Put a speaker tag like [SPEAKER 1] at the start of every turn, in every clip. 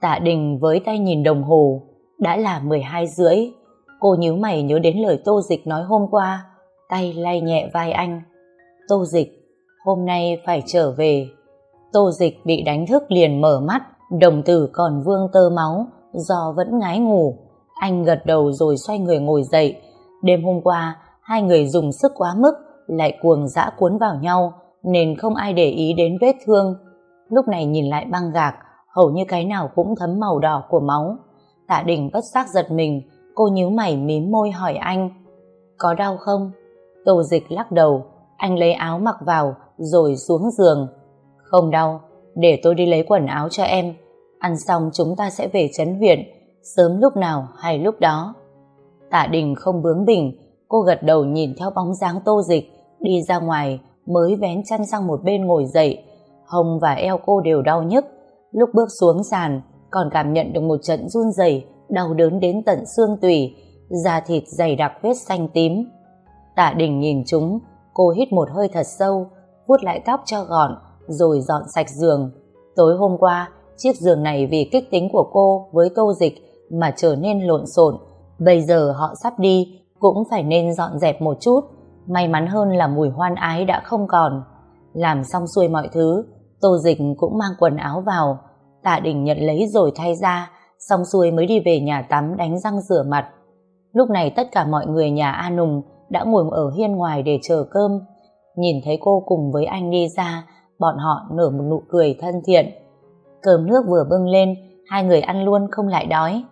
[SPEAKER 1] Tạ Đình với tay nhìn đồng hồ, đã là 12 rưỡi. Cô nhíu mày nhớ đến lời Tô Dịch nói hôm qua, tay lay nhẹ vai anh. Tô Dịch, hôm nay phải trở về. Tô Dịch bị đánh thức liền mở mắt, đồng tử còn vương tơ máu, do vẫn ngái ngủ. Anh gật đầu rồi xoay người ngồi dậy. Đêm hôm qua, hai người dùng sức quá mức, lại cuồng dã cuốn vào nhau, nên không ai để ý đến vết thương. Lúc này nhìn lại băng gạc, hầu như cái nào cũng thấm màu đỏ của máu. Tạ Đình bất giác giật mình, cô nhíu mày mím môi hỏi anh. Có đau không? Tô dịch lắc đầu, anh lấy áo mặc vào, rồi xuống giường. Không đau, để tôi đi lấy quần áo cho em. Ăn xong chúng ta sẽ về chấn viện, sớm lúc nào hay lúc đó. Tạ Đình không bướng bỉnh, cô gật đầu nhìn theo bóng dáng tô dịch, đi ra ngoài, mới vén chăn sang một bên ngồi dậy. Hồng và eo cô đều đau nhức. Lúc bước xuống sàn, còn cảm nhận được một trận run rẩy, đau đớn đến tận xương tủy, da thịt dày đặc vết xanh tím. Tạ Đình nhìn chúng, cô hít một hơi thật sâu, vuốt lại tóc cho gọn, rồi dọn sạch giường. Tối hôm qua, chiếc giường này vì kích tính của cô với tô dịch mà trở nên lộn xộn. Bây giờ họ sắp đi, cũng phải nên dọn dẹp một chút. May mắn hơn là mùi hoan ái đã không còn. Làm xong xuôi mọi thứ, tô dịch cũng mang quần áo vào. Tạ Đình nhận lấy rồi thay ra, xong xuôi mới đi về nhà tắm đánh răng rửa mặt. Lúc này tất cả mọi người nhà A Nùng đã ngồi ở hiên ngoài để chờ cơm. Nhìn thấy cô cùng với anh đi ra, bọn họ nở một nụ cười thân thiện. Cơm nước vừa bưng lên, hai người ăn luôn không lại đói.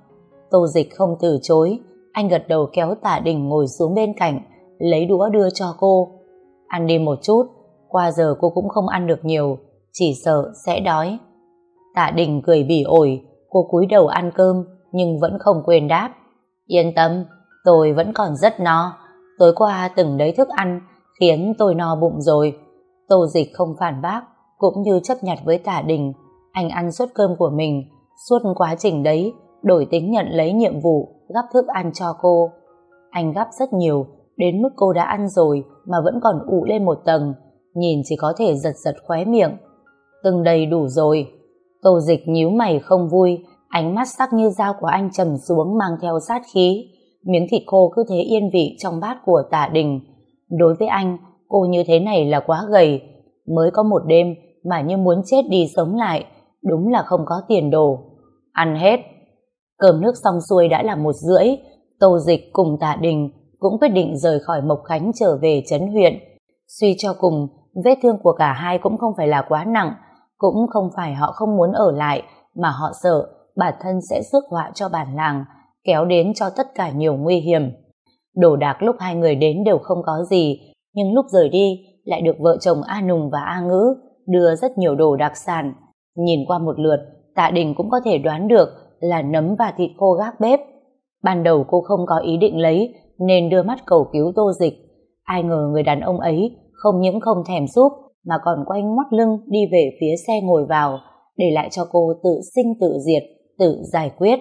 [SPEAKER 1] Tô dịch không từ chối, anh gật đầu kéo Tạ đình ngồi xuống bên cạnh, lấy đũa đưa cho cô. Ăn đi một chút, qua giờ cô cũng không ăn được nhiều, chỉ sợ sẽ đói. Tạ đình cười bỉ ổi, cô cúi đầu ăn cơm nhưng vẫn không quên đáp. Yên tâm, tôi vẫn còn rất no. Tối qua từng đấy thức ăn khiến tôi no bụng rồi. Tô dịch không phản bác, cũng như chấp nhặt với tạ đình. Anh ăn suất cơm của mình, suốt quá trình đấy, đổi tính nhận lấy nhiệm vụ gắp thức ăn cho cô. Anh gắp rất nhiều, đến mức cô đã ăn rồi mà vẫn còn ụ lên một tầng, nhìn chỉ có thể giật giật khóe miệng. Từng đầy đủ rồi. Tô dịch nhíu mày không vui, ánh mắt sắc như dao của anh trầm xuống mang theo sát khí. Miếng thịt khô cứ thế yên vị trong bát của tả đình. Đối với anh, cô như thế này là quá gầy. Mới có một đêm mà như muốn chết đi sống lại, đúng là không có tiền đồ. Ăn hết. Cơm nước xong xuôi đã là một rưỡi, Tô Dịch cùng Tạ Đình cũng quyết định rời khỏi Mộc Khánh trở về Trấn huyện. Suy cho cùng, vết thương của cả hai cũng không phải là quá nặng, cũng không phải họ không muốn ở lại, mà họ sợ bản thân sẽ rước họa cho bản làng, kéo đến cho tất cả nhiều nguy hiểm. Đồ đạc lúc hai người đến đều không có gì, nhưng lúc rời đi lại được vợ chồng A Nùng và A Ngữ đưa rất nhiều đồ đặc sản. Nhìn qua một lượt, Tạ Đình cũng có thể đoán được là nấm và thịt khô gác bếp. Ban đầu cô không có ý định lấy nên đưa mắt cầu cứu tô dịch. Ai ngờ người đàn ông ấy không những không thèm giúp mà còn quay ngoắt lưng đi về phía xe ngồi vào để lại cho cô tự sinh tự diệt, tự giải quyết.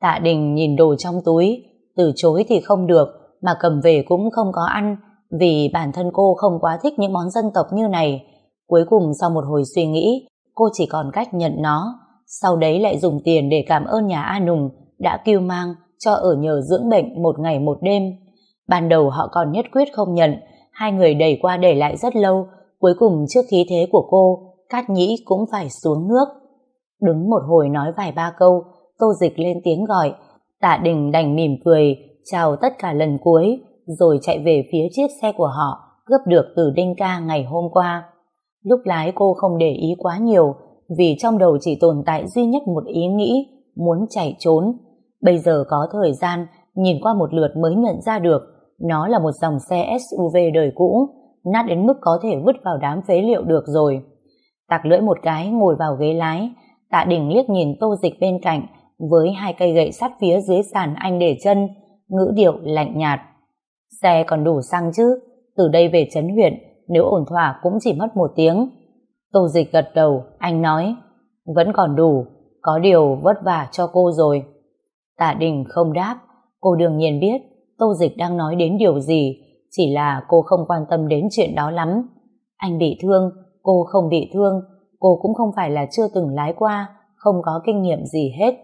[SPEAKER 1] Tạ Đình nhìn đồ trong túi, từ chối thì không được mà cầm về cũng không có ăn vì bản thân cô không quá thích những món dân tộc như này. Cuối cùng sau một hồi suy nghĩ, cô chỉ còn cách nhận nó sau đấy lại dùng tiền để cảm ơn nhà A Nùng đã kêu mang cho ở nhờ dưỡng bệnh một ngày một đêm. Ban đầu họ còn nhất quyết không nhận, hai người đẩy qua đẩy lại rất lâu, cuối cùng trước khí thế của cô, Cát Nhĩ cũng phải xuống nước. Đứng một hồi nói vài ba câu, Tô Dịch lên tiếng gọi, Tạ Đình đành mỉm cười, chào tất cả lần cuối, rồi chạy về phía chiếc xe của họ, cướp được từ Đinh Ca ngày hôm qua. Lúc lái cô không để ý quá nhiều, vì trong đầu chỉ tồn tại duy nhất một ý nghĩ muốn chạy trốn. Bây giờ có thời gian, nhìn qua một lượt mới nhận ra được nó là một dòng xe SUV đời cũ, nát đến mức có thể vứt vào đám phế liệu được rồi. Tạc lưỡi một cái ngồi vào ghế lái, tạ đỉnh liếc nhìn tô dịch bên cạnh với hai cây gậy sắt phía dưới sàn anh để chân, ngữ điệu lạnh nhạt. Xe còn đủ xăng chứ, từ đây về Trấn huyện, nếu ổn thỏa cũng chỉ mất một tiếng. Tô dịch gật đầu, anh nói, vẫn còn đủ, có điều vất vả cho cô rồi. Tạ Đình không đáp, cô đương nhiên biết Tô Dịch đang nói đến điều gì, chỉ là cô không quan tâm đến chuyện đó lắm. Anh bị thương, cô không bị thương, cô cũng không phải là chưa từng lái qua, không có kinh nghiệm gì hết.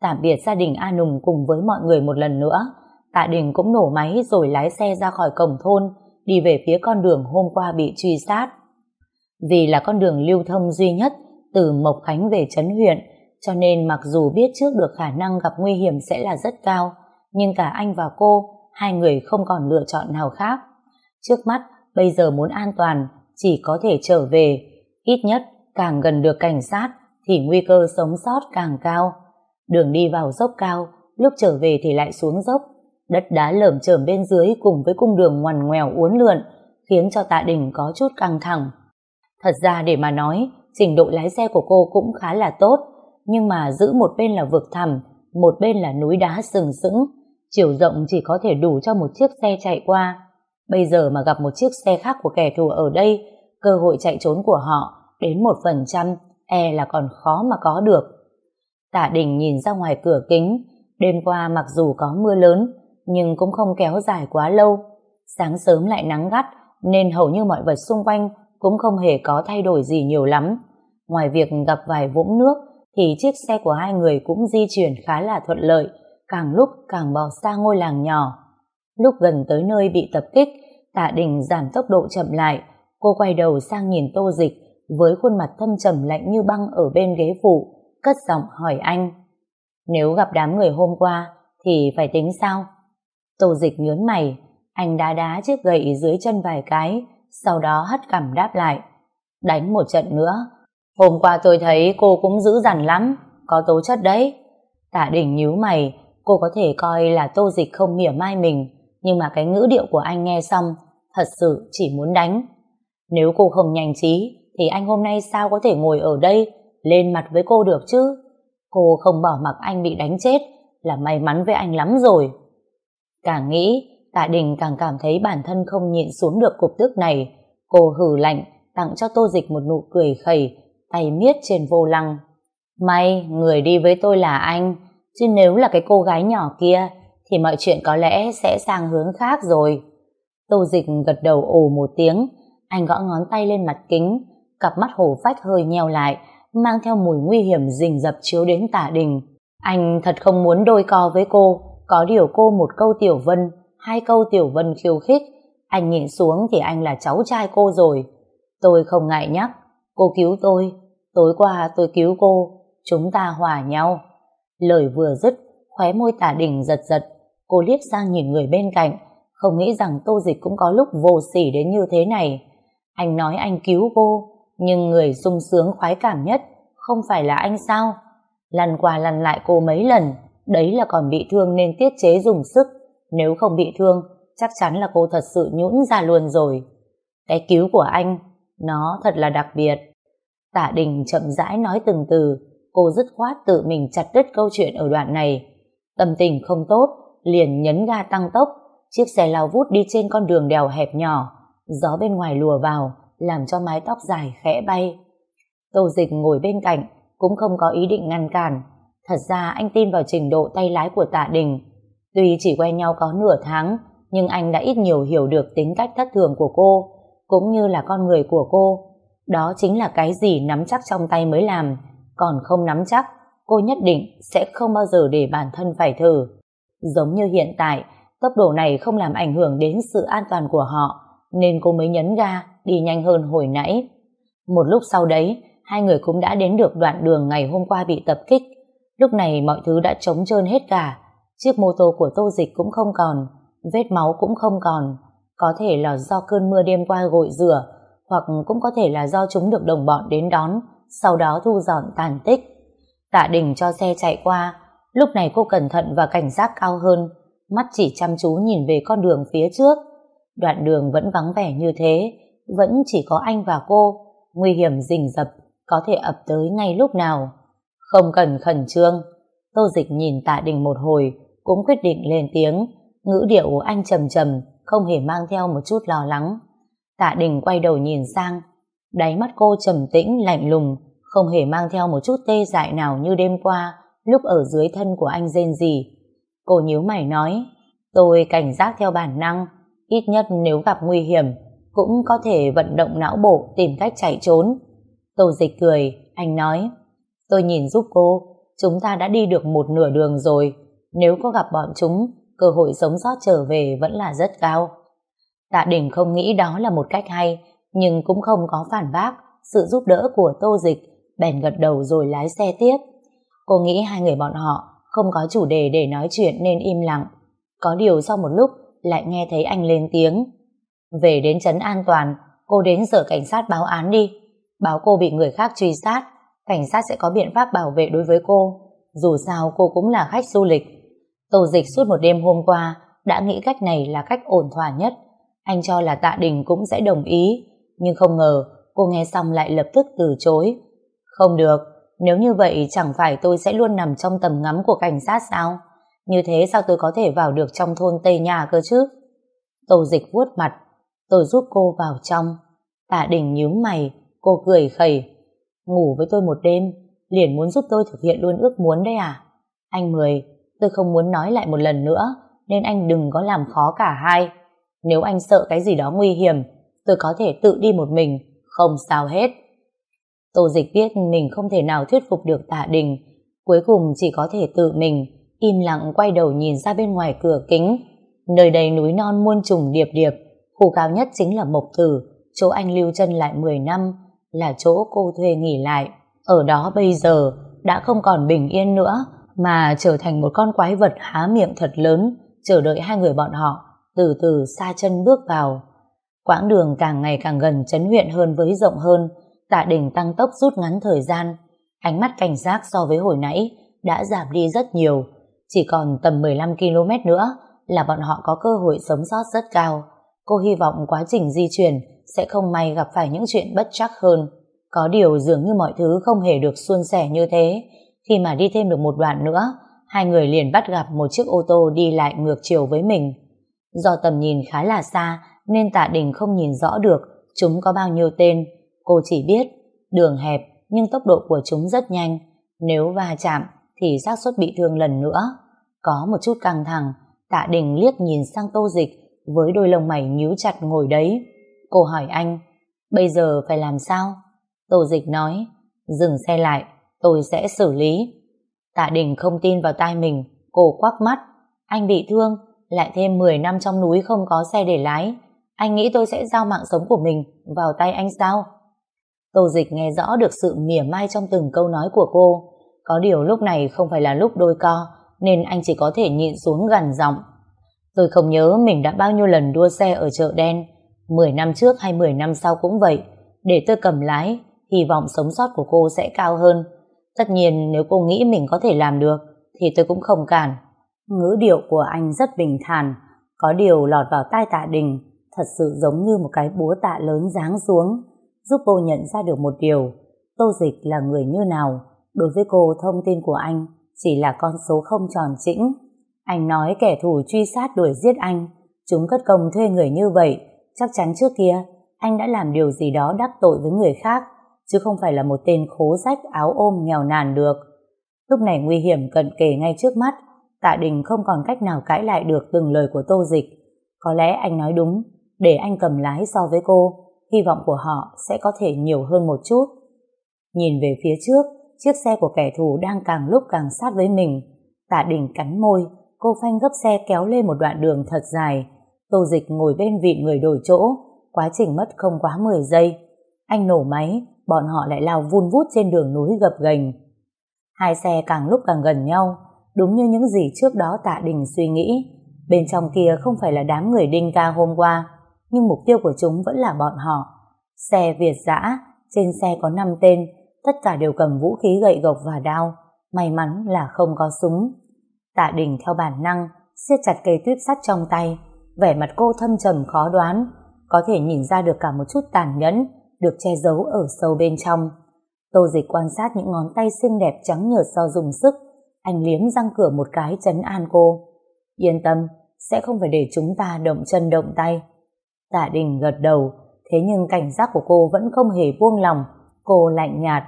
[SPEAKER 1] Tạm biệt gia đình A Nùng cùng với mọi người một lần nữa, Tạ Đình cũng nổ máy rồi lái xe ra khỏi cổng thôn, đi về phía con đường hôm qua bị truy sát. Vì là con đường lưu thông duy nhất từ Mộc Khánh về Trấn huyện, cho nên mặc dù biết trước được khả năng gặp nguy hiểm sẽ là rất cao, nhưng cả anh và cô, hai người không còn lựa chọn nào khác. Trước mắt, bây giờ muốn an toàn, chỉ có thể trở về. Ít nhất, càng gần được cảnh sát, thì nguy cơ sống sót càng cao. Đường đi vào dốc cao, lúc trở về thì lại xuống dốc. Đất đá lởm chởm bên dưới cùng với cung đường ngoằn ngoèo uốn lượn, khiến cho tạ đình có chút căng thẳng. Thật ra để mà nói, trình độ lái xe của cô cũng khá là tốt, nhưng mà giữ một bên là vực thẳm, một bên là núi đá sừng sững, chiều rộng chỉ có thể đủ cho một chiếc xe chạy qua. Bây giờ mà gặp một chiếc xe khác của kẻ thù ở đây, cơ hội chạy trốn của họ đến một phần trăm e là còn khó mà có được. Tả đình nhìn ra ngoài cửa kính, đêm qua mặc dù có mưa lớn, nhưng cũng không kéo dài quá lâu. Sáng sớm lại nắng gắt, nên hầu như mọi vật xung quanh cũng không hề có thay đổi gì nhiều lắm. Ngoài việc gặp vài vũng nước, thì chiếc xe của hai người cũng di chuyển khá là thuận lợi, càng lúc càng bò xa ngôi làng nhỏ. Lúc gần tới nơi bị tập kích, tạ đình giảm tốc độ chậm lại, cô quay đầu sang nhìn tô dịch với khuôn mặt thâm trầm lạnh như băng ở bên ghế phụ, cất giọng hỏi anh. Nếu gặp đám người hôm qua, thì phải tính sao? Tô dịch nhớn mày, anh đá đá chiếc gậy dưới chân vài cái, sau đó hất cằm đáp lại. Đánh một trận nữa. Hôm qua tôi thấy cô cũng dữ dằn lắm, có tố chất đấy. Tạ đình nhíu mày, cô có thể coi là tô dịch không mỉa mai mình, nhưng mà cái ngữ điệu của anh nghe xong, thật sự chỉ muốn đánh. Nếu cô không nhanh trí, thì anh hôm nay sao có thể ngồi ở đây, lên mặt với cô được chứ? Cô không bỏ mặc anh bị đánh chết, là may mắn với anh lắm rồi. Càng nghĩ, Tạ Đình càng cảm thấy bản thân không nhịn xuống được cục tức này. Cô hử lạnh, tặng cho Tô Dịch một nụ cười khẩy, tay miết trên vô lăng. May, người đi với tôi là anh, chứ nếu là cái cô gái nhỏ kia, thì mọi chuyện có lẽ sẽ sang hướng khác rồi. Tô Dịch gật đầu ồ một tiếng, anh gõ ngón tay lên mặt kính, cặp mắt hổ phách hơi nheo lại, mang theo mùi nguy hiểm rình rập chiếu đến tả đình. Anh thật không muốn đôi co với cô, có điều cô một câu tiểu vân, hai câu tiểu vân khiêu khích, anh nhìn xuống thì anh là cháu trai cô rồi. Tôi không ngại nhắc, cô cứu tôi, tối qua tôi cứu cô, chúng ta hòa nhau. Lời vừa dứt, khóe môi tả Đình giật giật, cô liếc sang nhìn người bên cạnh, không nghĩ rằng tô dịch cũng có lúc vô sỉ đến như thế này. Anh nói anh cứu cô, nhưng người sung sướng khoái cảm nhất không phải là anh sao? Lăn qua lăn lại cô mấy lần, đấy là còn bị thương nên tiết chế dùng sức. Nếu không bị thương, chắc chắn là cô thật sự nhũn ra luôn rồi. Cái cứu của anh, nó thật là đặc biệt. Tả đình chậm rãi nói từng từ, cô dứt khoát tự mình chặt đứt câu chuyện ở đoạn này. Tâm tình không tốt, liền nhấn ga tăng tốc, chiếc xe lao vút đi trên con đường đèo hẹp nhỏ, gió bên ngoài lùa vào, làm cho mái tóc dài khẽ bay. Tô dịch ngồi bên cạnh, cũng không có ý định ngăn cản. Thật ra anh tin vào trình độ tay lái của tạ đình. Tuy chỉ quen nhau có nửa tháng, nhưng anh đã ít nhiều hiểu được tính cách thất thường của cô, cũng như là con người của cô. Đó chính là cái gì nắm chắc trong tay mới làm, còn không nắm chắc, cô nhất định sẽ không bao giờ để bản thân phải thử. Giống như hiện tại, tốc độ này không làm ảnh hưởng đến sự an toàn của họ, nên cô mới nhấn ga, đi nhanh hơn hồi nãy. Một lúc sau đấy, hai người cũng đã đến được đoạn đường ngày hôm qua bị tập kích. Lúc này mọi thứ đã trống trơn hết cả. Chiếc mô tô của Tô Dịch cũng không còn, vết máu cũng không còn. Có thể là do cơn mưa đêm qua gội rửa, hoặc cũng có thể là do chúng được đồng bọn đến đón, sau đó thu dọn tàn tích. Tạ Đình cho xe chạy qua, lúc này cô cẩn thận và cảnh giác cao hơn, mắt chỉ chăm chú nhìn về con đường phía trước. Đoạn đường vẫn vắng vẻ như thế, vẫn chỉ có anh và cô, nguy hiểm rình rập, có thể ập tới ngay lúc nào. Không cần khẩn trương, Tô Dịch nhìn Tạ Đình một hồi, cũng quyết định lên tiếng, ngữ điệu anh trầm trầm, không hề mang theo một chút lo lắng. Tạ Đình quay đầu nhìn sang, đáy mắt cô trầm tĩnh, lạnh lùng, không hề mang theo một chút tê dại nào như đêm qua, lúc ở dưới thân của anh rên gì. Cô nhíu mày nói, tôi cảnh giác theo bản năng, ít nhất nếu gặp nguy hiểm, cũng có thể vận động não bộ tìm cách chạy trốn. Tô dịch cười, anh nói, Tôi nhìn giúp cô, chúng ta đã đi được một nửa đường rồi. Nếu có gặp bọn chúng, cơ hội sống sót trở về vẫn là rất cao. Tạ Đình không nghĩ đó là một cách hay, nhưng cũng không có phản bác sự giúp đỡ của Tô Dịch, bèn gật đầu rồi lái xe tiếp. Cô nghĩ hai người bọn họ không có chủ đề để nói chuyện nên im lặng. Có điều sau một lúc lại nghe thấy anh lên tiếng. Về đến trấn an toàn, cô đến sở cảnh sát báo án đi. Báo cô bị người khác truy sát, cảnh sát sẽ có biện pháp bảo vệ đối với cô. Dù sao cô cũng là khách du lịch. Tô dịch suốt một đêm hôm qua đã nghĩ cách này là cách ổn thỏa nhất. Anh cho là tạ đình cũng sẽ đồng ý, nhưng không ngờ cô nghe xong lại lập tức từ chối. Không được, nếu như vậy chẳng phải tôi sẽ luôn nằm trong tầm ngắm của cảnh sát sao? Như thế sao tôi có thể vào được trong thôn Tây Nhà cơ chứ? Tô dịch vuốt mặt, tôi giúp cô vào trong. Tạ đình nhíu mày, cô cười khẩy. Ngủ với tôi một đêm, liền muốn giúp tôi thực hiện luôn ước muốn đấy à? Anh Mười, tôi không muốn nói lại một lần nữa, nên anh đừng có làm khó cả hai. Nếu anh sợ cái gì đó nguy hiểm, tôi có thể tự đi một mình, không sao hết. Tô Dịch biết mình không thể nào thuyết phục được tạ đình, cuối cùng chỉ có thể tự mình, im lặng quay đầu nhìn ra bên ngoài cửa kính. Nơi đây núi non muôn trùng điệp điệp, khu cao nhất chính là Mộc Tử, chỗ anh lưu chân lại 10 năm, là chỗ cô thuê nghỉ lại. Ở đó bây giờ đã không còn bình yên nữa, mà trở thành một con quái vật há miệng thật lớn, chờ đợi hai người bọn họ từ từ xa chân bước vào. Quãng đường càng ngày càng gần chấn huyện hơn với rộng hơn, tạ đình tăng tốc rút ngắn thời gian. Ánh mắt cảnh giác so với hồi nãy đã giảm đi rất nhiều, chỉ còn tầm 15 km nữa là bọn họ có cơ hội sống sót rất cao. Cô hy vọng quá trình di chuyển sẽ không may gặp phải những chuyện bất chắc hơn. Có điều dường như mọi thứ không hề được suôn sẻ như thế. Khi mà đi thêm được một đoạn nữa, hai người liền bắt gặp một chiếc ô tô đi lại ngược chiều với mình. Do tầm nhìn khá là xa nên tạ đình không nhìn rõ được chúng có bao nhiêu tên. Cô chỉ biết đường hẹp nhưng tốc độ của chúng rất nhanh. Nếu va chạm thì xác suất bị thương lần nữa. Có một chút căng thẳng, tạ đình liếc nhìn sang tô dịch với đôi lông mày nhíu chặt ngồi đấy. Cô hỏi anh, bây giờ phải làm sao? Tô dịch nói, dừng xe lại, tôi sẽ xử lý. Tạ đình không tin vào tai mình, cô quắc mắt. Anh bị thương, lại thêm 10 năm trong núi không có xe để lái. Anh nghĩ tôi sẽ giao mạng sống của mình vào tay anh sao? Tô dịch nghe rõ được sự mỉa mai trong từng câu nói của cô. Có điều lúc này không phải là lúc đôi co, nên anh chỉ có thể nhịn xuống gần giọng. Tôi không nhớ mình đã bao nhiêu lần đua xe ở chợ đen, 10 năm trước hay 10 năm sau cũng vậy. Để tôi cầm lái, hy vọng sống sót của cô sẽ cao hơn. Tất nhiên nếu cô nghĩ mình có thể làm được, thì tôi cũng không cản. Ngữ điệu của anh rất bình thản, có điều lọt vào tai tạ đình, thật sự giống như một cái búa tạ lớn giáng xuống, giúp cô nhận ra được một điều, Tô Dịch là người như nào. Đối với cô thông tin của anh chỉ là con số không tròn chỉnh. Anh nói kẻ thù truy sát đuổi giết anh, chúng cất công thuê người như vậy, chắc chắn trước kia anh đã làm điều gì đó đắc tội với người khác, chứ không phải là một tên khố rách áo ôm nghèo nàn được. Lúc này nguy hiểm cận kề ngay trước mắt, Tạ Đình không còn cách nào cãi lại được từng lời của Tô Dịch. Có lẽ anh nói đúng, để anh cầm lái so với cô, hy vọng của họ sẽ có thể nhiều hơn một chút. Nhìn về phía trước, chiếc xe của kẻ thù đang càng lúc càng sát với mình. Tạ Đình cắn môi, cô phanh gấp xe kéo lên một đoạn đường thật dài. Tô Dịch ngồi bên vị người đổi chỗ, quá trình mất không quá 10 giây. Anh nổ máy, bọn họ lại lao vun vút trên đường núi gập ghềnh. Hai xe càng lúc càng gần nhau, đúng như những gì trước đó Tạ Đình suy nghĩ. Bên trong kia không phải là đám người đinh ca hôm qua, nhưng mục tiêu của chúng vẫn là bọn họ. Xe Việt dã, trên xe có 5 tên, tất cả đều cầm vũ khí gậy gộc và đao, may mắn là không có súng. Tạ Đình theo bản năng, siết chặt cây tuyếp sắt trong tay, vẻ mặt cô thâm trầm khó đoán, có thể nhìn ra được cả một chút tàn nhẫn, được che giấu ở sâu bên trong. Tô dịch quan sát những ngón tay xinh đẹp trắng nhợt do dùng sức, anh liếm răng cửa một cái chấn an cô. Yên tâm, sẽ không phải để chúng ta động chân động tay. Tạ Đình gật đầu, thế nhưng cảnh giác của cô vẫn không hề buông lòng. Cô lạnh nhạt,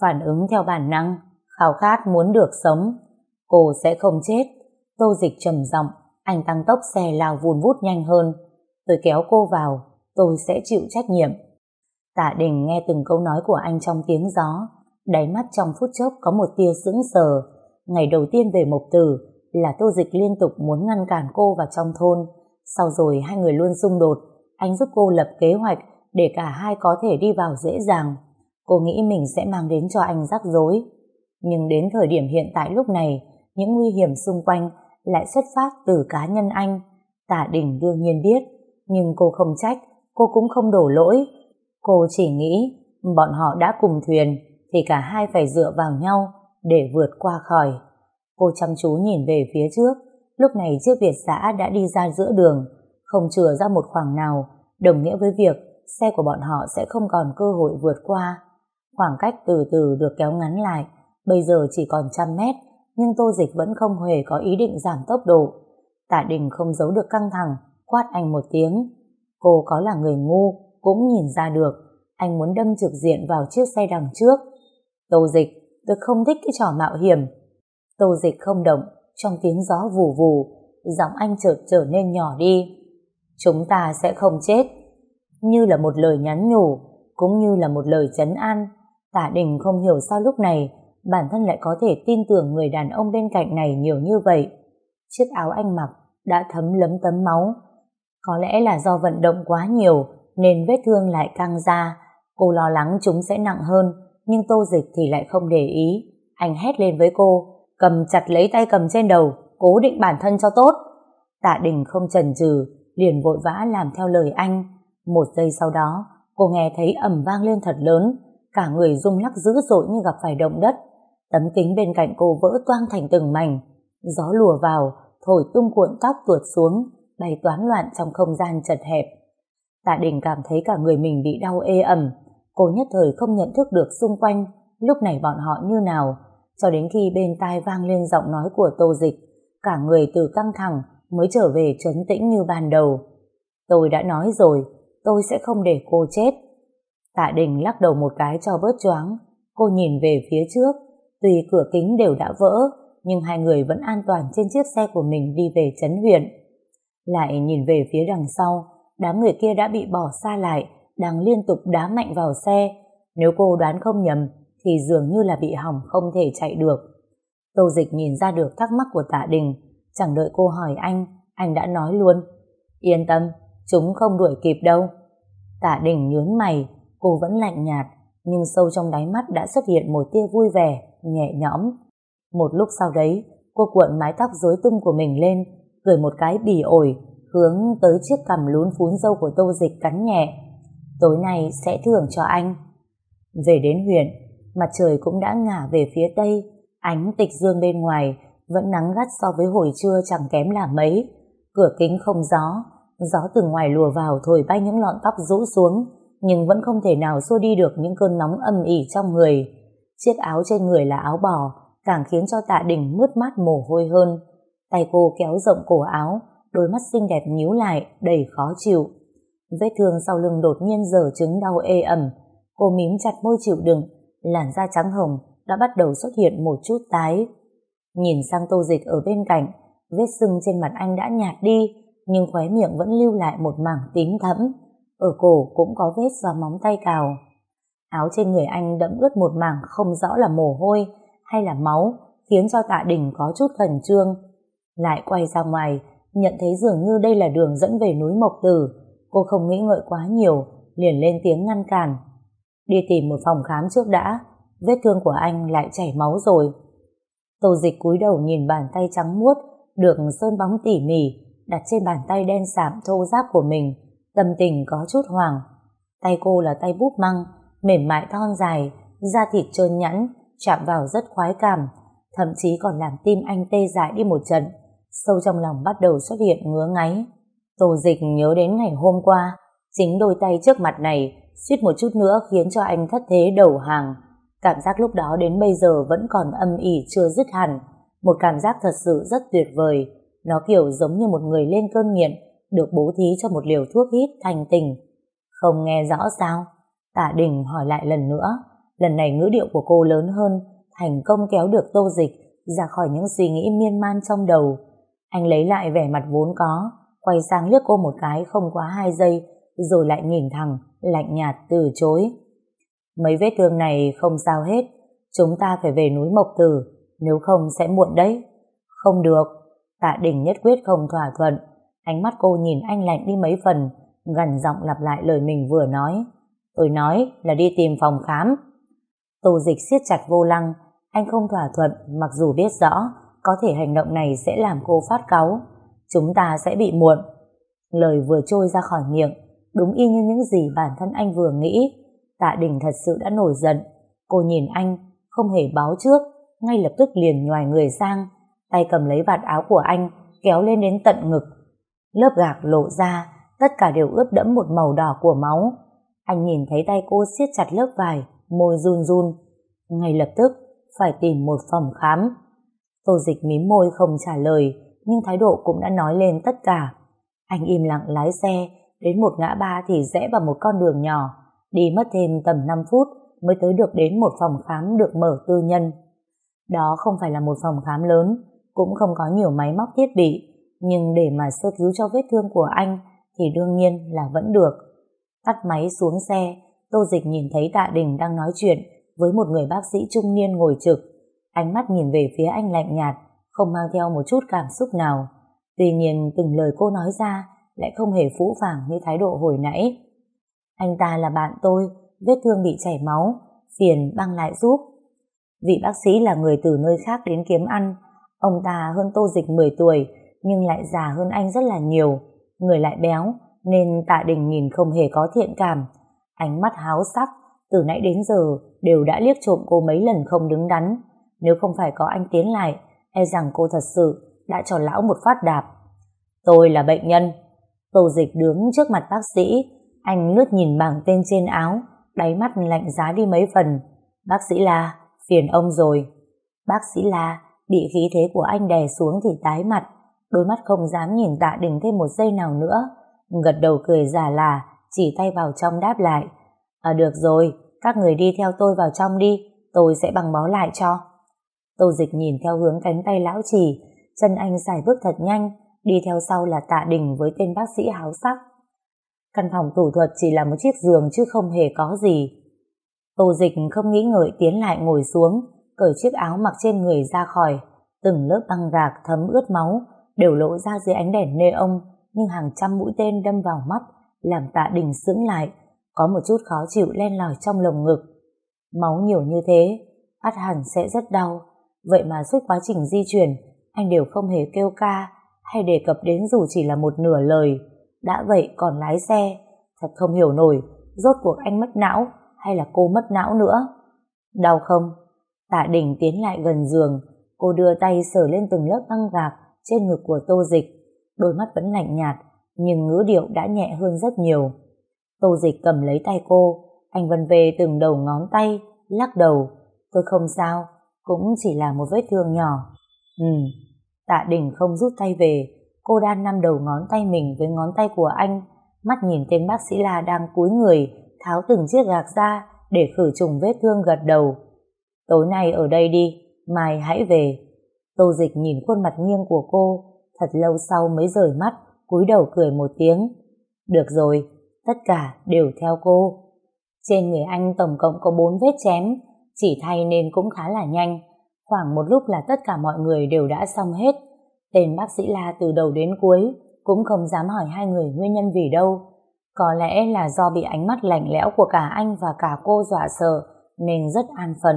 [SPEAKER 1] phản ứng theo bản năng, khao khát muốn được sống. Cô sẽ không chết. Tô dịch trầm giọng, anh tăng tốc xe lao vùn vút nhanh hơn. Tôi kéo cô vào, tôi sẽ chịu trách nhiệm. Tạ Đình nghe từng câu nói của anh trong tiếng gió, Đáy mắt trong phút chốc có một tia sững sờ. Ngày đầu tiên về Mộc Tử là Tô Dịch liên tục muốn ngăn cản cô vào trong thôn. Sau rồi hai người luôn xung đột. Anh giúp cô lập kế hoạch để cả hai có thể đi vào dễ dàng. Cô nghĩ mình sẽ mang đến cho anh rắc rối. Nhưng đến thời điểm hiện tại lúc này, những nguy hiểm xung quanh lại xuất phát từ cá nhân anh. Tả Đình đương nhiên biết, nhưng cô không trách, cô cũng không đổ lỗi. Cô chỉ nghĩ bọn họ đã cùng thuyền thì cả hai phải dựa vào nhau để vượt qua khỏi. Cô chăm chú nhìn về phía trước, lúc này chiếc Việt xã đã đi ra giữa đường, không chừa ra một khoảng nào, đồng nghĩa với việc xe của bọn họ sẽ không còn cơ hội vượt qua. Khoảng cách từ từ được kéo ngắn lại, bây giờ chỉ còn trăm mét, nhưng Tô Dịch vẫn không hề có ý định giảm tốc độ. Tạ Đình không giấu được căng thẳng, quát anh một tiếng. Cô có là người ngu, cũng nhìn ra được, anh muốn đâm trực diện vào chiếc xe đằng trước. Tô Dịch, tôi không thích cái trò mạo hiểm. Tô Dịch không động, trong tiếng gió vù vù, giọng anh chợt trở nên nhỏ đi. Chúng ta sẽ không chết. Như là một lời nhắn nhủ, cũng như là một lời chấn an. Tả Đình không hiểu sao lúc này bản thân lại có thể tin tưởng người đàn ông bên cạnh này nhiều như vậy. Chiếc áo anh mặc đã thấm lấm tấm máu. Có lẽ là do vận động quá nhiều nên vết thương lại căng ra. Cô lo lắng chúng sẽ nặng hơn, nhưng tô dịch thì lại không để ý. Anh hét lên với cô, cầm chặt lấy tay cầm trên đầu, cố định bản thân cho tốt. Tạ Đình không chần chừ, liền vội vã làm theo lời anh. Một giây sau đó, cô nghe thấy ầm vang lên thật lớn, cả người rung lắc dữ dội như gặp phải động đất. Tấm kính bên cạnh cô vỡ toang thành từng mảnh, gió lùa vào, thổi tung cuộn tóc tuột xuống, bay toán loạn trong không gian chật hẹp. Tạ Đình cảm thấy cả người mình bị đau ê ẩm, cô nhất thời không nhận thức được xung quanh lúc này bọn họ như nào, cho đến khi bên tai vang lên giọng nói của Tô Dịch, cả người từ căng thẳng mới trở về trấn tĩnh như ban đầu. Tôi đã nói rồi, tôi sẽ không để cô chết. Tạ Đình lắc đầu một cái cho bớt choáng, cô nhìn về phía trước, tuy cửa kính đều đã vỡ, nhưng hai người vẫn an toàn trên chiếc xe của mình đi về trấn huyện. Lại nhìn về phía đằng sau, đám người kia đã bị bỏ xa lại, đang liên tục đá mạnh vào xe. Nếu cô đoán không nhầm, thì dường như là bị hỏng không thể chạy được. Tô Dịch nhìn ra được thắc mắc của Tạ Đình, chẳng đợi cô hỏi anh, anh đã nói luôn. Yên tâm, chúng không đuổi kịp đâu. Tạ đỉnh nhướng mày, cô vẫn lạnh nhạt, nhưng sâu trong đáy mắt đã xuất hiện một tia vui vẻ, nhẹ nhõm. Một lúc sau đấy, cô cuộn mái tóc rối tung của mình lên, cười một cái bỉ ổi, hướng tới chiếc cằm lún phún dâu của tô dịch cắn nhẹ. Tối nay sẽ thưởng cho anh. Về đến huyện, mặt trời cũng đã ngả về phía tây, ánh tịch dương bên ngoài vẫn nắng gắt so với hồi trưa chẳng kém là mấy. Cửa kính không gió, gió từ ngoài lùa vào thổi bay những lọn tóc rũ xuống, nhưng vẫn không thể nào xua đi được những cơn nóng âm ỉ trong người. Chiếc áo trên người là áo bò, càng khiến cho tạ đình mướt mát mồ hôi hơn. Tay cô kéo rộng cổ áo, đôi mắt xinh đẹp nhíu lại, đầy khó chịu. Vết thương sau lưng đột nhiên dở chứng đau ê ẩm. Cô mím chặt môi chịu đựng, làn da trắng hồng đã bắt đầu xuất hiện một chút tái. Nhìn sang tô dịch ở bên cạnh, vết sưng trên mặt anh đã nhạt đi, nhưng khóe miệng vẫn lưu lại một mảng tím thẫm. Ở cổ cũng có vết do móng tay cào. Áo trên người anh đẫm ướt một mảng không rõ là mồ hôi hay là máu, khiến cho tạ đình có chút khẩn trương. Lại quay ra ngoài, nhận thấy dường như đây là đường dẫn về núi Mộc Tử. Cô không nghĩ ngợi quá nhiều, liền lên tiếng ngăn cản. Đi tìm một phòng khám trước đã, vết thương của anh lại chảy máu rồi. Tô dịch cúi đầu nhìn bàn tay trắng muốt, được sơn bóng tỉ mỉ, đặt trên bàn tay đen sạm thô ráp của mình, tâm tình có chút hoàng. Tay cô là tay bút măng, mềm mại thon dài, da thịt trơn nhẵn, chạm vào rất khoái cảm, thậm chí còn làm tim anh tê dại đi một trận, sâu trong lòng bắt đầu xuất hiện ngứa ngáy. Tô dịch nhớ đến ngày hôm qua, chính đôi tay trước mặt này suýt một chút nữa khiến cho anh thất thế đầu hàng. Cảm giác lúc đó đến bây giờ vẫn còn âm ỉ chưa dứt hẳn, một cảm giác thật sự rất tuyệt vời. Nó kiểu giống như một người lên cơn nghiện, được bố thí cho một liều thuốc hít thành tình. Không nghe rõ sao? Tả Đình hỏi lại lần nữa. Lần này ngữ điệu của cô lớn hơn, thành công kéo được tô dịch ra khỏi những suy nghĩ miên man trong đầu. Anh lấy lại vẻ mặt vốn có, quay sang liếc cô một cái không quá hai giây, rồi lại nhìn thẳng, lạnh nhạt từ chối. Mấy vết thương này không sao hết, Chúng ta phải về núi Mộc Tử, nếu không sẽ muộn đấy. Không được. Tạ Đình nhất quyết không thỏa thuận. Ánh mắt cô nhìn anh lạnh đi mấy phần, gần giọng lặp lại lời mình vừa nói. Tôi nói là đi tìm phòng khám. Tô dịch siết chặt vô lăng, anh không thỏa thuận mặc dù biết rõ có thể hành động này sẽ làm cô phát cáu. Chúng ta sẽ bị muộn. Lời vừa trôi ra khỏi miệng, đúng y như những gì bản thân anh vừa nghĩ. Tạ Đình thật sự đã nổi giận. Cô nhìn anh, không hề báo trước, ngay lập tức liền nhòi người sang, tay cầm lấy vạt áo của anh, kéo lên đến tận ngực. Lớp gạc lộ ra, tất cả đều ướt đẫm một màu đỏ của máu. Anh nhìn thấy tay cô siết chặt lớp vải, môi run run. Ngay lập tức, phải tìm một phòng khám. Tô dịch mím môi không trả lời, nhưng thái độ cũng đã nói lên tất cả. Anh im lặng lái xe, đến một ngã ba thì rẽ vào một con đường nhỏ, đi mất thêm tầm 5 phút mới tới được đến một phòng khám được mở tư nhân. Đó không phải là một phòng khám lớn, cũng không có nhiều máy móc thiết bị, nhưng để mà sơ cứu cho vết thương của anh thì đương nhiên là vẫn được. Tắt máy xuống xe, Tô Dịch nhìn thấy Tạ Đình đang nói chuyện với một người bác sĩ trung niên ngồi trực. Ánh mắt nhìn về phía anh lạnh nhạt, không mang theo một chút cảm xúc nào. Tuy nhiên từng lời cô nói ra lại không hề phũ phàng như thái độ hồi nãy. Anh ta là bạn tôi, vết thương bị chảy máu, phiền băng lại giúp. Vị bác sĩ là người từ nơi khác đến kiếm ăn, ông ta hơn Tô Dịch 10 tuổi, nhưng lại già hơn anh rất là nhiều, người lại béo, nên Tạ Đình nhìn không hề có thiện cảm. Ánh mắt háo sắc, từ nãy đến giờ đều đã liếc trộm cô mấy lần không đứng đắn. Nếu không phải có anh tiến lại, e rằng cô thật sự đã cho lão một phát đạp. Tôi là bệnh nhân. Tô dịch đứng trước mặt bác sĩ, anh lướt nhìn bảng tên trên áo, đáy mắt lạnh giá đi mấy phần. Bác sĩ La, phiền ông rồi. Bác sĩ La bị khí thế của anh đè xuống thì tái mặt, đôi mắt không dám nhìn tạ đình thêm một giây nào nữa. Gật đầu cười giả là, chỉ tay vào trong đáp lại. À được rồi, các người đi theo tôi vào trong đi, tôi sẽ bằng bó lại cho. Tô dịch nhìn theo hướng cánh tay lão chỉ, chân anh xài bước thật nhanh, đi theo sau là tạ đình với tên bác sĩ háo sắc. Căn phòng thủ thuật chỉ là một chiếc giường chứ không hề có gì. Tô dịch không nghĩ ngợi tiến lại ngồi xuống, cởi chiếc áo mặc trên người ra khỏi. Từng lớp băng gạc thấm ướt máu đều lộ ra dưới ánh đèn nê ông, nhưng hàng trăm mũi tên đâm vào mắt, làm tạ đình sững lại, có một chút khó chịu len lỏi trong lồng ngực. Máu nhiều như thế, ắt hẳn sẽ rất đau, vậy mà suốt quá trình di chuyển, anh đều không hề kêu ca hay đề cập đến dù chỉ là một nửa lời. Đã vậy còn lái xe, thật không hiểu nổi, rốt cuộc anh mất não hay là cô mất não nữa. Đau không? Tạ Đình tiến lại gần giường, cô đưa tay sờ lên từng lớp băng gạc trên ngực của Tô Dịch, đôi mắt vẫn lạnh nhạt, nhưng ngữ điệu đã nhẹ hơn rất nhiều. Tô Dịch cầm lấy tay cô, anh vân về từng đầu ngón tay, lắc đầu, tôi không sao, cũng chỉ là một vết thương nhỏ. Ừ, tạ đình không rút tay về, cô đan năm đầu ngón tay mình với ngón tay của anh, mắt nhìn tên bác sĩ La đang cúi người, tháo từng chiếc gạc ra để khử trùng vết thương gật đầu. Tối nay ở đây đi, mai hãy về. Tô dịch nhìn khuôn mặt nghiêng của cô, thật lâu sau mới rời mắt, cúi đầu cười một tiếng. Được rồi, tất cả đều theo cô. Trên người anh tổng cộng có bốn vết chém, chỉ thay nên cũng khá là nhanh. Khoảng một lúc là tất cả mọi người đều đã xong hết. Tên bác sĩ La từ đầu đến cuối cũng không dám hỏi hai người nguyên nhân vì đâu. Có lẽ là do bị ánh mắt lạnh lẽo của cả anh và cả cô dọa sợ nên rất an phận.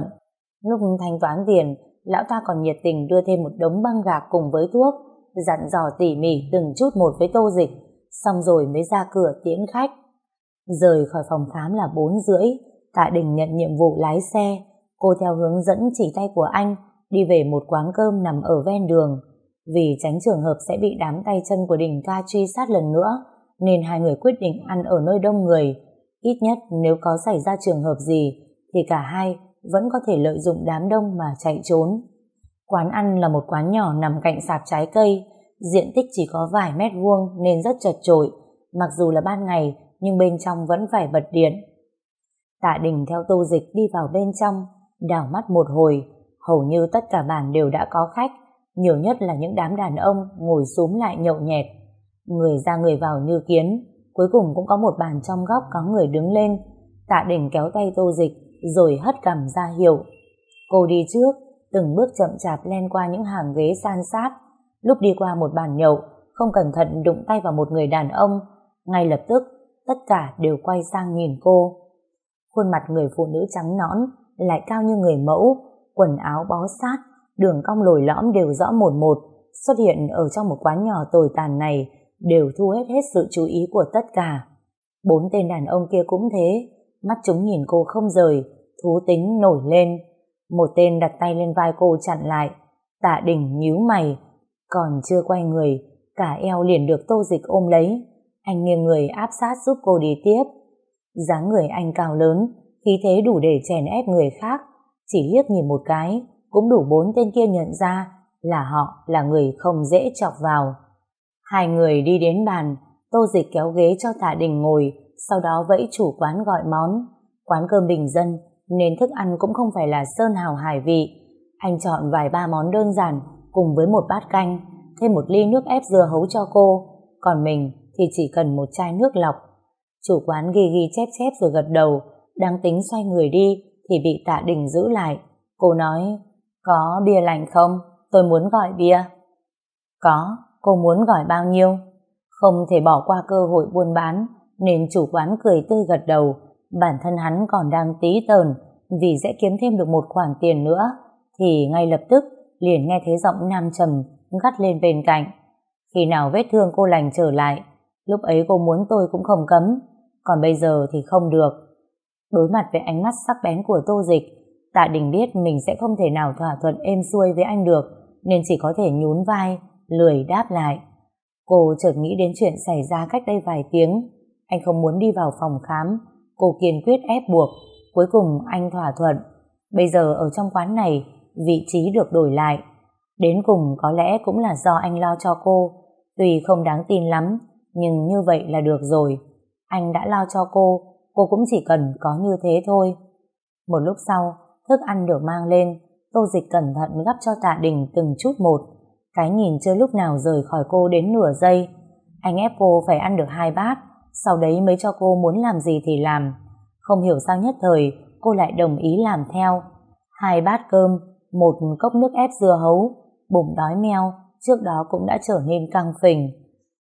[SPEAKER 1] Lúc thanh toán tiền, lão ta còn nhiệt tình đưa thêm một đống băng gạc cùng với thuốc, dặn dò tỉ mỉ từng chút một với tô dịch, xong rồi mới ra cửa tiễn khách. Rời khỏi phòng khám là 4 rưỡi, Tạ Đình nhận nhiệm vụ lái xe, cô theo hướng dẫn chỉ tay của anh đi về một quán cơm nằm ở ven đường. Vì tránh trường hợp sẽ bị đám tay chân của Đình ca truy sát lần nữa, nên hai người quyết định ăn ở nơi đông người. Ít nhất nếu có xảy ra trường hợp gì, thì cả hai vẫn có thể lợi dụng đám đông mà chạy trốn. Quán ăn là một quán nhỏ nằm cạnh sạp trái cây, diện tích chỉ có vài mét vuông nên rất chật chội. Mặc dù là ban ngày, nhưng bên trong vẫn phải bật điện. Tạ Đình theo tô dịch đi vào bên trong, đảo mắt một hồi, hầu như tất cả bàn đều đã có khách, nhiều nhất là những đám đàn ông ngồi xúm lại nhậu nhẹt. Người ra người vào như kiến, cuối cùng cũng có một bàn trong góc có người đứng lên. Tạ Đình kéo tay tô dịch, rồi hất cằm ra hiệu. Cô đi trước, từng bước chậm chạp len qua những hàng ghế san sát. Lúc đi qua một bàn nhậu, không cẩn thận đụng tay vào một người đàn ông, ngay lập tức tất cả đều quay sang nhìn cô. Khuôn mặt người phụ nữ trắng nõn, lại cao như người mẫu, quần áo bó sát, đường cong lồi lõm đều rõ một một, xuất hiện ở trong một quán nhỏ tồi tàn này đều thu hết hết sự chú ý của tất cả. Bốn tên đàn ông kia cũng thế, mắt chúng nhìn cô không rời, thú tính nổi lên. Một tên đặt tay lên vai cô chặn lại, tạ đỉnh nhíu mày, còn chưa quay người, cả eo liền được tô dịch ôm lấy. Anh nghiêng người áp sát giúp cô đi tiếp. dáng người anh cao lớn, khí thế đủ để chèn ép người khác, chỉ liếc nhìn một cái, cũng đủ bốn tên kia nhận ra là họ là người không dễ chọc vào. Hai người đi đến bàn, tô dịch kéo ghế cho Tạ Đình ngồi, sau đó vẫy chủ quán gọi món. Quán cơm bình dân, nên thức ăn cũng không phải là sơn hào hải vị. Anh chọn vài ba món đơn giản, cùng với một bát canh, thêm một ly nước ép dưa hấu cho cô, còn mình thì chỉ cần một chai nước lọc. Chủ quán ghi ghi chép chép rồi gật đầu, đang tính xoay người đi thì bị tạ đình giữ lại. Cô nói, có bia lành không? Tôi muốn gọi bia. Có, cô muốn gọi bao nhiêu? Không thể bỏ qua cơ hội buôn bán, nên chủ quán cười tươi gật đầu. Bản thân hắn còn đang tí tờn, vì sẽ kiếm thêm được một khoản tiền nữa, thì ngay lập tức liền nghe thấy giọng nam trầm gắt lên bên cạnh. Khi nào vết thương cô lành trở lại, lúc ấy cô muốn tôi cũng không cấm, còn bây giờ thì không được. Đối mặt với ánh mắt sắc bén của tô dịch, Tạ Đình biết mình sẽ không thể nào thỏa thuận êm xuôi với anh được, nên chỉ có thể nhún vai, lười đáp lại. Cô chợt nghĩ đến chuyện xảy ra cách đây vài tiếng. Anh không muốn đi vào phòng khám, cô kiên quyết ép buộc. Cuối cùng anh thỏa thuận. Bây giờ ở trong quán này, vị trí được đổi lại. Đến cùng có lẽ cũng là do anh lo cho cô. Tuy không đáng tin lắm, nhưng như vậy là được rồi. Anh đã lo cho cô, cô cũng chỉ cần có như thế thôi. Một lúc sau, thức ăn được mang lên, Tô Dịch cẩn thận gắp cho Tạ Đình từng chút một. Cái nhìn chưa lúc nào rời khỏi cô đến nửa giây. Anh ép cô phải ăn được hai bát, sau đấy mới cho cô muốn làm gì thì làm. Không hiểu sao nhất thời, cô lại đồng ý làm theo. Hai bát cơm, một cốc nước ép dưa hấu, bụng đói meo, trước đó cũng đã trở nên căng phình.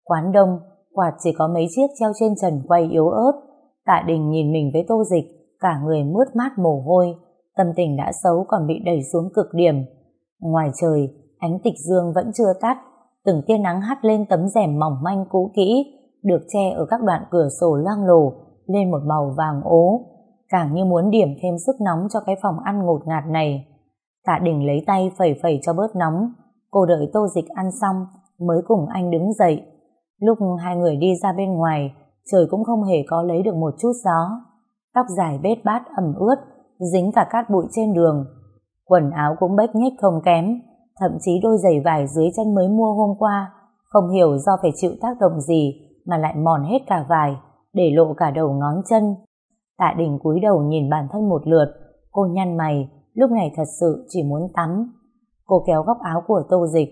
[SPEAKER 1] Quán đông, quạt chỉ có mấy chiếc treo trên trần quay yếu ớt. Tạ Đình nhìn mình với tô dịch, cả người mướt mát mồ hôi, tâm tình đã xấu còn bị đẩy xuống cực điểm. Ngoài trời, ánh tịch dương vẫn chưa tắt, từng tia nắng hắt lên tấm rèm mỏng manh cũ kỹ, được che ở các đoạn cửa sổ loang lổ, lên một màu vàng ố, càng như muốn điểm thêm sức nóng cho cái phòng ăn ngột ngạt này. Tạ Đình lấy tay phẩy phẩy cho bớt nóng, cô đợi tô dịch ăn xong mới cùng anh đứng dậy. Lúc hai người đi ra bên ngoài, trời cũng không hề có lấy được một chút gió. Tóc dài bết bát ẩm ướt, dính cả cát bụi trên đường. Quần áo cũng bếch nhếch không kém, thậm chí đôi giày vải dưới chân mới mua hôm qua, không hiểu do phải chịu tác động gì mà lại mòn hết cả vải, để lộ cả đầu ngón chân. Tạ Đình cúi đầu nhìn bản thân một lượt, cô nhăn mày, lúc này thật sự chỉ muốn tắm. Cô kéo góc áo của Tô Dịch,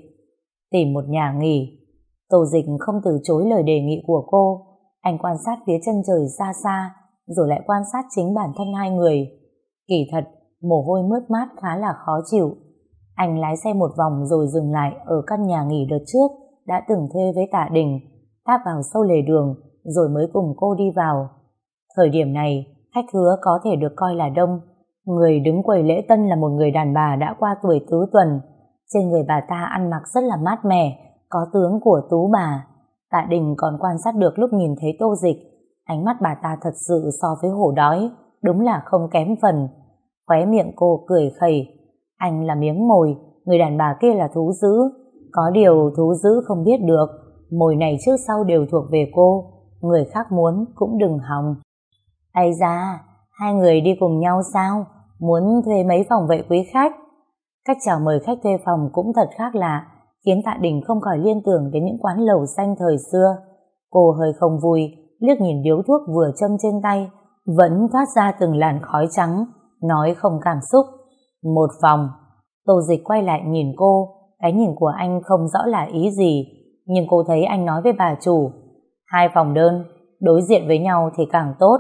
[SPEAKER 1] tìm một nhà nghỉ. Tô Dịch không từ chối lời đề nghị của cô, anh quan sát phía chân trời xa xa, rồi lại quan sát chính bản thân hai người. Kỳ thật, mồ hôi mướt mát khá là khó chịu. Anh lái xe một vòng rồi dừng lại ở căn nhà nghỉ đợt trước đã từng thuê với tạ đình, táp vào sâu lề đường rồi mới cùng cô đi vào. Thời điểm này, khách hứa có thể được coi là đông. Người đứng quầy lễ tân là một người đàn bà đã qua tuổi tứ tuần. Trên người bà ta ăn mặc rất là mát mẻ, có tướng của tú bà. Tạ Đình còn quan sát được lúc nhìn thấy tô dịch, ánh mắt bà ta thật sự so với hổ đói, đúng là không kém phần. Khóe miệng cô cười khẩy, anh là miếng mồi, người đàn bà kia là thú dữ. Có điều thú dữ không biết được, mồi này trước sau đều thuộc về cô, người khác muốn cũng đừng hòng. Ây da, hai người đi cùng nhau sao? Muốn thuê mấy phòng vệ quý khách? Cách chào mời khách thuê phòng cũng thật khác lạ, khiến Tạ Đình không khỏi liên tưởng đến những quán lầu xanh thời xưa. Cô hơi không vui, liếc nhìn điếu thuốc vừa châm trên tay, vẫn thoát ra từng làn khói trắng, nói không cảm xúc. Một phòng. Tô dịch quay lại nhìn cô, cái nhìn của anh không rõ là ý gì, nhưng cô thấy anh nói với bà chủ. Hai phòng đơn, đối diện với nhau thì càng tốt.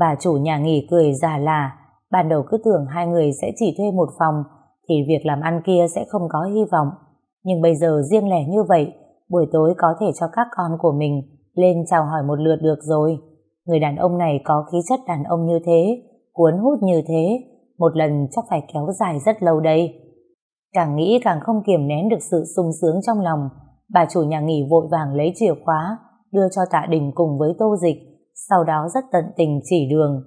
[SPEAKER 1] Bà chủ nhà nghỉ cười già là, ban đầu cứ tưởng hai người sẽ chỉ thuê một phòng thì việc làm ăn kia sẽ không có hy vọng. Nhưng bây giờ riêng lẻ như vậy, buổi tối có thể cho các con của mình lên chào hỏi một lượt được rồi. Người đàn ông này có khí chất đàn ông như thế, cuốn hút như thế, một lần chắc phải kéo dài rất lâu đây. Càng nghĩ càng không kiềm nén được sự sung sướng trong lòng, bà chủ nhà nghỉ vội vàng lấy chìa khóa, đưa cho tạ đình cùng với tô dịch, sau đó rất tận tình chỉ đường.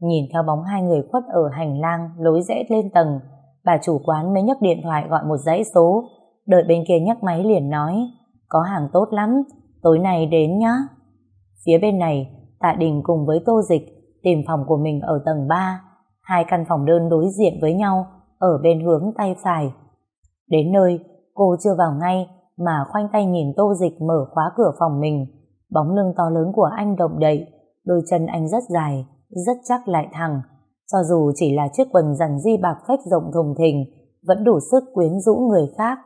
[SPEAKER 1] Nhìn theo bóng hai người khuất ở hành lang, lối rẽ lên tầng, bà chủ quán mới nhấc điện thoại gọi một dãy số, đợi bên kia nhấc máy liền nói, có hàng tốt lắm, tối nay đến nhá. Phía bên này, Tạ Đình cùng với Tô Dịch tìm phòng của mình ở tầng 3, hai căn phòng đơn đối diện với nhau, ở bên hướng tay phải. Đến nơi, cô chưa vào ngay, mà khoanh tay nhìn Tô Dịch mở khóa cửa phòng mình. Bóng lưng to lớn của anh động đậy, đôi chân anh rất dài, rất chắc lại thẳng. Cho dù chỉ là chiếc quần dằn di bạc phách rộng thùng thình, vẫn đủ sức quyến rũ người khác.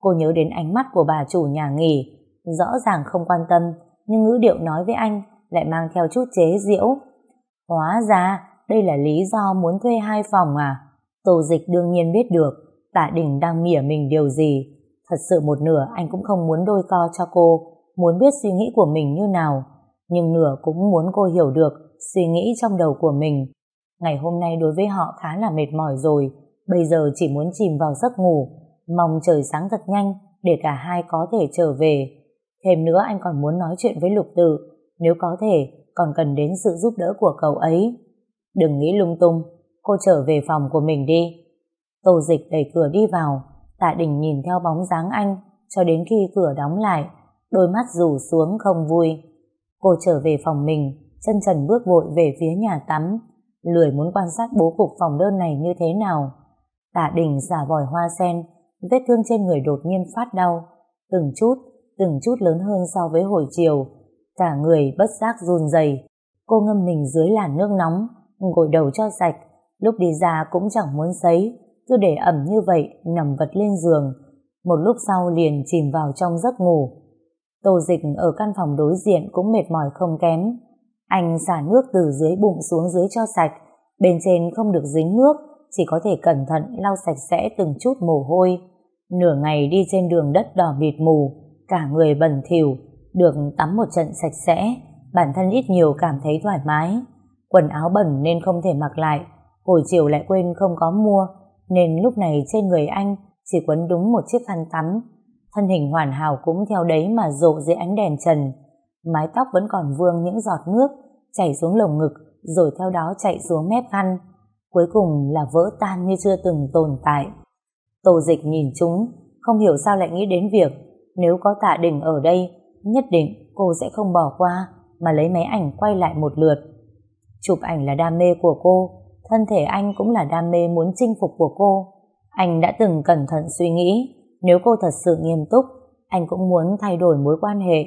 [SPEAKER 1] Cô nhớ đến ánh mắt của bà chủ nhà nghỉ, rõ ràng không quan tâm, nhưng ngữ điệu nói với anh lại mang theo chút chế giễu. Hóa ra, đây là lý do muốn thuê hai phòng à? Tô dịch đương nhiên biết được, tạ đình đang mỉa mình điều gì. Thật sự một nửa anh cũng không muốn đôi co cho cô, muốn biết suy nghĩ của mình như nào, nhưng nửa cũng muốn cô hiểu được suy nghĩ trong đầu của mình. Ngày hôm nay đối với họ khá là mệt mỏi rồi, bây giờ chỉ muốn chìm vào giấc ngủ, mong trời sáng thật nhanh để cả hai có thể trở về. Thêm nữa anh còn muốn nói chuyện với Lục Tự, nếu có thể còn cần đến sự giúp đỡ của cậu ấy. Đừng nghĩ lung tung, cô trở về phòng của mình đi. Tô dịch đẩy cửa đi vào, tạ đình nhìn theo bóng dáng anh cho đến khi cửa đóng lại, đôi mắt rủ xuống không vui. Cô trở về phòng mình, chân trần bước vội về phía nhà tắm, lười muốn quan sát bố cục phòng đơn này như thế nào. Tạ đình giả vòi hoa sen, vết thương trên người đột nhiên phát đau, từng chút, từng chút lớn hơn so với hồi chiều. Cả người bất giác run rẩy. Cô ngâm mình dưới làn nước nóng, gội đầu cho sạch, lúc đi ra cũng chẳng muốn sấy, cứ để ẩm như vậy nằm vật lên giường. Một lúc sau liền chìm vào trong giấc ngủ. Tô dịch ở căn phòng đối diện cũng mệt mỏi không kém. Anh xả nước từ dưới bụng xuống dưới cho sạch, bên trên không được dính nước, chỉ có thể cẩn thận lau sạch sẽ từng chút mồ hôi. Nửa ngày đi trên đường đất đỏ mịt mù, cả người bẩn thỉu, được tắm một trận sạch sẽ, bản thân ít nhiều cảm thấy thoải mái. Quần áo bẩn nên không thể mặc lại, hồi chiều lại quên không có mua, nên lúc này trên người anh chỉ quấn đúng một chiếc khăn tắm. Thân hình hoàn hảo cũng theo đấy mà rộ dưới ánh đèn trần. Mái tóc vẫn còn vương những giọt nước, chảy xuống lồng ngực, rồi theo đó chạy xuống mép khăn. Cuối cùng là vỡ tan như chưa từng tồn tại. Tô dịch nhìn chúng, không hiểu sao lại nghĩ đến việc nếu có tạ đình ở đây, nhất định cô sẽ không bỏ qua mà lấy máy ảnh quay lại một lượt. Chụp ảnh là đam mê của cô, thân thể anh cũng là đam mê muốn chinh phục của cô. Anh đã từng cẩn thận suy nghĩ, nếu cô thật sự nghiêm túc, anh cũng muốn thay đổi mối quan hệ.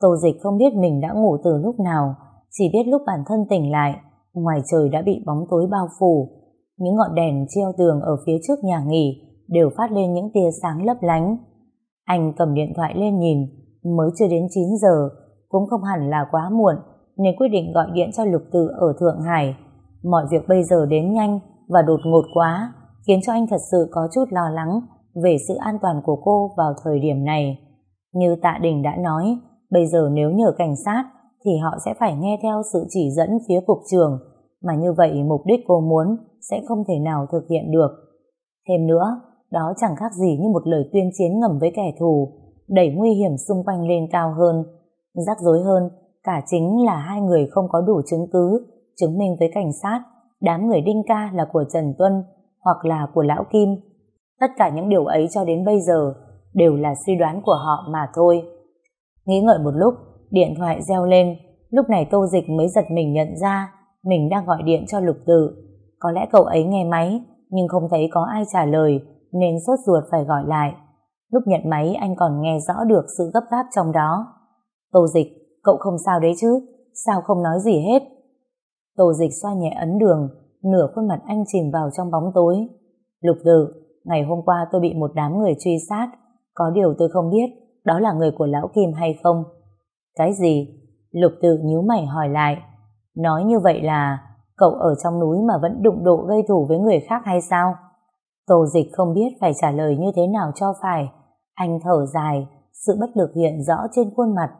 [SPEAKER 1] Tô dịch không biết mình đã ngủ từ lúc nào, chỉ biết lúc bản thân tỉnh lại, ngoài trời đã bị bóng tối bao phủ. Những ngọn đèn treo tường ở phía trước nhà nghỉ đều phát lên những tia sáng lấp lánh. Anh cầm điện thoại lên nhìn, mới chưa đến 9 giờ, cũng không hẳn là quá muộn, nên quyết định gọi điện cho Lục Tử ở Thượng Hải. Mọi việc bây giờ đến nhanh và đột ngột quá, khiến cho anh thật sự có chút lo lắng về sự an toàn của cô vào thời điểm này. Như Tạ Đình đã nói, bây giờ nếu nhờ cảnh sát thì họ sẽ phải nghe theo sự chỉ dẫn phía cục trường, mà như vậy mục đích cô muốn sẽ không thể nào thực hiện được. Thêm nữa, đó chẳng khác gì như một lời tuyên chiến ngầm với kẻ thù, đẩy nguy hiểm xung quanh lên cao hơn. Rắc rối hơn, cả chính là hai người không có đủ chứng cứ, chứng minh với cảnh sát, đám người đinh ca là của Trần Tuân hoặc là của Lão Kim. Tất cả những điều ấy cho đến bây giờ đều là suy đoán của họ mà thôi. Nghĩ ngợi một lúc, điện thoại reo lên, lúc này Tô Dịch mới giật mình nhận ra mình đang gọi điện cho Lục Tử. Có lẽ cậu ấy nghe máy, nhưng không thấy có ai trả lời, nên sốt ruột phải gọi lại. Lúc nhận máy anh còn nghe rõ được sự gấp gáp trong đó. Tô dịch, cậu không sao đấy chứ, sao không nói gì hết. Tô dịch xoa nhẹ ấn đường, nửa khuôn mặt anh chìm vào trong bóng tối. Lục tử, ngày hôm qua tôi bị một đám người truy sát, có điều tôi không biết đó là người của Lão Kim hay không. Cái gì? Lục tử nhíu mày hỏi lại. Nói như vậy là Cậu ở trong núi mà vẫn đụng độ gây thủ với người khác hay sao? Tô dịch không biết phải trả lời như thế nào cho phải. Anh thở dài, sự bất lực hiện rõ trên khuôn mặt.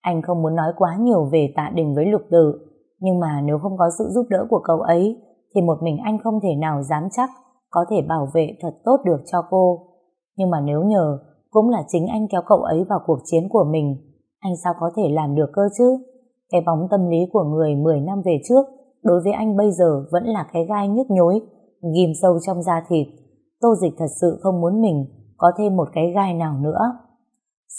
[SPEAKER 1] Anh không muốn nói quá nhiều về tạ đình với lục tử, nhưng mà nếu không có sự giúp đỡ của cậu ấy, thì một mình anh không thể nào dám chắc có thể bảo vệ thật tốt được cho cô. Nhưng mà nếu nhờ, cũng là chính anh kéo cậu ấy vào cuộc chiến của mình, anh sao có thể làm được cơ chứ? Cái bóng tâm lý của người 10 năm về trước, đối với anh bây giờ vẫn là cái gai nhức nhối, ghim sâu trong da thịt. Tô dịch thật sự không muốn mình có thêm một cái gai nào nữa.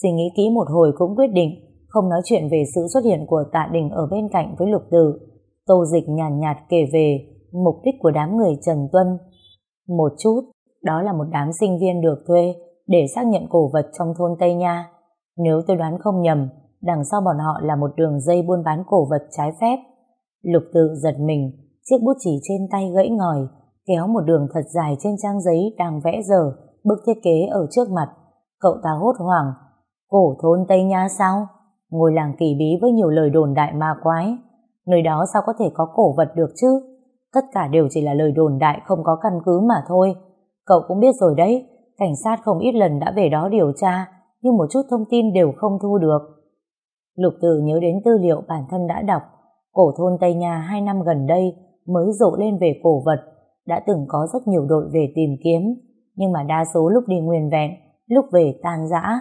[SPEAKER 1] Suy nghĩ kỹ một hồi cũng quyết định không nói chuyện về sự xuất hiện của tạ đình ở bên cạnh với lục tử. Tô dịch nhàn nhạt, nhạt kể về mục đích của đám người Trần Tuân. Một chút, đó là một đám sinh viên được thuê để xác nhận cổ vật trong thôn Tây Nha. Nếu tôi đoán không nhầm, đằng sau bọn họ là một đường dây buôn bán cổ vật trái phép. Lục tự giật mình, chiếc bút chỉ trên tay gãy ngòi, kéo một đường thật dài trên trang giấy đang vẽ giờ, bức thiết kế ở trước mặt. Cậu ta hốt hoảng, cổ thôn Tây Nha sao? Ngôi làng kỳ bí với nhiều lời đồn đại ma quái. Nơi đó sao có thể có cổ vật được chứ? Tất cả đều chỉ là lời đồn đại không có căn cứ mà thôi. Cậu cũng biết rồi đấy, cảnh sát không ít lần đã về đó điều tra, nhưng một chút thông tin đều không thu được. Lục Tử nhớ đến tư liệu bản thân đã đọc, cổ thôn Tây Nha hai năm gần đây mới rộ lên về cổ vật, đã từng có rất nhiều đội về tìm kiếm, nhưng mà đa số lúc đi nguyên vẹn, lúc về tan rã.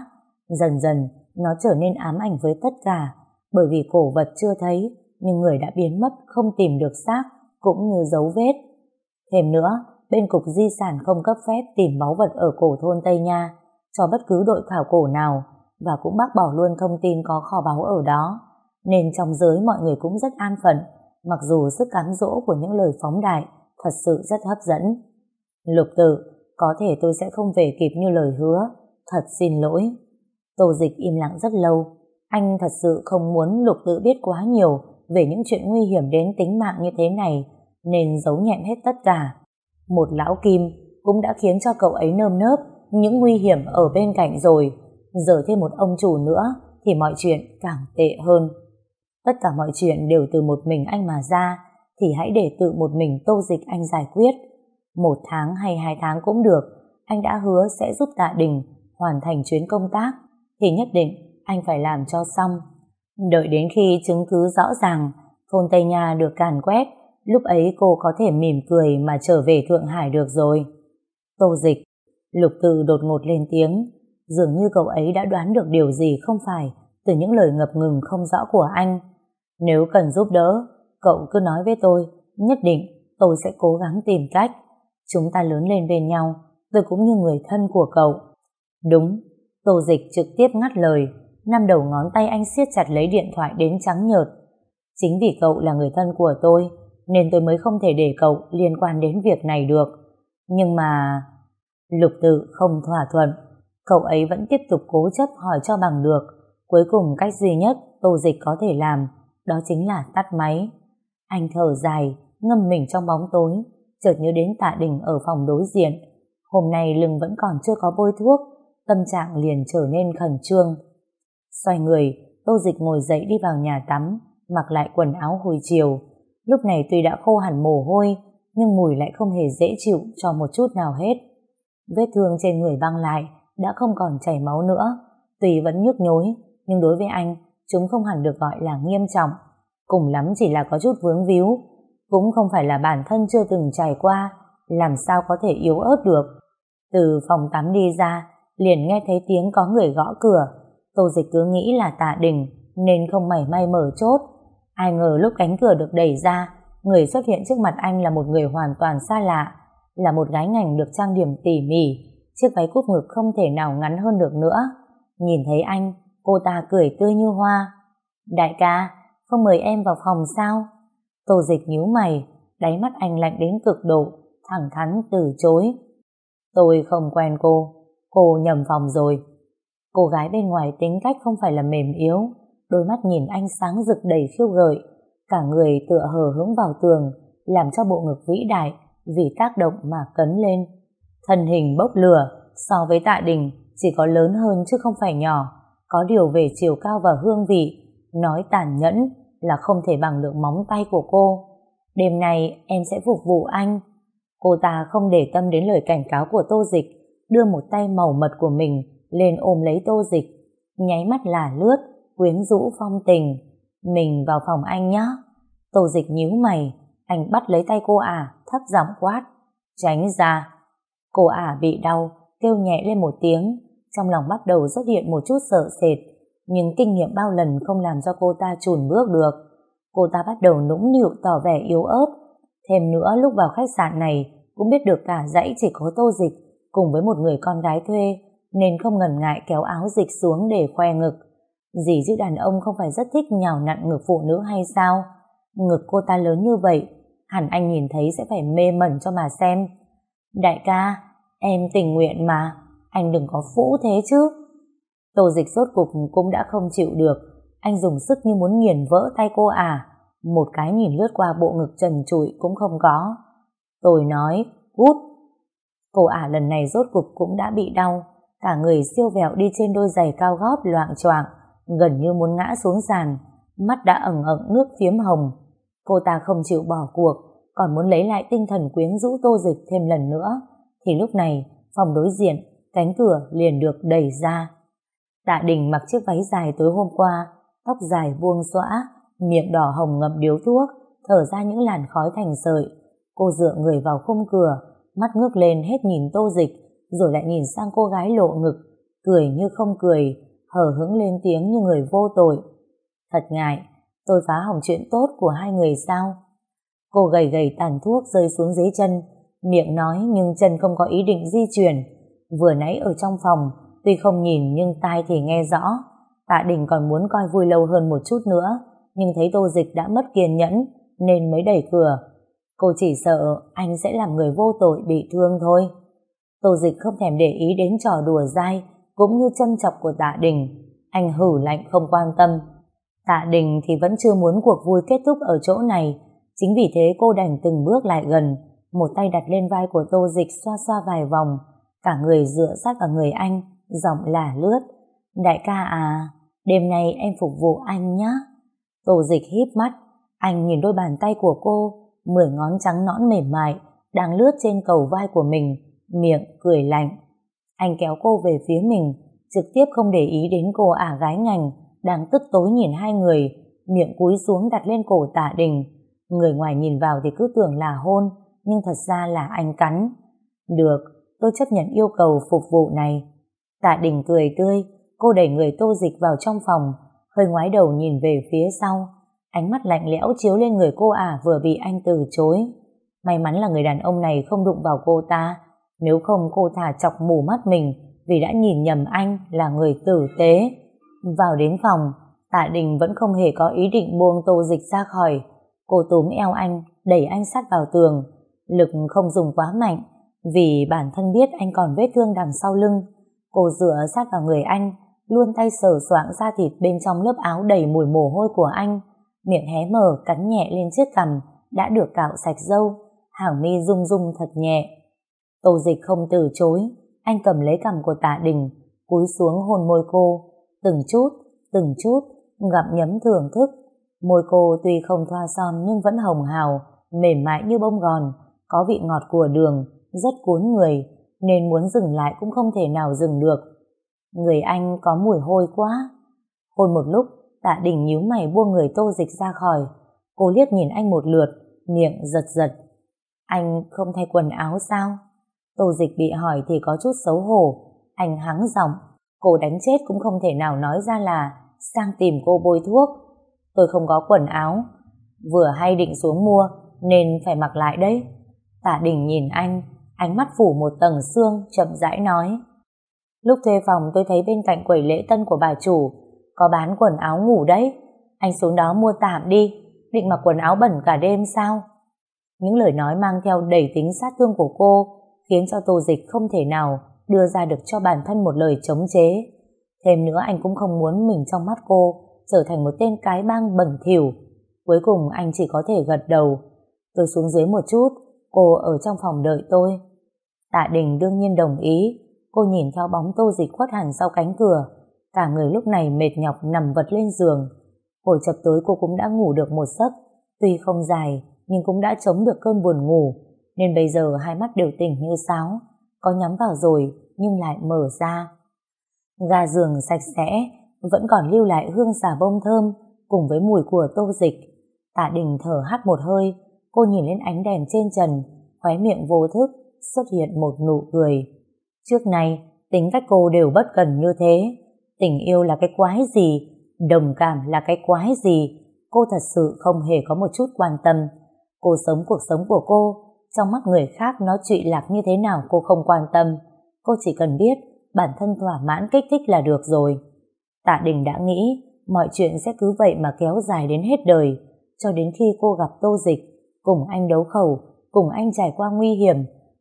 [SPEAKER 1] Dần dần, nó trở nên ám ảnh với tất cả, bởi vì cổ vật chưa thấy, nhưng người đã biến mất không tìm được xác, cũng như dấu vết. Thêm nữa, bên Cục Di sản không cấp phép tìm báu vật ở cổ thôn Tây Nha cho bất cứ đội khảo cổ nào và cũng bác bỏ luôn thông tin có kho báu ở đó. Nên trong giới mọi người cũng rất an phận, mặc dù sức cám dỗ của những lời phóng đại thật sự rất hấp dẫn. Lục tự, có thể tôi sẽ không về kịp như lời hứa, thật xin lỗi. Tô dịch im lặng rất lâu, anh thật sự không muốn lục tự biết quá nhiều về những chuyện nguy hiểm đến tính mạng như thế này, nên giấu nhẹm hết tất cả. Một lão kim cũng đã khiến cho cậu ấy nơm nớp những nguy hiểm ở bên cạnh rồi, giờ thêm một ông chủ nữa thì mọi chuyện càng tệ hơn. Tất cả mọi chuyện đều từ một mình anh mà ra, thì hãy để tự một mình tô dịch anh giải quyết. Một tháng hay hai tháng cũng được, anh đã hứa sẽ giúp tạ đình hoàn thành chuyến công tác, thì nhất định anh phải làm cho xong. Đợi đến khi chứng cứ rõ ràng, thôn Tây Nha được càn quét, lúc ấy cô có thể mỉm cười mà trở về Thượng Hải được rồi. Tô dịch, lục từ đột ngột lên tiếng, dường như cậu ấy đã đoán được điều gì không phải từ những lời ngập ngừng không rõ của anh. Nếu cần giúp đỡ, cậu cứ nói với tôi, nhất định tôi sẽ cố gắng tìm cách. Chúng ta lớn lên bên nhau, tôi cũng như người thân của cậu. Đúng, Tô Dịch trực tiếp ngắt lời, năm đầu ngón tay anh siết chặt lấy điện thoại đến trắng nhợt. Chính vì cậu là người thân của tôi, nên tôi mới không thể để cậu liên quan đến việc này được. Nhưng mà... Lục tự không thỏa thuận, cậu ấy vẫn tiếp tục cố chấp hỏi cho bằng được. Cuối cùng cách duy nhất Tô Dịch có thể làm, đó chính là tắt máy. Anh thở dài, ngâm mình trong bóng tối, chợt nhớ đến tạ đình ở phòng đối diện. Hôm nay lưng vẫn còn chưa có bôi thuốc, tâm trạng liền trở nên khẩn trương. Xoay người, Tô Dịch ngồi dậy đi vào nhà tắm, mặc lại quần áo hồi chiều. Lúc này tuy đã khô hẳn mồ hôi, nhưng mùi lại không hề dễ chịu cho một chút nào hết. Vết thương trên người băng lại, đã không còn chảy máu nữa. Tuy vẫn nhức nhối, nhưng đối với anh, chúng không hẳn được gọi là nghiêm trọng. Cùng lắm chỉ là có chút vướng víu, cũng không phải là bản thân chưa từng trải qua, làm sao có thể yếu ớt được. Từ phòng tắm đi ra, liền nghe thấy tiếng có người gõ cửa. Tô dịch cứ nghĩ là tạ đình, nên không mảy may mở chốt. Ai ngờ lúc cánh cửa được đẩy ra, người xuất hiện trước mặt anh là một người hoàn toàn xa lạ, là một gái ngành được trang điểm tỉ mỉ, chiếc váy cúp ngực không thể nào ngắn hơn được nữa. Nhìn thấy anh, cô ta cười tươi như hoa. Đại ca, không mời em vào phòng sao? Tô dịch nhíu mày, đáy mắt anh lạnh đến cực độ, thẳng thắn từ chối. Tôi không quen cô, cô nhầm phòng rồi. Cô gái bên ngoài tính cách không phải là mềm yếu, đôi mắt nhìn anh sáng rực đầy khiêu gợi, cả người tựa hờ hướng vào tường, làm cho bộ ngực vĩ đại vì tác động mà cấn lên. Thân hình bốc lửa so với tạ đình chỉ có lớn hơn chứ không phải nhỏ, có điều về chiều cao và hương vị, nói tàn nhẫn là không thể bằng được móng tay của cô. đêm nay em sẽ phục vụ anh. Cô ta không để tâm đến lời cảnh cáo của Tô Dịch, đưa một tay màu mật của mình lên ôm lấy Tô Dịch, nháy mắt là lướt, quyến rũ phong tình. Mình vào phòng anh nhé. Tô Dịch nhíu mày, anh bắt lấy tay cô ả, thấp giọng quát. Tránh ra. Cô ả bị đau, kêu nhẹ lên một tiếng, trong lòng bắt đầu xuất hiện một chút sợ sệt, nhưng kinh nghiệm bao lần không làm cho cô ta chùn bước được. Cô ta bắt đầu nũng nịu tỏ vẻ yếu ớt. Thêm nữa lúc vào khách sạn này cũng biết được cả dãy chỉ có tô dịch cùng với một người con gái thuê nên không ngần ngại kéo áo dịch xuống để khoe ngực. Dì chứ đàn ông không phải rất thích nhào nặn ngực phụ nữ hay sao? Ngực cô ta lớn như vậy, hẳn anh nhìn thấy sẽ phải mê mẩn cho mà xem. Đại ca, em tình nguyện mà, anh đừng có phũ thế chứ. Tô dịch rốt cục cũng đã không chịu được, anh dùng sức như muốn nghiền vỡ tay cô à, một cái nhìn lướt qua bộ ngực trần trụi cũng không có. Tôi nói, cút. Cô ả lần này rốt cục cũng đã bị đau, cả người siêu vẹo đi trên đôi giày cao gót loạn choạng, gần như muốn ngã xuống sàn, mắt đã ẩn ẩn nước phiếm hồng. Cô ta không chịu bỏ cuộc, còn muốn lấy lại tinh thần quyến rũ tô dịch thêm lần nữa, thì lúc này phòng đối diện, cánh cửa liền được đẩy ra. Tạ Đình mặc chiếc váy dài tối hôm qua, tóc dài buông xõa, miệng đỏ hồng ngậm điếu thuốc, thở ra những làn khói thành sợi. Cô dựa người vào khung cửa, mắt ngước lên hết nhìn tô dịch, rồi lại nhìn sang cô gái lộ ngực, cười như không cười, hở hững lên tiếng như người vô tội. Thật ngại, tôi phá hỏng chuyện tốt của hai người sao? Cô gầy gầy tàn thuốc rơi xuống dưới chân, miệng nói nhưng chân không có ý định di chuyển. Vừa nãy ở trong phòng, tuy không nhìn nhưng tai thì nghe rõ. Tạ Đình còn muốn coi vui lâu hơn một chút nữa, nhưng thấy Tô Dịch đã mất kiên nhẫn, nên mới đẩy cửa. Cô chỉ sợ anh sẽ làm người vô tội bị thương thôi. Tô Dịch không thèm để ý đến trò đùa dai, cũng như châm chọc của Tạ Đình. Anh hử lạnh không quan tâm. Tạ Đình thì vẫn chưa muốn cuộc vui kết thúc ở chỗ này, chính vì thế cô đành từng bước lại gần, một tay đặt lên vai của Tô Dịch xoa xoa vài vòng, cả người dựa sát vào người anh, giọng là lướt. Đại ca à, đêm nay em phục vụ anh nhé. Tô Dịch híp mắt, anh nhìn đôi bàn tay của cô, mười ngón trắng nõn mềm mại, đang lướt trên cầu vai của mình, miệng cười lạnh. Anh kéo cô về phía mình, trực tiếp không để ý đến cô ả gái ngành, đang tức tối nhìn hai người, miệng cúi xuống đặt lên cổ tạ đình. Người ngoài nhìn vào thì cứ tưởng là hôn, nhưng thật ra là anh cắn. Được, tôi chấp nhận yêu cầu phục vụ này. Tạ đình cười tươi, cô đẩy người tô dịch vào trong phòng, hơi ngoái đầu nhìn về phía sau. Ánh mắt lạnh lẽo chiếu lên người cô ả vừa bị anh từ chối. May mắn là người đàn ông này không đụng vào cô ta, nếu không cô thả chọc mù mắt mình vì đã nhìn nhầm anh là người tử tế. Vào đến phòng, Tạ Đình vẫn không hề có ý định buông tô dịch ra khỏi. Cô túm eo anh, đẩy anh sát vào tường. Lực không dùng quá mạnh, vì bản thân biết anh còn vết thương đằng sau lưng. Cô dựa sát vào người anh, luôn tay sờ soạng da thịt bên trong lớp áo đầy mùi mồ hôi của anh. Miệng hé mở cắn nhẹ lên chiếc cằm, đã được cạo sạch dâu, hàng mi rung rung thật nhẹ. Tô dịch không từ chối, anh cầm lấy cằm của tạ đình, cúi xuống hôn môi cô, từng chút, từng chút, gặm nhấm thưởng thức. Môi cô tuy không thoa son nhưng vẫn hồng hào, mềm mại như bông gòn, có vị ngọt của đường, rất cuốn người, nên muốn dừng lại cũng không thể nào dừng được. Người anh có mùi hôi quá. hôi một lúc, tạ đình nhíu mày buông người tô dịch ra khỏi. Cô liếc nhìn anh một lượt, miệng giật giật. Anh không thay quần áo sao? Tô dịch bị hỏi thì có chút xấu hổ. Anh hắng giọng, cô đánh chết cũng không thể nào nói ra là sang tìm cô bôi thuốc. Tôi không có quần áo, vừa hay định xuống mua nên phải mặc lại đấy. Tạ Đình nhìn anh, ánh mắt phủ một tầng xương chậm rãi nói. Lúc thuê phòng tôi thấy bên cạnh quầy lễ tân của bà chủ có bán quần áo ngủ đấy. Anh xuống đó mua tạm đi, định mặc quần áo bẩn cả đêm sao? Những lời nói mang theo đầy tính sát thương của cô khiến cho Tô Dịch không thể nào đưa ra được cho bản thân một lời chống chế. Thêm nữa anh cũng không muốn mình trong mắt cô trở thành một tên cái bang bẩn thỉu. Cuối cùng anh chỉ có thể gật đầu. Tôi xuống dưới một chút, cô ở trong phòng đợi tôi. Tạ Đình đương nhiên đồng ý. Cô nhìn theo bóng Tô Dịch khuất hẳn sau cánh cửa. Cả người lúc này mệt nhọc nằm vật lên giường. Hồi chập tối cô cũng đã ngủ được một giấc. Tuy không dài, nhưng cũng đã chống được cơn buồn ngủ, nên bây giờ hai mắt đều tỉnh như sáo, có nhắm vào rồi nhưng lại mở ra. Ga giường sạch sẽ, vẫn còn lưu lại hương xà bông thơm cùng với mùi của tô dịch. Tạ Đình thở hắt một hơi, cô nhìn lên ánh đèn trên trần, khóe miệng vô thức xuất hiện một nụ cười. Trước nay, tính cách cô đều bất cần như thế. Tình yêu là cái quái gì, đồng cảm là cái quái gì, cô thật sự không hề có một chút quan tâm. Cô sống cuộc sống của cô, trong mắt người khác nó trụy lạc như thế nào cô không quan tâm. Cô chỉ cần biết bản thân thỏa mãn kích thích là được rồi. Tạ Đình đã nghĩ mọi chuyện sẽ cứ vậy mà kéo dài đến hết đời, cho đến khi cô gặp Tô Dịch, cùng anh đấu khẩu, cùng anh trải qua nguy hiểm,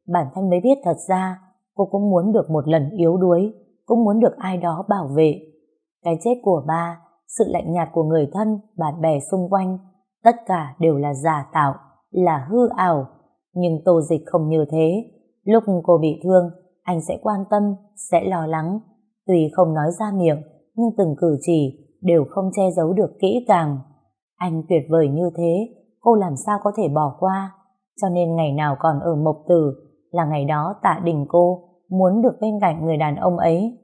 [SPEAKER 1] bản thân mới biết thật ra cô cũng muốn được một lần yếu đuối, cũng muốn được ai đó bảo vệ. Cái chết của ba, sự lạnh nhạt của người thân, bạn bè xung quanh, tất cả đều là giả tạo, là hư ảo. Nhưng Tô Dịch không như thế. Lúc cô bị thương, anh sẽ quan tâm, sẽ lo lắng. Tuy không nói ra miệng, nhưng từng cử chỉ đều không che giấu được kỹ càng. Anh tuyệt vời như thế, cô làm sao có thể bỏ qua. Cho nên ngày nào còn ở Mộc Tử là ngày đó tạ đình cô muốn được bên cạnh người đàn ông ấy.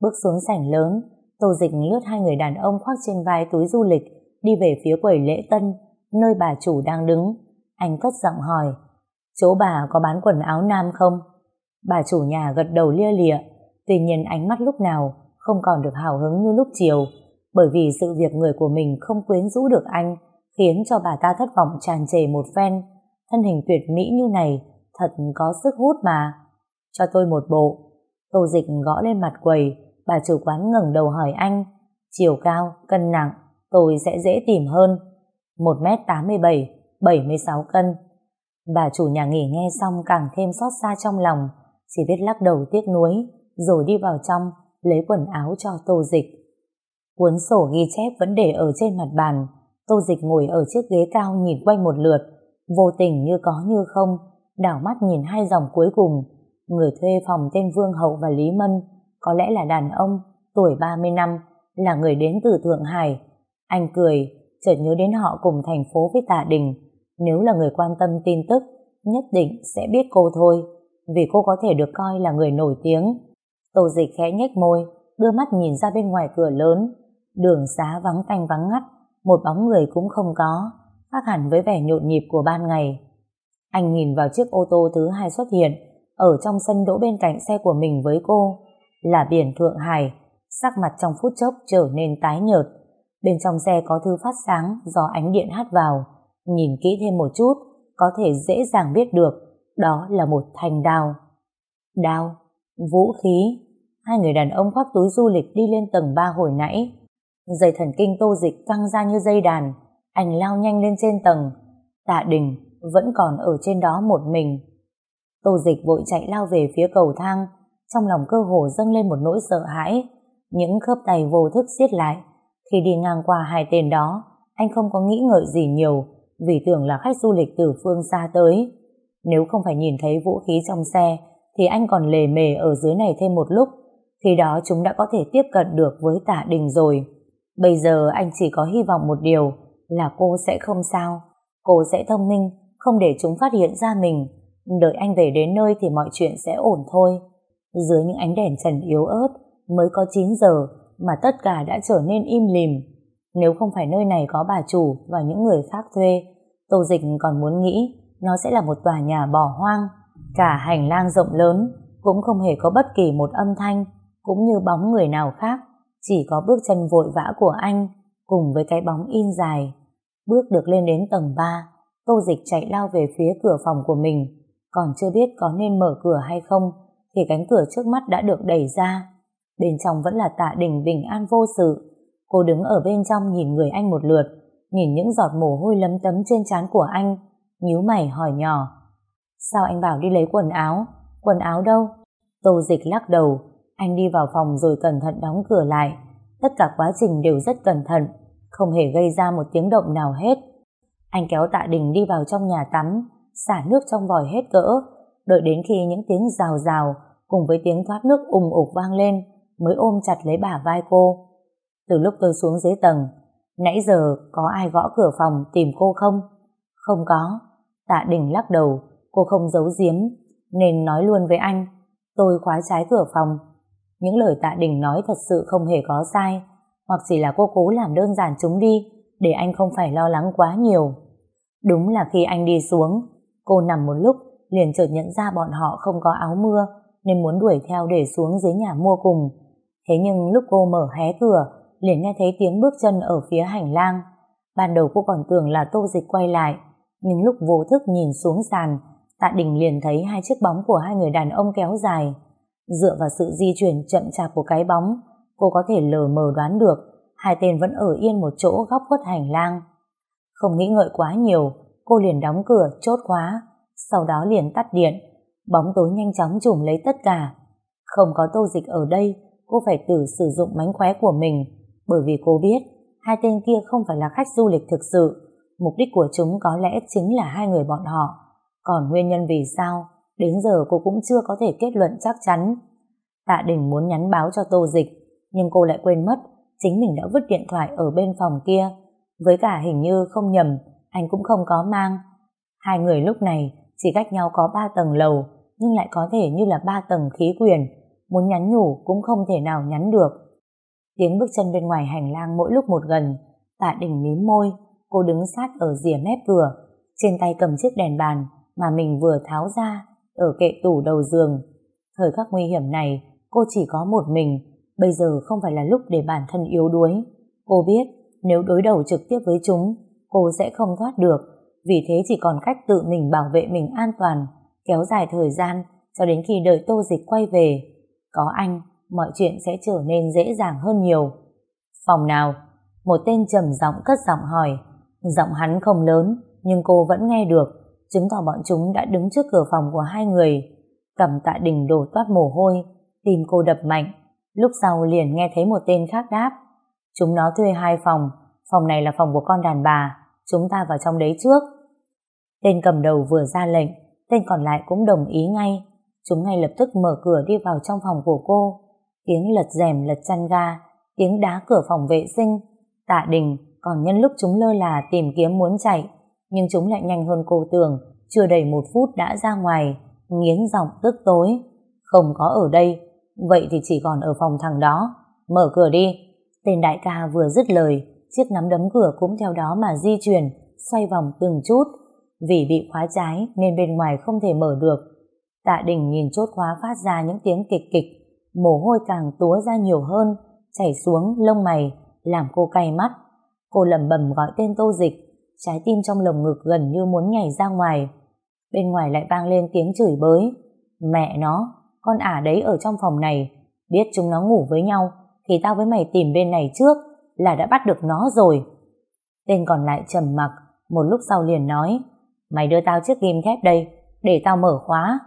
[SPEAKER 1] Bước xuống sảnh lớn, Tô Dịch lướt hai người đàn ông khoác trên vai túi du lịch đi về phía quầy lễ tân, nơi bà chủ đang đứng. Anh cất giọng hỏi, chỗ bà có bán quần áo nam không? Bà chủ nhà gật đầu lia lịa, tuy nhiên ánh mắt lúc nào không còn được hào hứng như lúc chiều, bởi vì sự việc người của mình không quyến rũ được anh, khiến cho bà ta thất vọng tràn trề một phen. Thân hình tuyệt mỹ như này, thật có sức hút mà. Cho tôi một bộ. Tô dịch gõ lên mặt quầy, bà chủ quán ngẩng đầu hỏi anh, chiều cao, cân nặng, tôi sẽ dễ tìm hơn. 1m87, 76 cân. Bà chủ nhà nghỉ nghe xong càng thêm xót xa trong lòng, chỉ biết lắc đầu tiếc nuối, rồi đi vào trong, lấy quần áo cho tô dịch. Cuốn sổ ghi chép vẫn để ở trên mặt bàn, tô dịch ngồi ở chiếc ghế cao nhìn quanh một lượt, vô tình như có như không, đảo mắt nhìn hai dòng cuối cùng, người thuê phòng tên Vương Hậu và Lý Mân, có lẽ là đàn ông, tuổi 30 năm, là người đến từ Thượng Hải. Anh cười, chợt nhớ đến họ cùng thành phố với Tạ Đình. Nếu là người quan tâm tin tức, nhất định sẽ biết cô thôi, vì cô có thể được coi là người nổi tiếng. Tô dịch khẽ nhếch môi, đưa mắt nhìn ra bên ngoài cửa lớn. Đường xá vắng tanh vắng ngắt, một bóng người cũng không có, khác hẳn với vẻ nhộn nhịp của ban ngày. Anh nhìn vào chiếc ô tô thứ hai xuất hiện, ở trong sân đỗ bên cạnh xe của mình với cô, là biển Thượng Hải, sắc mặt trong phút chốc trở nên tái nhợt. Bên trong xe có thư phát sáng do ánh điện hát vào, nhìn kỹ thêm một chút, có thể dễ dàng biết được, đó là một thanh đao. Đao, vũ khí, hai người đàn ông khoác túi du lịch đi lên tầng 3 hồi nãy. Dây thần kinh tô dịch căng ra như dây đàn, anh lao nhanh lên trên tầng. Tạ đình vẫn còn ở trên đó một mình. Tô dịch vội chạy lao về phía cầu thang, trong lòng cơ hồ dâng lên một nỗi sợ hãi. Những khớp tay vô thức siết lại. Khi đi ngang qua hai tên đó, anh không có nghĩ ngợi gì nhiều, vì tưởng là khách du lịch từ phương xa tới. Nếu không phải nhìn thấy vũ khí trong xe, thì anh còn lề mề ở dưới này thêm một lúc. Khi đó chúng đã có thể tiếp cận được với tạ đình rồi. Bây giờ anh chỉ có hy vọng một điều là cô sẽ không sao. Cô sẽ thông minh, không để chúng phát hiện ra mình. Đợi anh về đến nơi thì mọi chuyện sẽ ổn thôi. Dưới những ánh đèn trần yếu ớt, mới có 9 giờ mà tất cả đã trở nên im lìm. Nếu không phải nơi này có bà chủ và những người khác thuê, Tô Dịch còn muốn nghĩ nó sẽ là một tòa nhà bỏ hoang. Cả hành lang rộng lớn cũng không hề có bất kỳ một âm thanh cũng như bóng người nào khác, chỉ có bước chân vội vã của anh cùng với cái bóng in dài. Bước được lên đến tầng 3, Tô Dịch chạy lao về phía cửa phòng của mình, còn chưa biết có nên mở cửa hay không thì cánh cửa trước mắt đã được đẩy ra. Bên trong vẫn là tạ đình bình an vô sự. Cô đứng ở bên trong nhìn người anh một lượt, nhìn những giọt mồ hôi lấm tấm trên trán của anh, nhíu mày hỏi nhỏ. Sao anh bảo đi lấy quần áo? Quần áo đâu? Tô dịch lắc đầu, anh đi vào phòng rồi cẩn thận đóng cửa lại. Tất cả quá trình đều rất cẩn thận, không hề gây ra một tiếng động nào hết. Anh kéo tạ đình đi vào trong nhà tắm, xả nước trong vòi hết cỡ, đợi đến khi những tiếng rào rào cùng với tiếng thoát nước ùng ục vang lên mới ôm chặt lấy bả vai cô. Từ lúc tôi xuống dưới tầng, nãy giờ có ai gõ cửa phòng tìm cô không? Không có. Tạ Đình lắc đầu, cô không giấu giếm, nên nói luôn với anh. Tôi khóa trái cửa phòng. Những lời Tạ Đình nói thật sự không hề có sai, hoặc chỉ là cô cố làm đơn giản chúng đi, để anh không phải lo lắng quá nhiều. Đúng là khi anh đi xuống, cô nằm một lúc, liền chợt nhận ra bọn họ không có áo mưa, nên muốn đuổi theo để xuống dưới nhà mua cùng. Thế nhưng lúc cô mở hé cửa, liền nghe thấy tiếng bước chân ở phía hành lang. Ban đầu cô còn tưởng là tô dịch quay lại, nhưng lúc vô thức nhìn xuống sàn, Tạ Đình liền thấy hai chiếc bóng của hai người đàn ông kéo dài. Dựa vào sự di chuyển chậm chạp của cái bóng, cô có thể lờ mờ đoán được hai tên vẫn ở yên một chỗ góc khuất hành lang. Không nghĩ ngợi quá nhiều, cô liền đóng cửa, chốt khóa, sau đó liền tắt điện. Bóng tối nhanh chóng trùm lấy tất cả. Không có tô dịch ở đây, cô phải tự sử dụng mánh khóe của mình, bởi vì cô biết hai tên kia không phải là khách du lịch thực sự. Mục đích của chúng có lẽ chính là hai người bọn họ. Còn nguyên nhân vì sao, đến giờ cô cũng chưa có thể kết luận chắc chắn. Tạ Đình muốn nhắn báo cho Tô Dịch, nhưng cô lại quên mất chính mình đã vứt điện thoại ở bên phòng kia. Với cả hình như không nhầm, anh cũng không có mang. Hai người lúc này chỉ cách nhau có ba tầng lầu, nhưng lại có thể như là ba tầng khí quyền. Muốn nhắn nhủ cũng không thể nào nhắn được. Tiếng bước chân bên ngoài hành lang mỗi lúc một gần, tạ đỉnh mím môi, cô đứng sát ở rìa mép cửa, trên tay cầm chiếc đèn bàn mà mình vừa tháo ra ở kệ tủ đầu giường. Thời khắc nguy hiểm này, cô chỉ có một mình, bây giờ không phải là lúc để bản thân yếu đuối. Cô biết, nếu đối đầu trực tiếp với chúng, cô sẽ không thoát được, vì thế chỉ còn cách tự mình bảo vệ mình an toàn, kéo dài thời gian cho đến khi đợi tô dịch quay về. Có anh, mọi chuyện sẽ trở nên dễ dàng hơn nhiều. Phòng nào? Một tên trầm giọng cất giọng hỏi. Giọng hắn không lớn, nhưng cô vẫn nghe được, chứng tỏ bọn chúng đã đứng trước cửa phòng của hai người. Cầm tạ đình đổ toát mồ hôi, tim cô đập mạnh. Lúc sau liền nghe thấy một tên khác đáp. Chúng nó thuê hai phòng, phòng này là phòng của con đàn bà, chúng ta vào trong đấy trước. Tên cầm đầu vừa ra lệnh, tên còn lại cũng đồng ý ngay. Chúng ngay lập tức mở cửa đi vào trong phòng của cô. Tiếng lật rèm lật chăn ga, tiếng đá cửa phòng vệ sinh. Tạ đình còn nhân lúc chúng lơ là tìm kiếm muốn chạy, nhưng chúng lại nhanh hơn cô tưởng, chưa đầy một phút đã ra ngoài, nghiến giọng tức tối. Không có ở đây, vậy thì chỉ còn ở phòng thằng đó. Mở cửa đi. Tên đại ca vừa dứt lời, chiếc nắm đấm cửa cũng theo đó mà di chuyển, xoay vòng từng chút. Vì bị khóa trái nên bên ngoài không thể mở được. Tạ Đình nhìn chốt khóa phát ra những tiếng kịch kịch, mồ hôi càng túa ra nhiều hơn, chảy xuống lông mày, làm cô cay mắt. Cô lẩm bẩm gọi tên Tô Dịch, trái tim trong lồng ngực gần như muốn nhảy ra ngoài. Bên ngoài lại vang lên tiếng chửi bới. Mẹ nó, con ả đấy ở trong phòng này, biết chúng nó ngủ với nhau, thì tao với mày tìm bên này trước, là đã bắt được nó rồi. Tên còn lại trầm mặc, một lúc sau liền nói, mày đưa tao chiếc ghim thép đây, để tao mở khóa.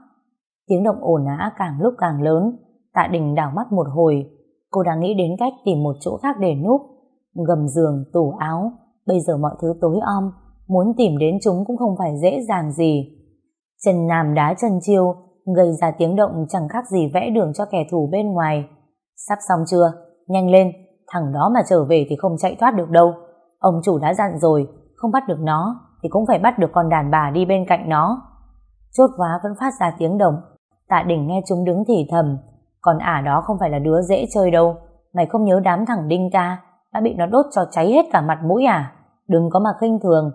[SPEAKER 1] Tiếng động ồn ào càng lúc càng lớn, tạ đình đảo mắt một hồi, cô đang nghĩ đến cách tìm một chỗ khác để núp, gầm giường, tủ áo, bây giờ mọi thứ tối om, muốn tìm đến chúng cũng không phải dễ dàng gì. Chân nam đá chân chiêu, gây ra tiếng động chẳng khác gì vẽ đường cho kẻ thù bên ngoài. Sắp xong chưa? Nhanh lên, thằng đó mà trở về thì không chạy thoát được đâu. Ông chủ đã dặn rồi, không bắt được nó thì cũng phải bắt được con đàn bà đi bên cạnh nó. Chốt quá vẫn phát ra tiếng động. Tạ đỉnh nghe chúng đứng thì thầm. Còn ả đó không phải là đứa dễ chơi đâu. Mày không nhớ đám thằng Đinh ca đã bị nó đốt cho cháy hết cả mặt mũi à? Đừng có mà khinh thường.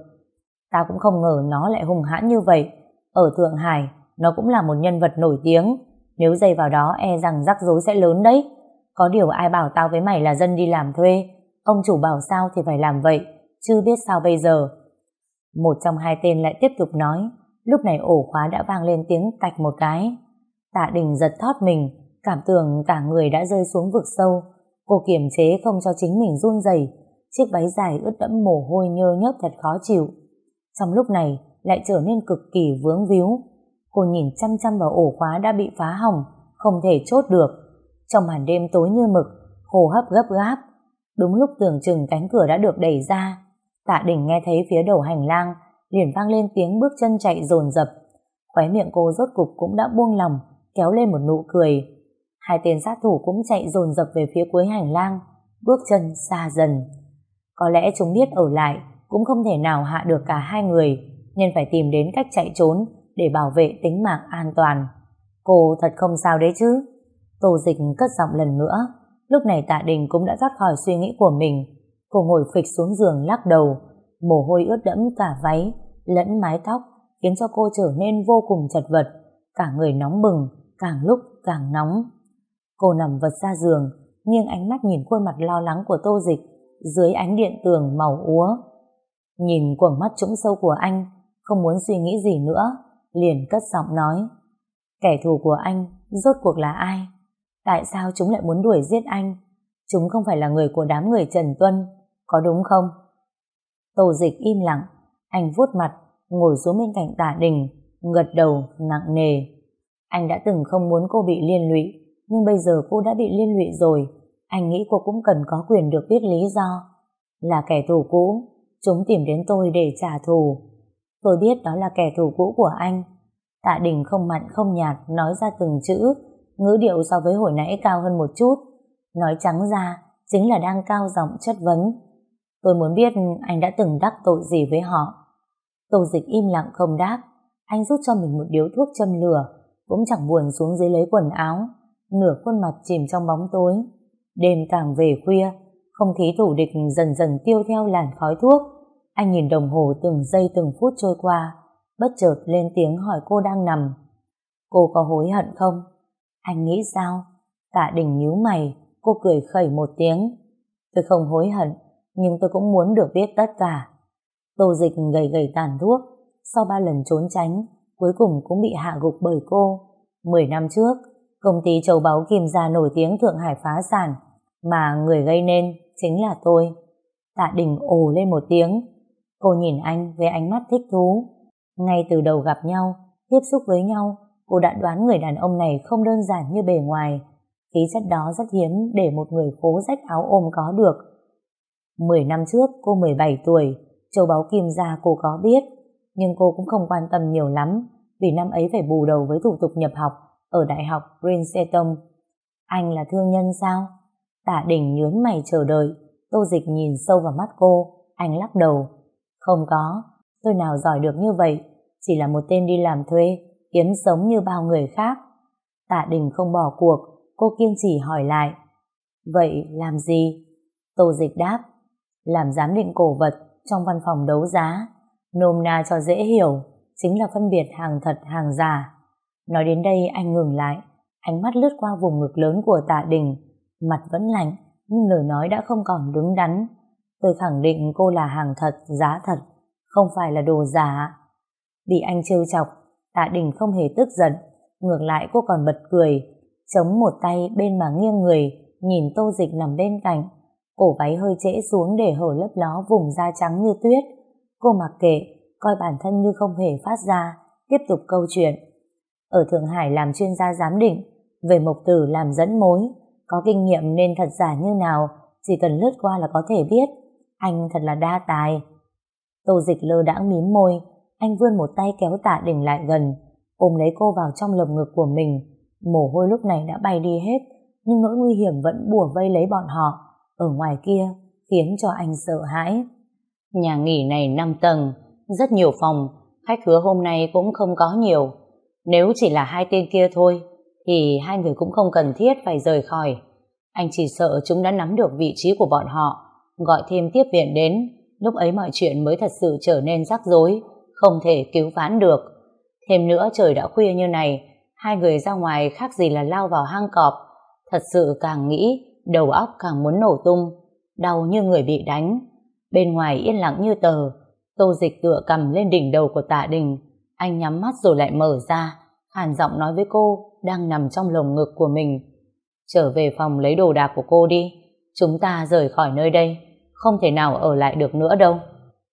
[SPEAKER 1] Tao cũng không ngờ nó lại hùng hãn như vậy. Ở Thượng Hải, nó cũng là một nhân vật nổi tiếng. Nếu dây vào đó e rằng rắc rối sẽ lớn đấy. Có điều ai bảo tao với mày là dân đi làm thuê. Ông chủ bảo sao thì phải làm vậy. Chứ biết sao bây giờ. Một trong hai tên lại tiếp tục nói. Lúc này ổ khóa đã vang lên tiếng tạch một cái. Tạ đình giật thót mình, cảm tưởng cả người đã rơi xuống vực sâu. Cô kiềm chế không cho chính mình run rẩy, chiếc váy dài ướt đẫm mồ hôi nhơ nhớp thật khó chịu. Trong lúc này lại trở nên cực kỳ vướng víu. Cô nhìn chăm chăm vào ổ khóa đã bị phá hỏng, không thể chốt được. Trong màn đêm tối như mực, hô hấp gấp gáp. Đúng lúc tưởng chừng cánh cửa đã được đẩy ra, Tạ Đình nghe thấy phía đầu hành lang liền vang lên tiếng bước chân chạy dồn dập. Khóe miệng cô rốt cục cũng đã buông lòng, kéo lên một nụ cười. Hai tên sát thủ cũng chạy dồn dập về phía cuối hành lang, bước chân xa dần. Có lẽ chúng biết ở lại cũng không thể nào hạ được cả hai người, nên phải tìm đến cách chạy trốn để bảo vệ tính mạng an toàn. Cô thật không sao đấy chứ? Tô dịch cất giọng lần nữa. Lúc này tạ đình cũng đã thoát khỏi suy nghĩ của mình. Cô ngồi phịch xuống giường lắc đầu, mồ hôi ướt đẫm cả váy, lẫn mái tóc, khiến cho cô trở nên vô cùng chật vật, cả người nóng bừng, càng lúc càng nóng. Cô nằm vật ra giường, nghiêng ánh mắt nhìn khuôn mặt lo lắng của tô dịch dưới ánh điện tường màu úa. Nhìn quầng mắt trũng sâu của anh, không muốn suy nghĩ gì nữa, liền cất giọng nói. Kẻ thù của anh rốt cuộc là ai? Tại sao chúng lại muốn đuổi giết anh? Chúng không phải là người của đám người Trần Tuân, có đúng không? Tô dịch im lặng, anh vuốt mặt, ngồi xuống bên cạnh tả đình, gật đầu, nặng nề. Anh đã từng không muốn cô bị liên lụy, nhưng bây giờ cô đã bị liên lụy rồi. Anh nghĩ cô cũng cần có quyền được biết lý do. Là kẻ thù cũ, chúng tìm đến tôi để trả thù. Tôi biết đó là kẻ thù cũ của anh. Tạ Đình không mặn không nhạt nói ra từng chữ, ngữ điệu so với hồi nãy cao hơn một chút. Nói trắng ra, chính là đang cao giọng chất vấn. Tôi muốn biết anh đã từng đắc tội gì với họ. Tô dịch im lặng không đáp. Anh rút cho mình một điếu thuốc châm lửa, cũng chẳng buồn xuống dưới lấy quần áo. Nửa khuôn mặt chìm trong bóng tối. Đêm càng về khuya, không khí thủ địch dần dần tiêu theo làn khói thuốc. Anh nhìn đồng hồ từng giây từng phút trôi qua, bất chợt lên tiếng hỏi cô đang nằm. Cô có hối hận không? Anh nghĩ sao? Tạ đình nhíu mày, cô cười khẩy một tiếng. Tôi không hối hận, nhưng tôi cũng muốn được biết tất cả. Tô dịch gầy gầy tàn thuốc, sau ba lần trốn tránh, cuối cùng cũng bị hạ gục bởi cô. Mười năm trước, công ty châu báu Kim Gia nổi tiếng Thượng Hải phá sản, mà người gây nên chính là tôi. Tạ Đình ồ lên một tiếng. Cô nhìn anh với ánh mắt thích thú. Ngay từ đầu gặp nhau, tiếp xúc với nhau, cô đã đoán người đàn ông này không đơn giản như bề ngoài. Khí chất đó rất hiếm để một người phố rách áo ôm có được. Mười năm trước, cô 17 tuổi, châu báu kim gia cô có biết, nhưng cô cũng không quan tâm nhiều lắm, vì năm ấy phải bù đầu với thủ tục nhập học ở Đại học Princeton. Anh là thương nhân sao? Tả đỉnh nhướng mày chờ đợi, tô dịch nhìn sâu vào mắt cô, anh lắc đầu. Không có, tôi nào giỏi được như vậy, chỉ là một tên đi làm thuê, kiếm sống như bao người khác. Tạ đình không bỏ cuộc, cô kiên trì hỏi lại. Vậy làm gì? Tô dịch đáp, làm giám định cổ vật trong văn phòng đấu giá. Nôm na cho dễ hiểu, chính là phân biệt hàng thật hàng giả. Nói đến đây anh ngừng lại, ánh mắt lướt qua vùng ngực lớn của tạ đình, mặt vẫn lạnh, nhưng lời nói đã không còn đứng đắn. Tôi khẳng định cô là hàng thật, giá thật, không phải là đồ giả. Bị anh trêu chọc, tạ đình không hề tức giận, ngược lại cô còn bật cười, chống một tay bên mà nghiêng người, nhìn tô dịch nằm bên cạnh, cổ váy hơi trễ xuống để hở lớp ló vùng da trắng như tuyết. Cô mặc kệ, coi bản thân như không hề phát ra, tiếp tục câu chuyện. Ở Thượng Hải làm chuyên gia giám định, về mộc tử làm dẫn mối, có kinh nghiệm nên thật giả như nào, chỉ cần lướt qua là có thể biết. Anh thật là đa tài. Tô dịch lơ đãng mím môi, anh vươn một tay kéo tạ đỉnh lại gần, ôm lấy cô vào trong lồng ngực của mình. Mồ hôi lúc này đã bay đi hết, nhưng nỗi nguy hiểm vẫn bùa vây lấy bọn họ ở ngoài kia khiến cho anh sợ hãi. Nhà nghỉ này 5 tầng, rất nhiều phòng, khách hứa hôm nay cũng không có nhiều. Nếu chỉ là hai tên kia thôi, thì hai người cũng không cần thiết phải rời khỏi. Anh chỉ sợ chúng đã nắm được vị trí của bọn họ, gọi thêm tiếp viện đến, lúc ấy mọi chuyện mới thật sự trở nên rắc rối, không thể cứu vãn được. Thêm nữa trời đã khuya như này, hai người ra ngoài khác gì là lao vào hang cọp. Thật sự càng nghĩ, đầu óc càng muốn nổ tung, đau như người bị đánh. Bên ngoài yên lặng như tờ, tô dịch tựa cầm lên đỉnh đầu của tạ đình, anh nhắm mắt rồi lại mở ra, hàn giọng nói với cô đang nằm trong lồng ngực của mình. Trở về phòng lấy đồ đạc của cô đi, chúng ta rời khỏi nơi đây, không thể nào ở lại được nữa đâu.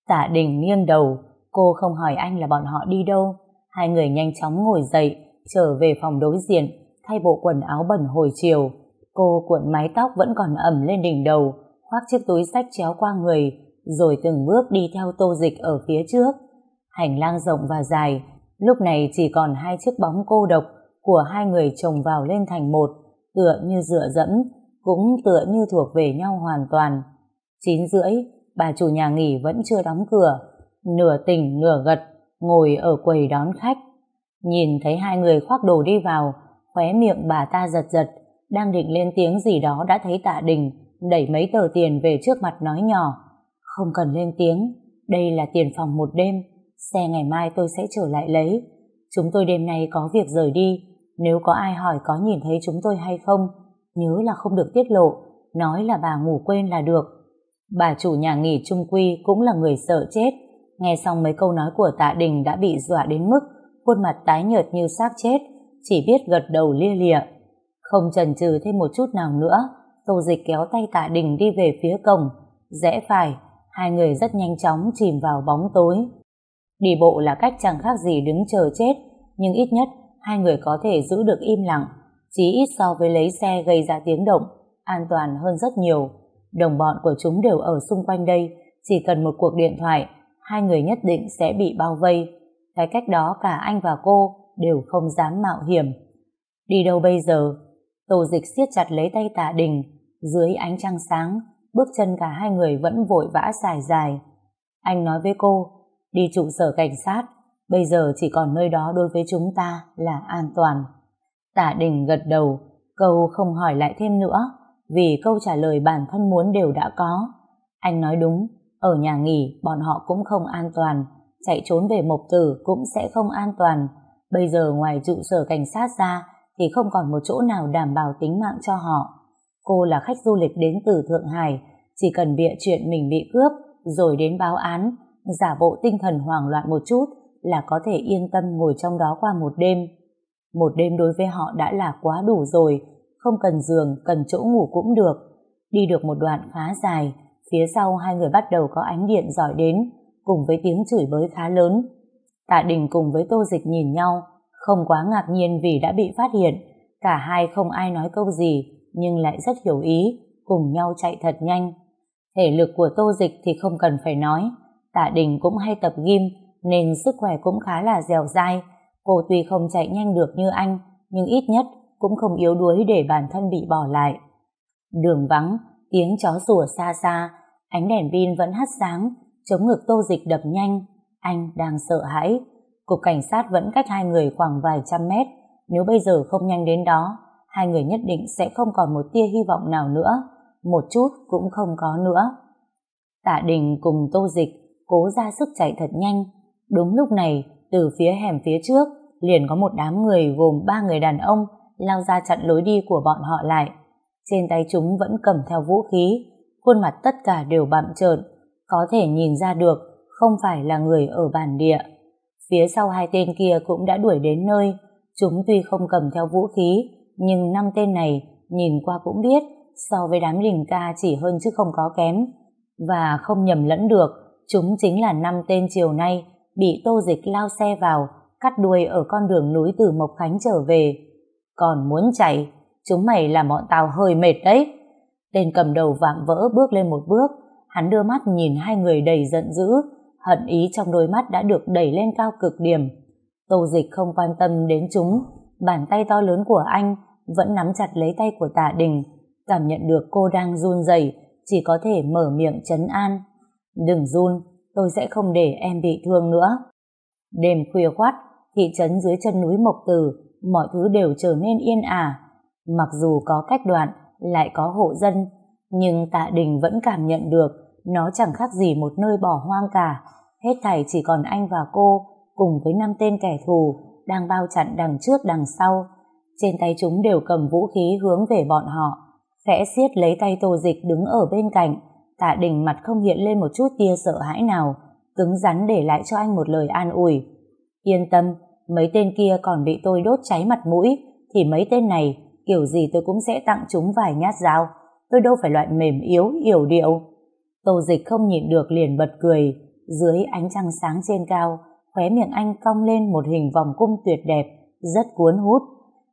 [SPEAKER 1] Tạ đình nghiêng đầu, cô không hỏi anh là bọn họ đi đâu. Hai người nhanh chóng ngồi dậy, trở về phòng đối diện, thay bộ quần áo bẩn hồi chiều. Cô cuộn mái tóc vẫn còn ẩm lên đỉnh đầu, khoác chiếc túi sách chéo qua người, rồi từng bước đi theo tô dịch ở phía trước. Hành lang rộng và dài, lúc này chỉ còn hai chiếc bóng cô độc của hai người chồng vào lên thành một, tựa như dựa dẫm, cũng tựa như thuộc về nhau hoàn toàn. Chín rưỡi, bà chủ nhà nghỉ vẫn chưa đóng cửa, nửa tỉnh nửa gật, ngồi ở quầy đón khách. Nhìn thấy hai người khoác đồ đi vào, khóe miệng bà ta giật giật, đang định lên tiếng gì đó đã thấy tạ đình đẩy mấy tờ tiền về trước mặt nói nhỏ. Không cần lên tiếng, đây là tiền phòng một đêm, xe ngày mai tôi sẽ trở lại lấy. Chúng tôi đêm nay có việc rời đi, nếu có ai hỏi có nhìn thấy chúng tôi hay không, nhớ là không được tiết lộ, nói là bà ngủ quên là được. Bà chủ nhà nghỉ Trung Quy cũng là người sợ chết, nghe xong mấy câu nói của tạ đình đã bị dọa đến mức khuôn mặt tái nhợt như xác chết, chỉ biết gật đầu lia lịa. Không chần chừ thêm một chút nào nữa, Tô Dịch kéo tay tạ đình đi về phía cổng, rẽ phải, hai người rất nhanh chóng chìm vào bóng tối. Đi bộ là cách chẳng khác gì đứng chờ chết, nhưng ít nhất hai người có thể giữ được im lặng, chỉ ít so với lấy xe gây ra tiếng động, an toàn hơn rất nhiều. Đồng bọn của chúng đều ở xung quanh đây, chỉ cần một cuộc điện thoại, hai người nhất định sẽ bị bao vây. Cái cách đó cả anh và cô đều không dám mạo hiểm. Đi đâu bây giờ? Tô dịch siết chặt lấy tay tạ đình, dưới ánh trăng sáng, bước chân cả hai người vẫn vội vã dài dài. Anh nói với cô, đi trụ sở cảnh sát, bây giờ chỉ còn nơi đó đối với chúng ta là an toàn. Tạ đình gật đầu, câu không hỏi lại thêm nữa, vì câu trả lời bản thân muốn đều đã có. Anh nói đúng, ở nhà nghỉ bọn họ cũng không an toàn, chạy trốn về Mộc Tử cũng sẽ không an toàn. Bây giờ ngoài trụ sở cảnh sát ra thì không còn một chỗ nào đảm bảo tính mạng cho họ. Cô là khách du lịch đến từ Thượng Hải, chỉ cần bịa chuyện mình bị cướp rồi đến báo án, giả bộ tinh thần hoảng loạn một chút là có thể yên tâm ngồi trong đó qua một đêm. Một đêm đối với họ đã là quá đủ rồi, không cần giường, cần chỗ ngủ cũng được. Đi được một đoạn khá dài, phía sau hai người bắt đầu có ánh điện dọi đến, cùng với tiếng chửi bới khá lớn. Tạ Đình cùng với Tô Dịch nhìn nhau, không quá ngạc nhiên vì đã bị phát hiện. Cả hai không ai nói câu gì, nhưng lại rất hiểu ý, cùng nhau chạy thật nhanh. Thể lực của Tô Dịch thì không cần phải nói, Tạ Đình cũng hay tập gym, nên sức khỏe cũng khá là dẻo dai. Cô tuy không chạy nhanh được như anh, nhưng ít nhất cũng không yếu đuối để bản thân bị bỏ lại. Đường vắng, tiếng chó sủa xa xa, ánh đèn pin vẫn hắt sáng, chống ngực tô dịch đập nhanh. Anh đang sợ hãi. Cục cảnh sát vẫn cách hai người khoảng vài trăm mét. Nếu bây giờ không nhanh đến đó, hai người nhất định sẽ không còn một tia hy vọng nào nữa. Một chút cũng không có nữa. Tạ Đình cùng Tô Dịch cố ra sức chạy thật nhanh. Đúng lúc này, từ phía hẻm phía trước, liền có một đám người gồm ba người đàn ông lao ra chặn lối đi của bọn họ lại. Trên tay chúng vẫn cầm theo vũ khí, khuôn mặt tất cả đều bặm trợn, có thể nhìn ra được không phải là người ở bản địa. Phía sau hai tên kia cũng đã đuổi đến nơi, chúng tuy không cầm theo vũ khí, nhưng năm tên này nhìn qua cũng biết so với đám đình ca chỉ hơn chứ không có kém. Và không nhầm lẫn được, chúng chính là năm tên chiều nay bị tô dịch lao xe vào, cắt đuôi ở con đường núi từ Mộc Khánh trở về. Còn muốn chạy, chúng mày làm bọn tao hơi mệt đấy. Tên cầm đầu vạm vỡ bước lên một bước, hắn đưa mắt nhìn hai người đầy giận dữ, hận ý trong đôi mắt đã được đẩy lên cao cực điểm. Tô dịch không quan tâm đến chúng, bàn tay to lớn của anh vẫn nắm chặt lấy tay của tạ đình, cảm nhận được cô đang run rẩy chỉ có thể mở miệng chấn an. Đừng run, tôi sẽ không để em bị thương nữa. Đêm khuya khoát, thị trấn dưới chân núi Mộc Từ, mọi thứ đều trở nên yên ả. Mặc dù có cách đoạn, lại có hộ dân, nhưng tạ đình vẫn cảm nhận được nó chẳng khác gì một nơi bỏ hoang cả. Hết thảy chỉ còn anh và cô, cùng với năm tên kẻ thù, đang bao chặn đằng trước đằng sau. Trên tay chúng đều cầm vũ khí hướng về bọn họ. Khẽ xiết lấy tay tô dịch đứng ở bên cạnh. Tạ đình mặt không hiện lên một chút tia sợ hãi nào, cứng rắn để lại cho anh một lời an ủi. Yên tâm, mấy tên kia còn bị tôi đốt cháy mặt mũi, thì mấy tên này, kiểu gì tôi cũng sẽ tặng chúng vài nhát dao. Tôi đâu phải loại mềm yếu, yểu điệu. Tô dịch không nhịn được liền bật cười, dưới ánh trăng sáng trên cao, khóe miệng anh cong lên một hình vòng cung tuyệt đẹp, rất cuốn hút.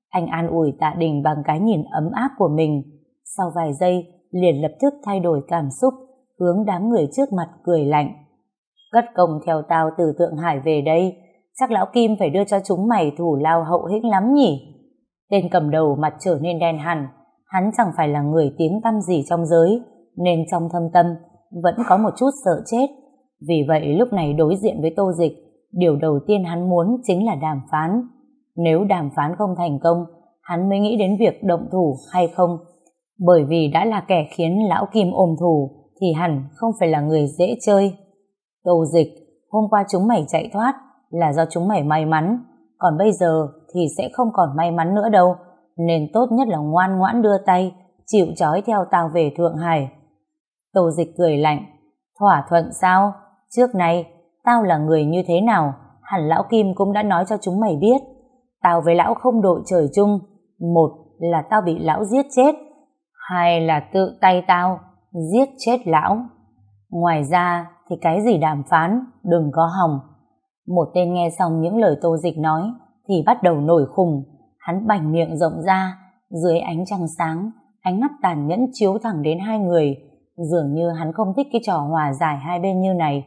[SPEAKER 1] Anh an ủi tạ đình bằng cái nhìn ấm áp của mình. Sau vài giây, liền lập tức thay đổi cảm xúc, hướng đám người trước mặt cười lạnh. Cất công theo tao từ Thượng Hải về đây, chắc lão Kim phải đưa cho chúng mày thủ lao hậu hĩnh lắm nhỉ? Tên cầm đầu mặt trở nên đen hẳn, hắn chẳng phải là người tiếng tăm gì trong giới, nên trong thâm tâm vẫn có một chút sợ chết. Vì vậy lúc này đối diện với tô dịch, điều đầu tiên hắn muốn chính là đàm phán. Nếu đàm phán không thành công, hắn mới nghĩ đến việc động thủ hay không. Bởi vì đã là kẻ khiến lão Kim ôm thủ, thì hẳn không phải là người dễ chơi. Tô dịch, hôm qua chúng mày chạy thoát là do chúng mày may mắn, còn bây giờ thì sẽ không còn may mắn nữa đâu, nên tốt nhất là ngoan ngoãn đưa tay, chịu trói theo tao về Thượng Hải. Tô dịch cười lạnh, thỏa thuận sao? Trước nay, tao là người như thế nào, hẳn lão Kim cũng đã nói cho chúng mày biết. Tao với lão không đội trời chung, một là tao bị lão giết chết, hai là tự tay tao giết chết lão. Ngoài ra thì cái gì đàm phán, đừng có hỏng. Một tên nghe xong những lời tô dịch nói thì bắt đầu nổi khùng, hắn bành miệng rộng ra, dưới ánh trăng sáng, ánh mắt tàn nhẫn chiếu thẳng đến hai người, dường như hắn không thích cái trò hòa giải hai bên như này,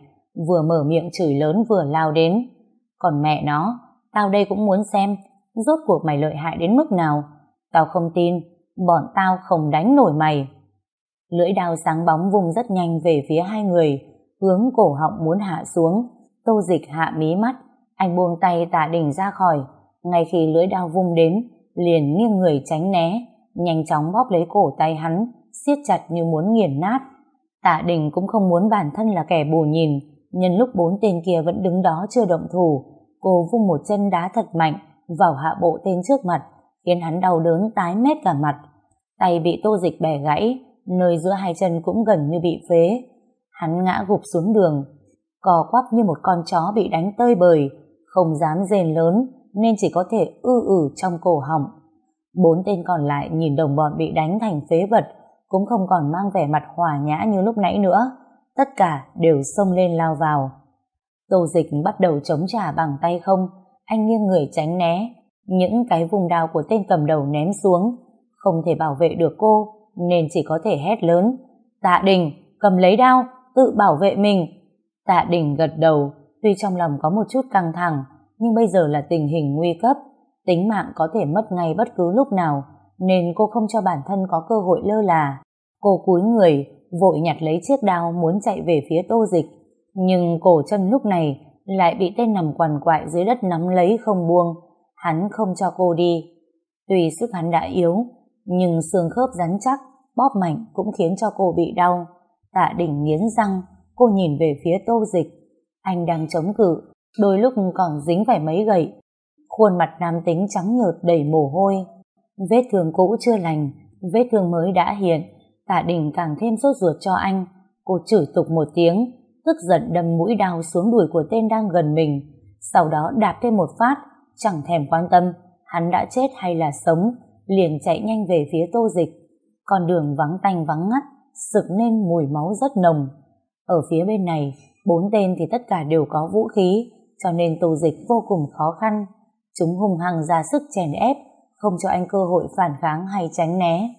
[SPEAKER 1] vừa mở miệng chửi lớn vừa lao đến. Còn mẹ nó, tao đây cũng muốn xem, rốt cuộc mày lợi hại đến mức nào. Tao không tin, bọn tao không đánh nổi mày. Lưỡi đao sáng bóng vùng rất nhanh về phía hai người, hướng cổ họng muốn hạ xuống. Tô dịch hạ mí mắt, anh buông tay Tạ đỉnh ra khỏi. Ngay khi lưỡi đao vung đến, liền nghiêng người tránh né, nhanh chóng bóp lấy cổ tay hắn, siết chặt như muốn nghiền nát. Tạ Đình cũng không muốn bản thân là kẻ bù nhìn, nhân lúc bốn tên kia vẫn đứng đó chưa động thủ, cô vung một chân đá thật mạnh vào hạ bộ tên trước mặt, khiến hắn đau đớn tái mét cả mặt. Tay bị tô dịch bẻ gãy, nơi giữa hai chân cũng gần như bị phế. Hắn ngã gục xuống đường, cò quắp như một con chó bị đánh tơi bời, không dám rền lớn nên chỉ có thể ư ử trong cổ họng. Bốn tên còn lại nhìn đồng bọn bị đánh thành phế vật cũng không còn mang vẻ mặt hòa nhã như lúc nãy nữa. Tất cả đều xông lên lao vào. Tô dịch bắt đầu chống trả bằng tay không, anh nghiêng người tránh né. Những cái vùng đao của tên cầm đầu ném xuống, không thể bảo vệ được cô, nên chỉ có thể hét lớn. Tạ Đình, cầm lấy đao, tự bảo vệ mình. Tạ Đình gật đầu, tuy trong lòng có một chút căng thẳng, nhưng bây giờ là tình hình nguy cấp, tính mạng có thể mất ngay bất cứ lúc nào, nên cô không cho bản thân có cơ hội lơ là. Cô cúi người, vội nhặt lấy chiếc đao muốn chạy về phía tô dịch, nhưng cổ chân lúc này lại bị tên nằm quằn quại dưới đất nắm lấy không buông, hắn không cho cô đi. Tuy sức hắn đã yếu, nhưng xương khớp rắn chắc, bóp mạnh cũng khiến cho cô bị đau. Tạ đỉnh nghiến răng, cô nhìn về phía tô dịch. Anh đang chống cự, đôi lúc còn dính phải mấy gậy. Khuôn mặt nam tính trắng nhợt đầy mồ hôi. Vết thương cũ chưa lành, vết thương mới đã hiện. Tạ đỉnh càng thêm sốt ruột cho anh. Cô chửi tục một tiếng, tức giận đâm mũi đao xuống đùi của tên đang gần mình. Sau đó đạp thêm một phát, chẳng thèm quan tâm hắn đã chết hay là sống, liền chạy nhanh về phía tô dịch. Con đường vắng tanh vắng ngắt, sực nên mùi máu rất nồng. Ở phía bên này, bốn tên thì tất cả đều có vũ khí, cho nên tô dịch vô cùng khó khăn. Chúng hung hăng ra sức chèn ép, không cho anh cơ hội phản kháng hay tránh né.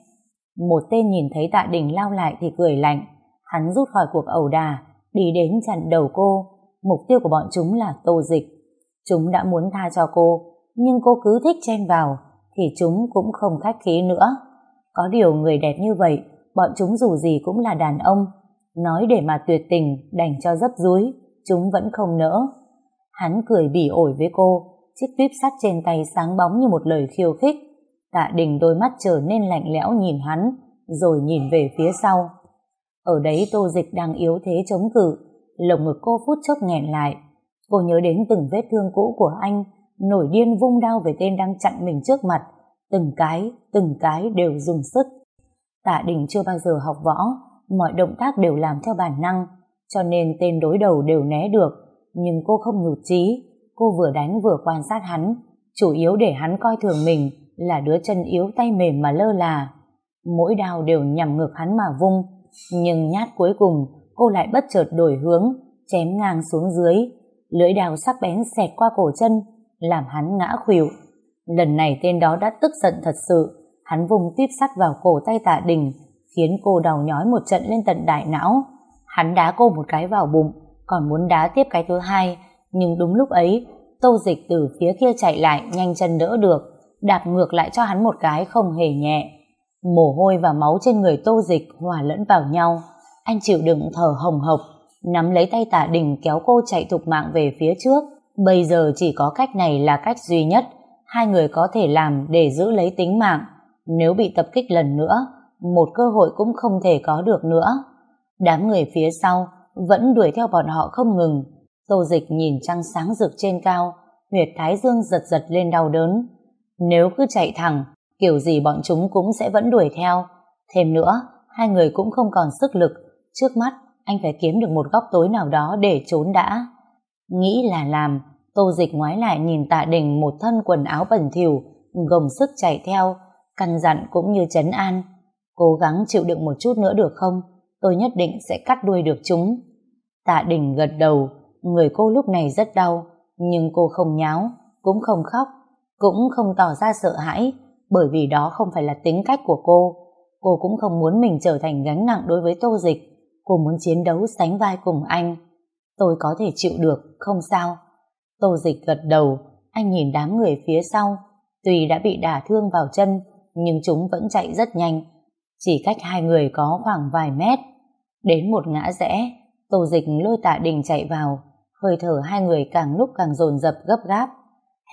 [SPEAKER 1] Một tên nhìn thấy tạ đình lao lại thì cười lạnh. Hắn rút khỏi cuộc ẩu đà, đi đến chặn đầu cô. Mục tiêu của bọn chúng là tô dịch. Chúng đã muốn tha cho cô, nhưng cô cứ thích chen vào, thì chúng cũng không khách khí nữa. Có điều người đẹp như vậy, bọn chúng dù gì cũng là đàn ông. Nói để mà tuyệt tình, đành cho dấp dúi, chúng vẫn không nỡ. Hắn cười bỉ ổi với cô, chiếc tuyếp sắt trên tay sáng bóng như một lời khiêu khích. Tạ đình đôi mắt trở nên lạnh lẽo nhìn hắn, rồi nhìn về phía sau. Ở đấy tô dịch đang yếu thế chống cự, lồng ngực cô phút chốc nghẹn lại. Cô nhớ đến từng vết thương cũ của anh, nổi điên vung đao về tên đang chặn mình trước mặt. Từng cái, từng cái đều dùng sức. Tạ Đình chưa bao giờ học võ, mọi động tác đều làm theo bản năng, cho nên tên đối đầu đều né được. Nhưng cô không nhụt chí, cô vừa đánh vừa quan sát hắn, chủ yếu để hắn coi thường mình là đứa chân yếu tay mềm mà lơ là. Mỗi đao đều nhằm ngược hắn mà vung, nhưng nhát cuối cùng cô lại bất chợt đổi hướng, chém ngang xuống dưới. Lưỡi đao sắc bén xẹt qua cổ chân, làm hắn ngã khuỵu. Lần này tên đó đã tức giận thật sự, hắn vùng tiếp sắt vào cổ tay tạ đình, khiến cô đau nhói một trận lên tận đại não. Hắn đá cô một cái vào bụng, còn muốn đá tiếp cái thứ hai, nhưng đúng lúc ấy, tô dịch từ phía kia chạy lại nhanh chân đỡ được, đạp ngược lại cho hắn một cái không hề nhẹ. Mồ hôi và máu trên người tô dịch hòa lẫn vào nhau, anh chịu đựng thở hồng hộc, nắm lấy tay tả đình kéo cô chạy thục mạng về phía trước, Bây giờ chỉ có cách này là cách duy nhất hai người có thể làm để giữ lấy tính mạng. Nếu bị tập kích lần nữa, một cơ hội cũng không thể có được nữa. Đám người phía sau vẫn đuổi theo bọn họ không ngừng. Tô dịch nhìn trăng sáng rực trên cao, huyệt thái dương giật giật lên đau đớn. Nếu cứ chạy thẳng, kiểu gì bọn chúng cũng sẽ vẫn đuổi theo. Thêm nữa, hai người cũng không còn sức lực. Trước mắt, anh phải kiếm được một góc tối nào đó để trốn đã. Nghĩ là làm, Tô Dịch ngoái lại nhìn Tạ Đình một thân quần áo bẩn thỉu, gồng sức chạy theo, căn dặn cũng như chấn an. Cố gắng chịu đựng một chút nữa được không? Tôi nhất định sẽ cắt đuôi được chúng. Tạ Đình gật đầu, người cô lúc này rất đau, nhưng cô không nháo, cũng không khóc, cũng không tỏ ra sợ hãi, bởi vì đó không phải là tính cách của cô. Cô cũng không muốn mình trở thành gánh nặng đối với Tô Dịch. Cô muốn chiến đấu sánh vai cùng anh. Tôi có thể chịu được, không sao. Tô Dịch gật đầu, anh nhìn đám người phía sau. Tuy đã bị đả thương vào chân, nhưng chúng vẫn chạy rất nhanh. Chỉ cách hai người có khoảng vài mét. Đến một ngã rẽ, Tô Dịch lôi tạ đình chạy vào. Hơi thở hai người càng lúc càng dồn dập gấp gáp.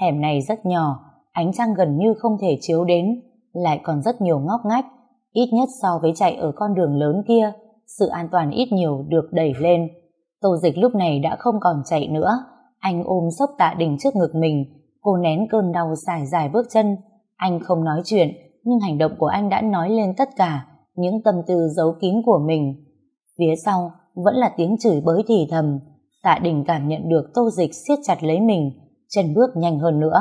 [SPEAKER 1] Hẻm này rất nhỏ, ánh trăng gần như không thể chiếu đến, lại còn rất nhiều ngóc ngách. Ít nhất so với chạy ở con đường lớn kia, sự an toàn ít nhiều được đẩy lên. Tô dịch lúc này đã không còn chạy nữa. Anh ôm sốc tạ đình trước ngực mình. Cô nén cơn đau dài dài bước chân. Anh không nói chuyện, nhưng hành động của anh đã nói lên tất cả những tâm tư giấu kín của mình. Phía sau vẫn là tiếng chửi bới thì thầm. Tạ đình cảm nhận được tô dịch siết chặt lấy mình, chân bước nhanh hơn nữa.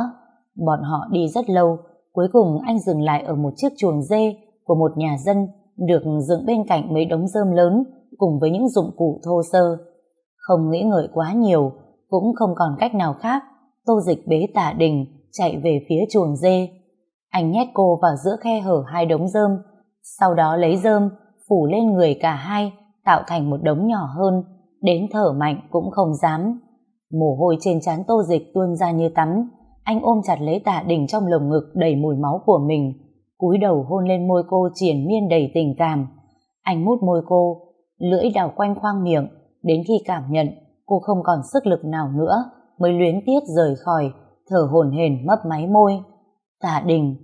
[SPEAKER 1] Bọn họ đi rất lâu, cuối cùng anh dừng lại ở một chiếc chuồng dê của một nhà dân được dựng bên cạnh mấy đống rơm lớn cùng với những dụng cụ thô sơ. Không nghĩ ngợi quá nhiều, cũng không còn cách nào khác, tô dịch bế Tạ đình, chạy về phía chuồng dê. Anh nhét cô vào giữa khe hở hai đống rơm, sau đó lấy rơm, phủ lên người cả hai, tạo thành một đống nhỏ hơn, đến thở mạnh cũng không dám. Mồ hôi trên trán tô dịch tuôn ra như tắm, anh ôm chặt lấy tạ đình trong lồng ngực đầy mùi máu của mình, cúi đầu hôn lên môi cô triển miên đầy tình cảm. Anh mút môi cô, lưỡi đào quanh khoang miệng, Đến khi cảm nhận cô không còn sức lực nào nữa mới luyến tiếc rời khỏi, thở hổn hển mấp máy môi. Tạ Đình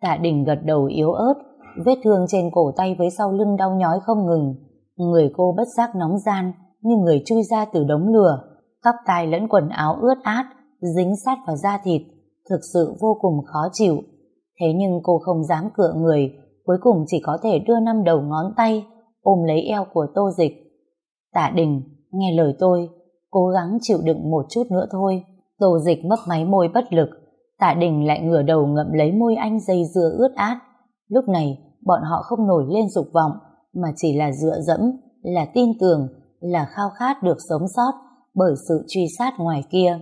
[SPEAKER 1] Tạ Đình gật đầu yếu ớt, vết thương trên cổ tay với sau lưng đau nhói không ngừng. Người cô bất giác nóng gian, như người chui ra từ đống lửa. Tóc tai lẫn quần áo ướt át, dính sát vào da thịt, thực sự vô cùng khó chịu. Thế nhưng cô không dám cựa người, cuối cùng chỉ có thể đưa năm đầu ngón tay, ôm lấy eo của tô dịch, Tạ Đình, nghe lời tôi, cố gắng chịu đựng một chút nữa thôi. Tô dịch mấp máy môi bất lực. Tạ Đình lại ngửa đầu ngậm lấy môi anh dây dưa ướt át. Lúc này, bọn họ không nổi lên dục vọng, mà chỉ là dựa dẫm, là tin tưởng, là khao khát được sống sót bởi sự truy sát ngoài kia.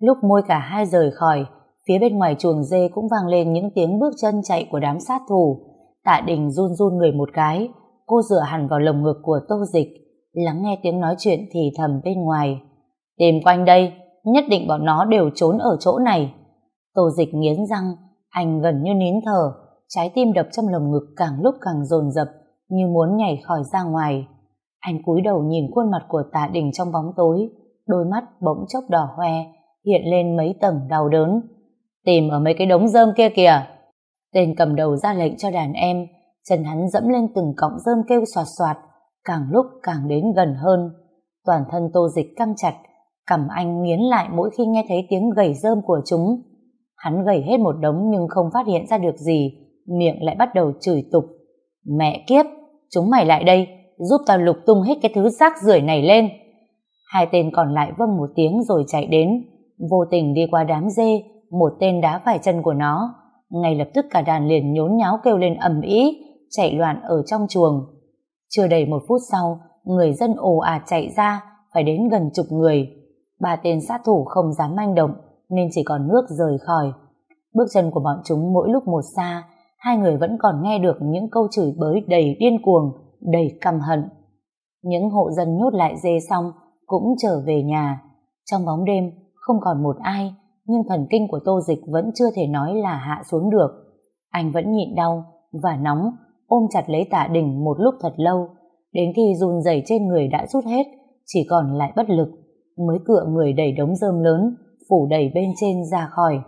[SPEAKER 1] Lúc môi cả hai rời khỏi, phía bên ngoài chuồng dê cũng vang lên những tiếng bước chân chạy của đám sát thủ. Tạ Đình run run người một cái, cô dựa hẳn vào lồng ngực của Tô Dịch, lắng nghe tiếng nói chuyện thì thầm bên ngoài. Tìm quanh đây, nhất định bọn nó đều trốn ở chỗ này. Tô dịch nghiến răng, anh gần như nín thở, trái tim đập trong lồng ngực càng lúc càng dồn dập, như muốn nhảy khỏi ra ngoài. Anh cúi đầu nhìn khuôn mặt của tạ đình trong bóng tối, đôi mắt bỗng chốc đỏ hoe, hiện lên mấy tầng đau đớn. Tìm ở mấy cái đống rơm kia kìa. Tên cầm đầu ra lệnh cho đàn em, chân hắn dẫm lên từng cọng rơm kêu soạt soạt, càng lúc càng đến gần hơn. Toàn thân tô dịch căng chặt, cầm anh nghiến lại mỗi khi nghe thấy tiếng gầy rơm của chúng. Hắn gầy hết một đống nhưng không phát hiện ra được gì, miệng lại bắt đầu chửi tục. Mẹ kiếp, chúng mày lại đây, giúp tao lục tung hết cái thứ rác rưởi này lên. Hai tên còn lại vâng một tiếng rồi chạy đến, vô tình đi qua đám dê, một tên đá phải chân của nó. Ngay lập tức cả đàn liền nhốn nháo kêu lên ầm ĩ, chạy loạn ở trong chuồng. Chưa đầy một phút sau, người dân ồ ạt chạy ra, phải đến gần chục người. Ba tên sát thủ không dám manh động, nên chỉ còn nước rời khỏi. Bước chân của bọn chúng mỗi lúc một xa, hai người vẫn còn nghe được những câu chửi bới đầy điên cuồng, đầy căm hận. Những hộ dân nhốt lại dê xong, cũng trở về nhà. Trong bóng đêm, không còn một ai, nhưng thần kinh của tô dịch vẫn chưa thể nói là hạ xuống được. Anh vẫn nhịn đau và nóng ôm chặt lấy tạ đỉnh một lúc thật lâu, đến khi run rẩy trên người đã rút hết, chỉ còn lại bất lực, mới cựa người đẩy đống rơm lớn, phủ đầy bên trên ra khỏi.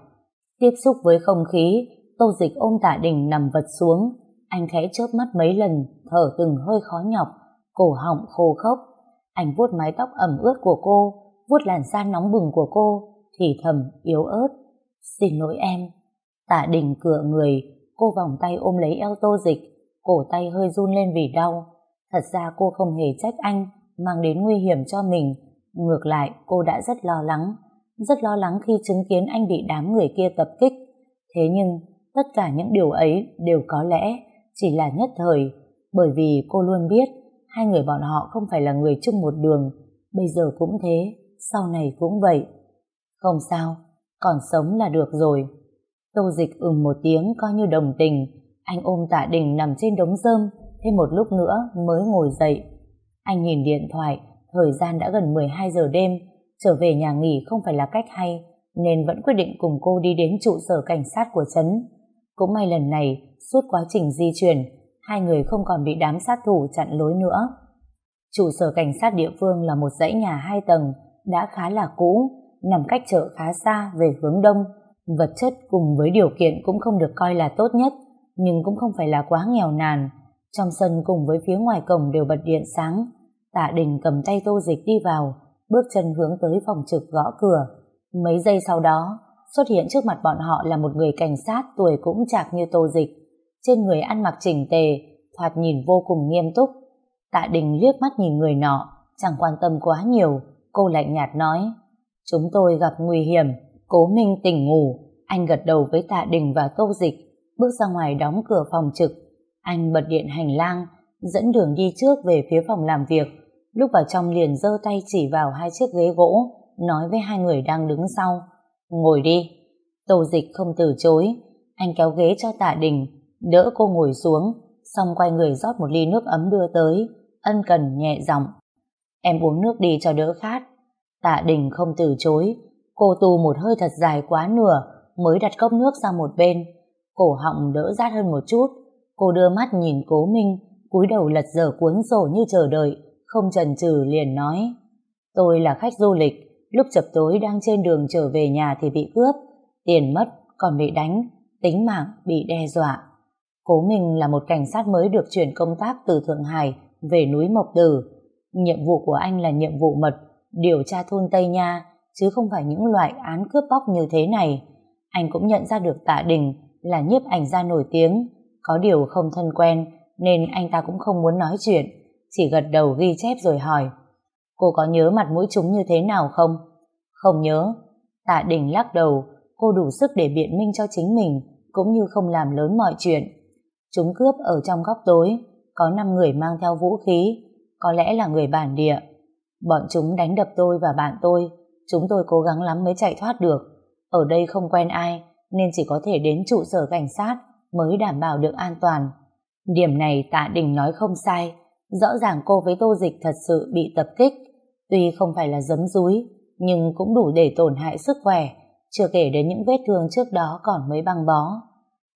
[SPEAKER 1] Tiếp xúc với không khí, tô dịch ôm tạ đình nằm vật xuống. Anh khẽ chớp mắt mấy lần, thở từng hơi khó nhọc, cổ họng khô khốc. Anh vuốt mái tóc ẩm ướt của cô, vuốt làn da nóng bừng của cô, thì thầm yếu ớt. Xin lỗi em. Tạ đình cửa người, cô vòng tay ôm lấy eo tô dịch, cổ tay hơi run lên vì đau. Thật ra cô không hề trách anh, mang đến nguy hiểm cho mình. Ngược lại, cô đã rất lo lắng, rất lo lắng khi chứng kiến anh bị đám người kia tập kích. Thế nhưng, tất cả những điều ấy đều có lẽ chỉ là nhất thời, bởi vì cô luôn biết hai người bọn họ không phải là người chung một đường, bây giờ cũng thế, sau này cũng vậy. Không sao, còn sống là được rồi. Tô dịch ừm một tiếng coi như đồng tình, anh ôm tạ đình nằm trên đống rơm, thêm một lúc nữa mới ngồi dậy. Anh nhìn điện thoại, thời gian đã gần 12 giờ đêm, trở về nhà nghỉ không phải là cách hay, nên vẫn quyết định cùng cô đi đến trụ sở cảnh sát của Trấn. Cũng may lần này, suốt quá trình di chuyển, hai người không còn bị đám sát thủ chặn lối nữa. Trụ sở cảnh sát địa phương là một dãy nhà hai tầng, đã khá là cũ, nằm cách chợ khá xa về hướng đông. Vật chất cùng với điều kiện cũng không được coi là tốt nhất, nhưng cũng không phải là quá nghèo nàn. Trong sân cùng với phía ngoài cổng đều bật điện sáng. Tạ Đình cầm tay tô dịch đi vào, bước chân hướng tới phòng trực gõ cửa. Mấy giây sau đó, xuất hiện trước mặt bọn họ là một người cảnh sát tuổi cũng chạc như tô dịch. Trên người ăn mặc chỉnh tề, thoạt nhìn vô cùng nghiêm túc. Tạ Đình liếc mắt nhìn người nọ, chẳng quan tâm quá nhiều, cô lạnh nhạt nói. Chúng tôi gặp nguy hiểm, cố minh tỉnh ngủ, anh gật đầu với Tạ Đình và tô dịch, bước ra ngoài đóng cửa phòng trực. Anh bật điện hành lang, dẫn đường đi trước về phía phòng làm việc, lúc vào trong liền giơ tay chỉ vào hai chiếc ghế gỗ, nói với hai người đang đứng sau. Ngồi đi. Tô dịch không từ chối, anh kéo ghế cho tạ đình, đỡ cô ngồi xuống, xong quay người rót một ly nước ấm đưa tới, ân cần nhẹ giọng. Em uống nước đi cho đỡ khát. Tạ đình không từ chối, cô tu một hơi thật dài quá nửa, mới đặt cốc nước sang một bên. Cổ họng đỡ rát hơn một chút, cô đưa mắt nhìn cố minh, cúi đầu lật dở cuốn sổ như chờ đợi, không chần chừ liền nói. Tôi là khách du lịch, lúc chập tối đang trên đường trở về nhà thì bị cướp, tiền mất, còn bị đánh, tính mạng bị đe dọa. Cố Minh là một cảnh sát mới được chuyển công tác từ Thượng Hải về núi Mộc Tử. Nhiệm vụ của anh là nhiệm vụ mật, điều tra thôn Tây Nha, chứ không phải những loại án cướp bóc như thế này. Anh cũng nhận ra được Tạ Đình là nhiếp ảnh gia nổi tiếng, có điều không thân quen, nên anh ta cũng không muốn nói chuyện, chỉ gật đầu ghi chép rồi hỏi. Cô có nhớ mặt mũi chúng như thế nào không? Không nhớ. Tạ Đình lắc đầu, cô đủ sức để biện minh cho chính mình, cũng như không làm lớn mọi chuyện. Chúng cướp ở trong góc tối, có 5 người mang theo vũ khí, có lẽ là người bản địa. Bọn chúng đánh đập tôi và bạn tôi, chúng tôi cố gắng lắm mới chạy thoát được. Ở đây không quen ai, nên chỉ có thể đến trụ sở cảnh sát mới đảm bảo được an toàn. Điểm này Tạ Đình nói không sai, rõ ràng cô với Tô Dịch thật sự bị tập kích, tuy không phải là giấm dúi, nhưng cũng đủ để tổn hại sức khỏe, chưa kể đến những vết thương trước đó còn mới băng bó.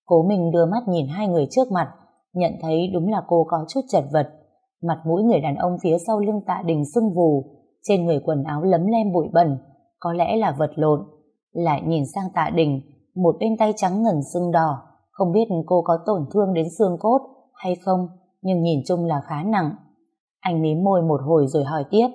[SPEAKER 1] Cố mình đưa mắt nhìn hai người trước mặt, nhận thấy đúng là cô có chút chật vật. Mặt mũi người đàn ông phía sau lưng tạ đình sưng vù, trên người quần áo lấm lem bụi bẩn, có lẽ là vật lộn. Lại nhìn sang tạ đình, một bên tay trắng ngần sưng đỏ, không biết cô có tổn thương đến xương cốt hay không, nhưng nhìn chung là khá nặng. Anh mím môi một hồi rồi hỏi tiếp.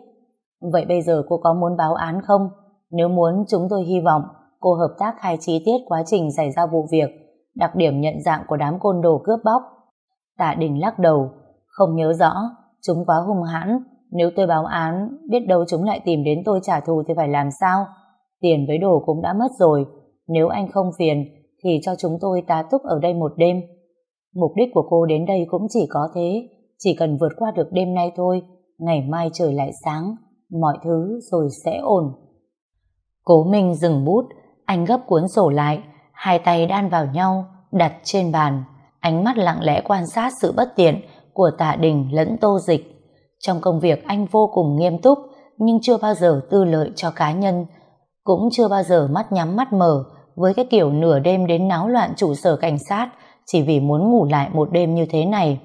[SPEAKER 1] Vậy bây giờ cô có muốn báo án không? Nếu muốn, chúng tôi hy vọng cô hợp tác khai chi tiết quá trình xảy ra vụ việc, đặc điểm nhận dạng của đám côn đồ cướp bóc. Tạ Đình lắc đầu, không nhớ rõ, chúng quá hung hãn, nếu tôi báo án, biết đâu chúng lại tìm đến tôi trả thù thì phải làm sao? Tiền với đồ cũng đã mất rồi, nếu anh không phiền, thì cho chúng tôi tá túc ở đây một đêm. Mục đích của cô đến đây cũng chỉ có thế, chỉ cần vượt qua được đêm nay thôi, ngày mai trời lại sáng, mọi thứ rồi sẽ ổn. Cố Minh dừng bút, anh gấp cuốn sổ lại, hai tay đan vào nhau, đặt trên bàn, ánh mắt lặng lẽ quan sát sự bất tiện của tạ đình lẫn tô dịch. Trong công việc anh vô cùng nghiêm túc, nhưng chưa bao giờ tư lợi cho cá nhân, cũng chưa bao giờ mắt nhắm mắt mở với cái kiểu nửa đêm đến náo loạn trụ sở cảnh sát chỉ vì muốn ngủ lại một đêm như thế này.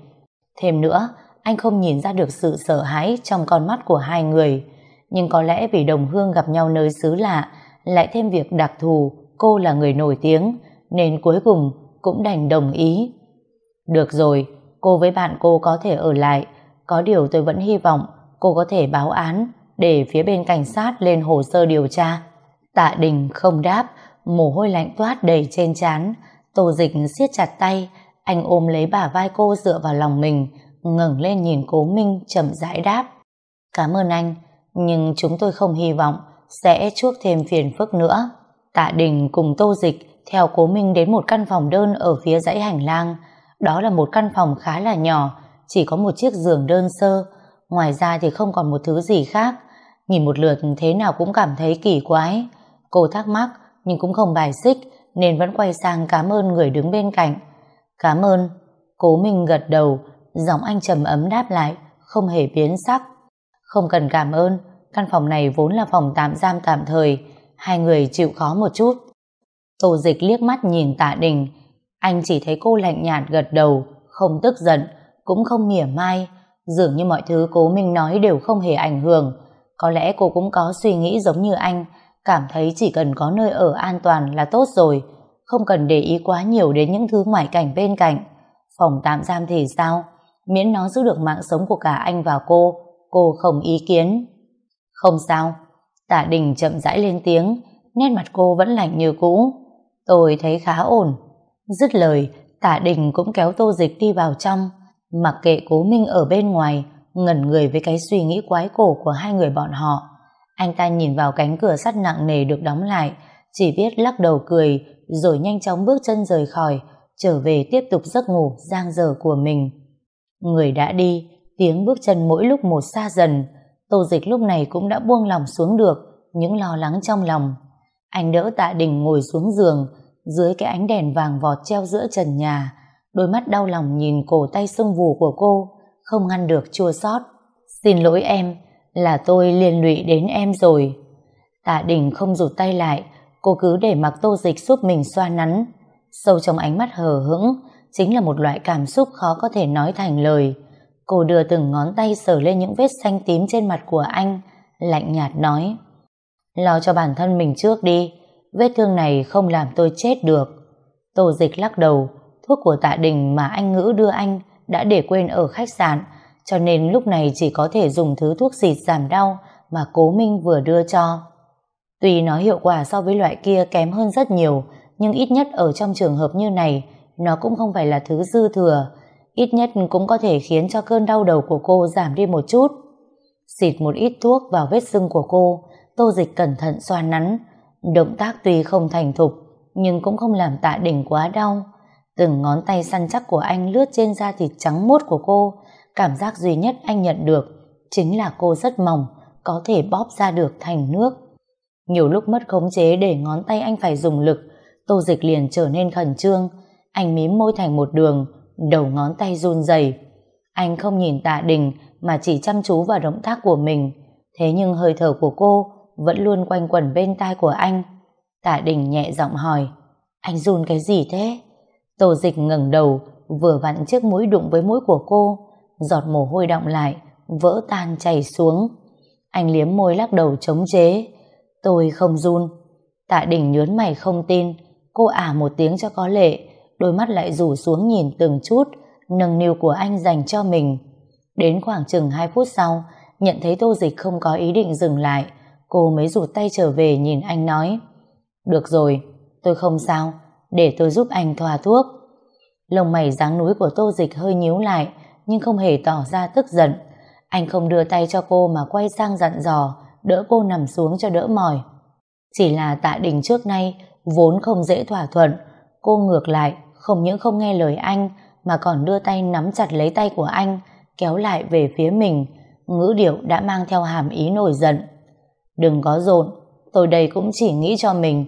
[SPEAKER 1] Thêm nữa, anh không nhìn ra được sự sợ hãi trong con mắt của hai người. Nhưng có lẽ vì đồng hương gặp nhau nơi xứ lạ, lại thêm việc đặc thù cô là người nổi tiếng, nên cuối cùng cũng đành đồng ý. Được rồi, cô với bạn cô có thể ở lại, có điều tôi vẫn hy vọng cô có thể báo án để phía bên cảnh sát lên hồ sơ điều tra. Tạ Đình không đáp, mồ hôi lạnh toát đầy trên trán. Tô Dịch siết chặt tay, anh ôm lấy bả vai cô dựa vào lòng mình, ngẩng lên nhìn Cố Minh chậm rãi đáp. Cảm ơn anh, nhưng chúng tôi không hy vọng sẽ chuốc thêm phiền phức nữa. Tạ Đình cùng Tô Dịch theo Cố Minh đến một căn phòng đơn ở phía dãy hành lang. Đó là một căn phòng khá là nhỏ, chỉ có một chiếc giường đơn sơ, ngoài ra thì không còn một thứ gì khác. Nhìn một lượt thế nào cũng cảm thấy kỳ quái. Cô thắc mắc nhưng cũng không bài xích nên vẫn quay sang cảm ơn người đứng bên cạnh. Cảm ơn. Cố Minh gật đầu, giọng anh trầm ấm đáp lại, không hề biến sắc. Không cần cảm ơn, căn phòng này vốn là phòng tạm giam tạm thời, hai người chịu khó một chút. Tô dịch liếc mắt nhìn tạ đình, anh chỉ thấy cô lạnh nhạt gật đầu, không tức giận, cũng không mỉa mai, dường như mọi thứ cố Minh nói đều không hề ảnh hưởng. Có lẽ cô cũng có suy nghĩ giống như anh, cảm thấy chỉ cần có nơi ở an toàn là tốt rồi, không cần để ý quá nhiều đến những thứ ngoại cảnh bên cạnh. Phòng tạm giam thì sao? Miễn nó giữ được mạng sống của cả anh và cô, cô không ý kiến. Không sao. Tạ Đình chậm rãi lên tiếng, nét mặt cô vẫn lạnh như cũ. Tôi thấy khá ổn. Dứt lời, Tạ Đình cũng kéo tô dịch đi vào trong, mặc kệ cố minh ở bên ngoài, ngẩn người với cái suy nghĩ quái cổ của hai người bọn họ. Anh ta nhìn vào cánh cửa sắt nặng nề được đóng lại, chỉ biết lắc đầu cười, rồi nhanh chóng bước chân rời khỏi, trở về tiếp tục giấc ngủ giang dở của mình. Người đã đi, tiếng bước chân mỗi lúc một xa dần, Tô Dịch lúc này cũng đã buông lòng xuống được những lo lắng trong lòng. Anh đỡ tạ đình ngồi xuống giường, dưới cái ánh đèn vàng vọt treo giữa trần nhà, đôi mắt đau lòng nhìn cổ tay sưng vù của cô, không ngăn được chua xót. Xin lỗi em, là tôi liên lụy đến em rồi. Tạ Đình không rụt tay lại, cô cứ để mặc tô dịch giúp mình xoa nắn. Sâu trong ánh mắt hờ hững, chính là một loại cảm xúc khó có thể nói thành lời. Cô đưa từng ngón tay sờ lên những vết xanh tím trên mặt của anh, lạnh nhạt nói. Lo cho bản thân mình trước đi, vết thương này không làm tôi chết được. Tô dịch lắc đầu, thuốc của tạ đình mà anh ngữ đưa anh đã để quên ở khách sạn, cho nên lúc này chỉ có thể dùng thứ thuốc xịt giảm đau mà cố Minh vừa đưa cho. Tuy nó hiệu quả so với loại kia kém hơn rất nhiều, nhưng ít nhất ở trong trường hợp như này, nó cũng không phải là thứ dư thừa, ít nhất cũng có thể khiến cho cơn đau đầu của cô giảm đi một chút. Xịt một ít thuốc vào vết sưng của cô, tô dịch cẩn thận xoa nắn. Động tác tuy không thành thục, nhưng cũng không làm tạ đỉnh quá đau. Từng ngón tay săn chắc của anh lướt trên da thịt trắng muốt của cô, cảm giác duy nhất anh nhận được chính là cô rất mỏng, có thể bóp ra được thành nước. Nhiều lúc mất khống chế để ngón tay anh phải dùng lực, tô dịch liền trở nên khẩn trương. Anh mím môi thành một đường, đầu ngón tay run rẩy. Anh không nhìn tạ đình mà chỉ chăm chú vào động tác của mình. Thế nhưng hơi thở của cô vẫn luôn quanh quẩn bên tai của anh. Tạ đình nhẹ giọng hỏi, anh run cái gì thế? Tô dịch ngẩng đầu, vừa vặn chiếc mũi đụng với mũi của cô, giọt mồ hôi động lại, vỡ tan chảy xuống. Anh liếm môi lắc đầu chống chế. Tôi không run. Tạ đỉnh nhớn mày không tin. Cô ả một tiếng cho có lệ, đôi mắt lại rủ xuống nhìn từng chút, nâng niu của anh dành cho mình. Đến khoảng chừng 2 phút sau, nhận thấy tô dịch không có ý định dừng lại, cô mới rụt tay trở về nhìn anh nói. Được rồi, tôi không sao, để tôi giúp anh thoa thuốc. Lông mày dáng núi của tô dịch hơi nhíu lại, nhưng không hề tỏ ra tức giận. Anh không đưa tay cho cô mà quay sang dặn dò, đỡ cô nằm xuống cho đỡ mỏi. Chỉ là tạ đình trước nay vốn không dễ thỏa thuận, cô ngược lại không những không nghe lời anh mà còn đưa tay nắm chặt lấy tay của anh kéo lại về phía mình ngữ điệu đã mang theo hàm ý nổi giận. Đừng có rộn, tôi đây cũng chỉ nghĩ cho mình.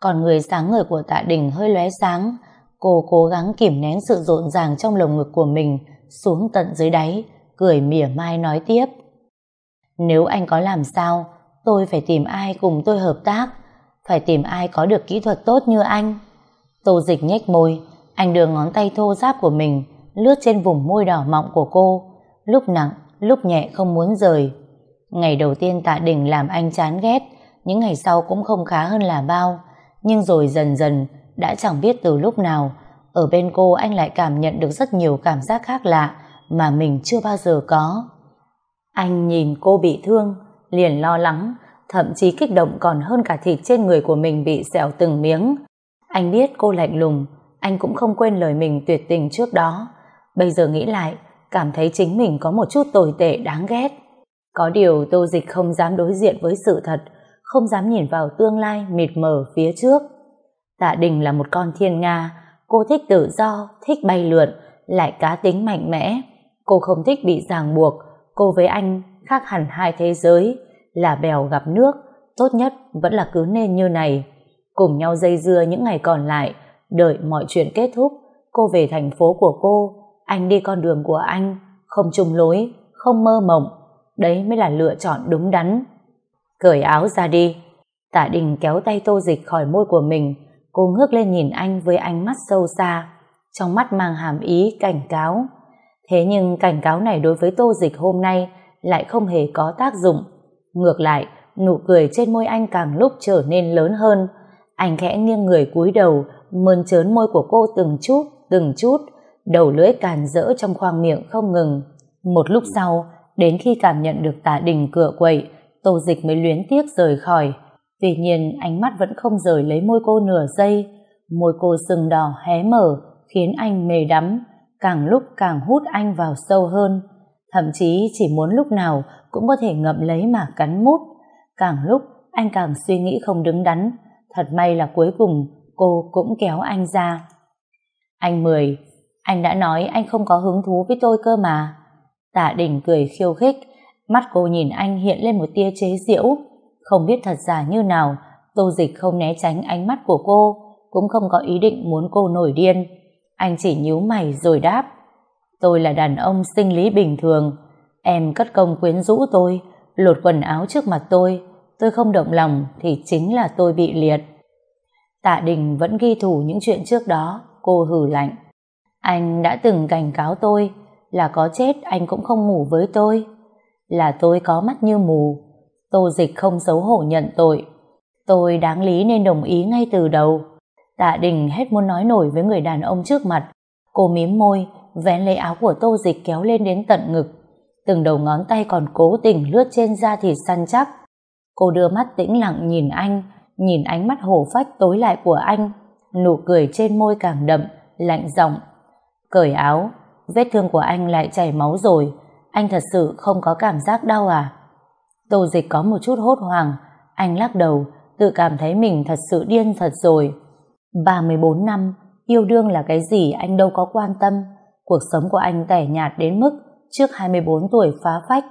[SPEAKER 1] Còn người sáng người của tạ đình hơi lóe sáng, cô cố gắng kìm nén sự rộn ràng trong lồng ngực của mình xuống tận dưới đáy, cười mỉa mai nói tiếp. Nếu anh có làm sao, tôi phải tìm ai cùng tôi hợp tác, phải tìm ai có được kỹ thuật tốt như anh. Tô dịch nhếch môi, anh đưa ngón tay thô ráp của mình lướt trên vùng môi đỏ mọng của cô, lúc nặng, lúc nhẹ không muốn rời. Ngày đầu tiên tạ đình làm anh chán ghét, những ngày sau cũng không khá hơn là bao. Nhưng rồi dần dần, đã chẳng biết từ lúc nào, ở bên cô anh lại cảm nhận được rất nhiều cảm giác khác lạ mà mình chưa bao giờ có. Anh nhìn cô bị thương, liền lo lắng, thậm chí kích động còn hơn cả thịt trên người của mình bị xẻo từng miếng. Anh biết cô lạnh lùng, anh cũng không quên lời mình tuyệt tình trước đó. Bây giờ nghĩ lại, cảm thấy chính mình có một chút tồi tệ đáng ghét. Có điều Tô Dịch không dám đối diện với sự thật, không dám nhìn vào tương lai mịt mờ phía trước. Tạ Đình là một con thiên nga, cô thích tự do, thích bay lượn, lại cá tính mạnh mẽ. Cô không thích bị ràng buộc, cô với anh khác hẳn hai thế giới, là bèo gặp nước, tốt nhất vẫn là cứ nên như này. Cùng nhau dây dưa những ngày còn lại, đợi mọi chuyện kết thúc, cô về thành phố của cô, anh đi con đường của anh, không chung lối, không mơ mộng, đấy mới là lựa chọn đúng đắn. Cởi áo ra đi, Tạ Đình kéo tay tô dịch khỏi môi của mình, cô ngước lên nhìn anh với ánh mắt sâu xa, trong mắt mang hàm ý cảnh cáo. Thế nhưng cảnh cáo này đối với tô dịch hôm nay lại không hề có tác dụng. Ngược lại, nụ cười trên môi anh càng lúc trở nên lớn hơn. Anh khẽ nghiêng người cúi đầu, mơn trớn môi của cô từng chút, từng chút, đầu lưỡi càn rỡ trong khoang miệng không ngừng. Một lúc sau, đến khi cảm nhận được tả đình cửa quậy, tô dịch mới luyến tiếc rời khỏi. Tuy nhiên, ánh mắt vẫn không rời lấy môi cô nửa giây. Môi cô sừng đỏ hé mở, khiến anh mê đắm, càng lúc càng hút anh vào sâu hơn. Thậm chí chỉ muốn lúc nào cũng có thể ngậm lấy mà cắn mút. Càng lúc, anh càng suy nghĩ không đứng đắn. Thật may là cuối cùng, cô cũng kéo anh ra. Anh Mười, anh đã nói anh không có hứng thú với tôi cơ mà. Tạ Đình cười khiêu khích, mắt cô nhìn anh hiện lên một tia chế giễu. Không biết thật giả như nào, tô dịch không né tránh ánh mắt của cô, cũng không có ý định muốn cô nổi điên. Anh chỉ nhíu mày rồi đáp. Tôi là đàn ông sinh lý bình thường. Em cất công quyến rũ tôi, lột quần áo trước mặt tôi. Tôi không động lòng thì chính là tôi bị liệt. Tạ Đình vẫn ghi thủ những chuyện trước đó, cô hử lạnh. Anh đã từng cảnh cáo tôi là có chết anh cũng không ngủ với tôi. Là tôi có mắt như mù. Tô dịch không xấu hổ nhận tội. Tôi đáng lý nên đồng ý ngay từ đầu. Tạ Đình hết muốn nói nổi với người đàn ông trước mặt. Cô mím môi, vén lấy áo của tô dịch kéo lên đến tận ngực. Từng đầu ngón tay còn cố tình lướt trên da thịt săn chắc. Cô đưa mắt tĩnh lặng nhìn anh, nhìn ánh mắt hổ phách tối lại của anh. Nụ cười trên môi càng đậm, lạnh giọng. Cởi áo, vết thương của anh lại chảy máu rồi. Anh thật sự không có cảm giác đau à? Tô dịch có một chút hốt hoảng. Anh lắc đầu, tự cảm thấy mình thật sự điên thật rồi. 34 năm, yêu đương là cái gì anh đâu có quan tâm. Cuộc sống của anh tẻ nhạt đến mức trước 24 tuổi phá phách,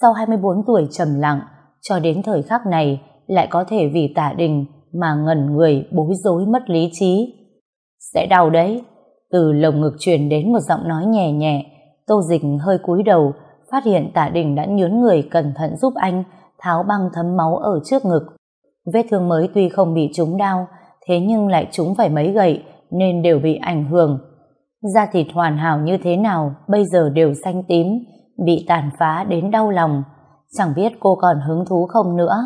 [SPEAKER 1] sau 24 tuổi trầm lặng, cho đến thời khắc này lại có thể vì tả đình mà ngẩn người bối rối mất lý trí. Sẽ đau đấy. Từ lồng ngực truyền đến một giọng nói nhẹ nhẹ, tô dịch hơi cúi đầu, phát hiện tả đình đã nhớn người cẩn thận giúp anh tháo băng thấm máu ở trước ngực. Vết thương mới tuy không bị trúng đau, thế nhưng lại trúng phải mấy gậy nên đều bị ảnh hưởng. Da thịt hoàn hảo như thế nào bây giờ đều xanh tím, bị tàn phá đến đau lòng. Chẳng biết cô còn hứng thú không nữa.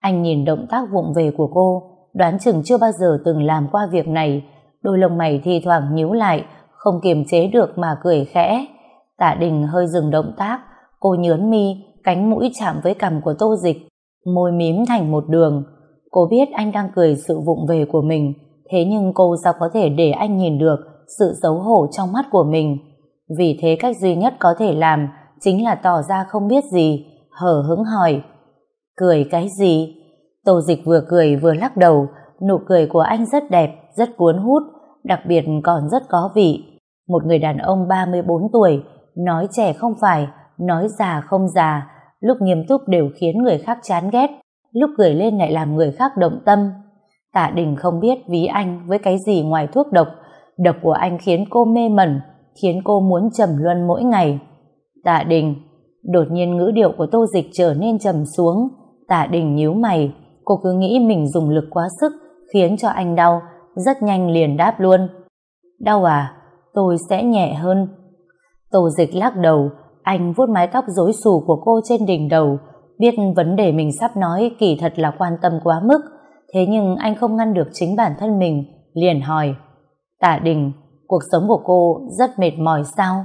[SPEAKER 1] Anh nhìn động tác vụng về của cô, đoán chừng chưa bao giờ từng làm qua việc này. Đôi lông mày thi thoảng nhíu lại, không kiềm chế được mà cười khẽ. Tạ Đình hơi dừng động tác, cô nhớn mi, cánh mũi chạm với cằm của tô dịch, môi mím thành một đường. Cô biết anh đang cười sự vụng về của mình, thế nhưng cô sao có thể để anh nhìn được sự xấu hổ trong mắt của mình. Vì thế cách duy nhất có thể làm chính là tỏ ra không biết gì, hở hứng hỏi. Cười cái gì? Tô dịch vừa cười vừa lắc đầu, nụ cười của anh rất đẹp, rất cuốn hút, đặc biệt còn rất có vị. Một người đàn ông 34 tuổi, nói trẻ không phải, nói già không già, lúc nghiêm túc đều khiến người khác chán ghét, lúc cười lên lại làm người khác động tâm. Tạ Đình không biết ví anh với cái gì ngoài thuốc độc, độc của anh khiến cô mê mẩn, khiến cô muốn trầm luân mỗi ngày. Tạ Đình, đột nhiên ngữ điệu của tô dịch trở nên trầm xuống, Tạ Đình nhíu mày, cô cứ nghĩ mình dùng lực quá sức, khiến cho anh đau, rất nhanh liền đáp luôn. Đau à, tôi sẽ nhẹ hơn. Tô dịch lắc đầu, anh vuốt mái tóc rối xù của cô trên đỉnh đầu, Biết vấn đề mình sắp nói kỳ thật là quan tâm quá mức, thế nhưng anh không ngăn được chính bản thân mình, liền hỏi. Tạ Đình, cuộc sống của cô rất mệt mỏi sao?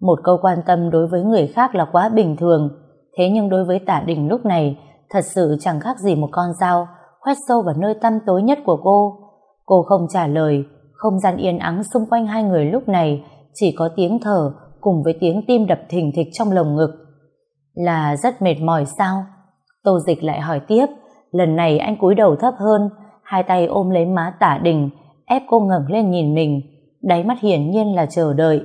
[SPEAKER 1] Một câu quan tâm đối với người khác là quá bình thường, thế nhưng đối với Tạ Đình lúc này thật sự chẳng khác gì một con dao khoét sâu vào nơi tăm tối nhất của cô. Cô không trả lời, không gian yên ắng xung quanh hai người lúc này chỉ có tiếng thở cùng với tiếng tim đập thình thịch trong lồng ngực. Là rất mệt mỏi sao? Tô Dịch lại hỏi tiếp, lần này anh cúi đầu thấp hơn, hai tay ôm lấy má tả đình, ép cô ngẩng lên nhìn mình, đáy mắt hiển nhiên là chờ đợi.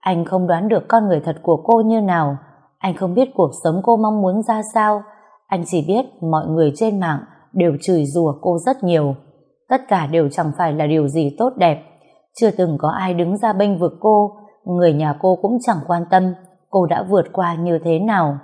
[SPEAKER 1] Anh không đoán được con người thật của cô như nào, anh không biết cuộc sống cô mong muốn ra sao, anh chỉ biết mọi người trên mạng đều chửi rủa cô rất nhiều. Tất cả đều chẳng phải là điều gì tốt đẹp. Chưa từng có ai đứng ra bênh vực cô, người nhà cô cũng chẳng quan tâm cô đã vượt qua như thế nào.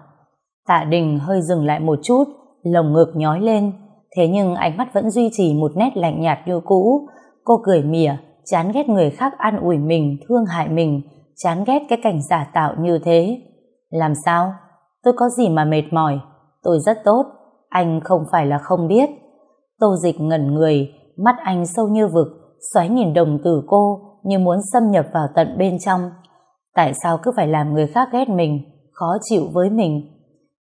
[SPEAKER 1] Tạ Đình hơi dừng lại một chút, lồng ngực nhói lên, thế nhưng ánh mắt vẫn duy trì một nét lạnh nhạt như cũ. Cô cười mỉa, chán ghét người khác an ủi mình, thương hại mình, chán ghét cái cảnh giả tạo như thế. Làm sao? Tôi có gì mà mệt mỏi? Tôi rất tốt, anh không phải là không biết. Tô dịch ngẩn người, mắt anh sâu như vực, xoáy nhìn đồng tử cô như muốn xâm nhập vào tận bên trong. Tại sao cứ phải làm người khác ghét mình, khó chịu với mình?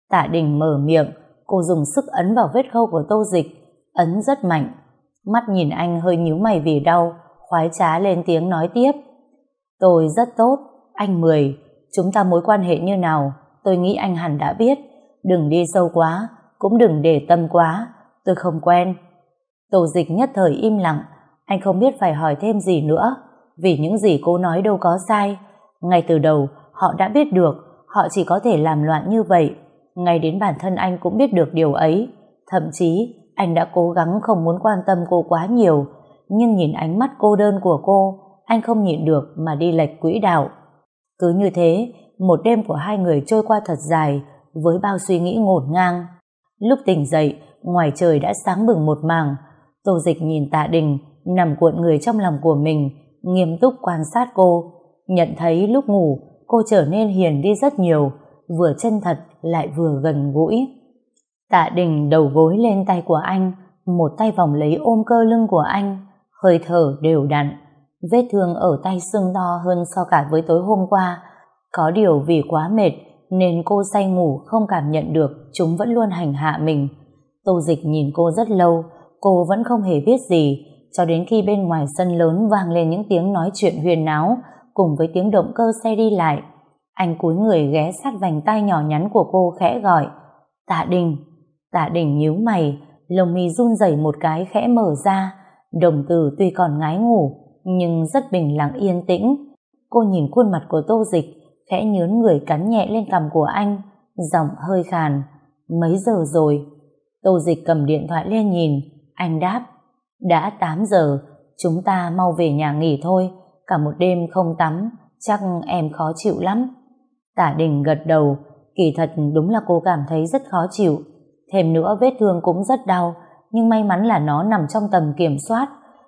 [SPEAKER 1] Tạ Đình mở miệng, cô dùng sức ấn vào vết khâu của tô dịch, ấn rất mạnh. Mắt nhìn anh hơi nhíu mày vì đau, khoái trá lên tiếng nói tiếp. Tôi rất tốt, anh Mười, chúng ta mối quan hệ như nào, tôi nghĩ anh hẳn đã biết. Đừng đi sâu quá, cũng đừng để tâm quá, tôi không quen. Tổ dịch nhất thời im lặng, anh không biết phải hỏi thêm gì nữa, vì những gì cô nói đâu có sai. Ngay từ đầu, họ đã biết được, họ chỉ có thể làm loạn như vậy. Ngay đến bản thân anh cũng biết được điều ấy. Thậm chí, anh đã cố gắng không muốn quan tâm cô quá nhiều, nhưng nhìn ánh mắt cô đơn của cô, anh không nhịn được mà đi lệch quỹ đạo. Cứ như thế, một đêm của hai người trôi qua thật dài, với bao suy nghĩ ngổn ngang. Lúc tỉnh dậy, ngoài trời đã sáng bừng một màng. Tô dịch nhìn tạ đình, nằm cuộn người trong lòng của mình, nghiêm túc quan sát cô. Nhận thấy lúc ngủ, cô trở nên hiền đi rất nhiều, vừa chân thật lại vừa gần gũi. Tạ đình đầu gối lên tay của anh, một tay vòng lấy ôm cơ lưng của anh, hơi thở đều đặn. Vết thương ở tay sưng to hơn so cả với tối hôm qua. Có điều vì quá mệt, nên cô say ngủ không cảm nhận được chúng vẫn luôn hành hạ mình. Tô dịch nhìn cô rất lâu, cô vẫn không hề biết gì, cho đến khi bên ngoài sân lớn vang lên những tiếng nói chuyện huyền náo, cùng với tiếng động cơ xe đi lại. Anh cúi người ghé sát vành tay nhỏ nhắn của cô khẽ gọi. Tạ Đình, Tạ Đình nhíu mày, lồng mi run rẩy một cái khẽ mở ra, đồng tử tuy còn ngái ngủ, nhưng rất bình lặng yên tĩnh. Cô nhìn khuôn mặt của tô dịch, khẽ nhớn người cắn nhẹ lên cằm của anh, giọng hơi khàn. Mấy giờ rồi? Tô dịch cầm điện thoại lên nhìn, anh đáp. Đã 8 giờ, chúng ta mau về nhà nghỉ thôi, cả một đêm không tắm, chắc em khó chịu lắm. Tả đình gật đầu, kỳ thật đúng là cô cảm thấy rất khó chịu. Thêm nữa vết thương cũng rất đau, nhưng may mắn là nó nằm trong tầm kiểm soát.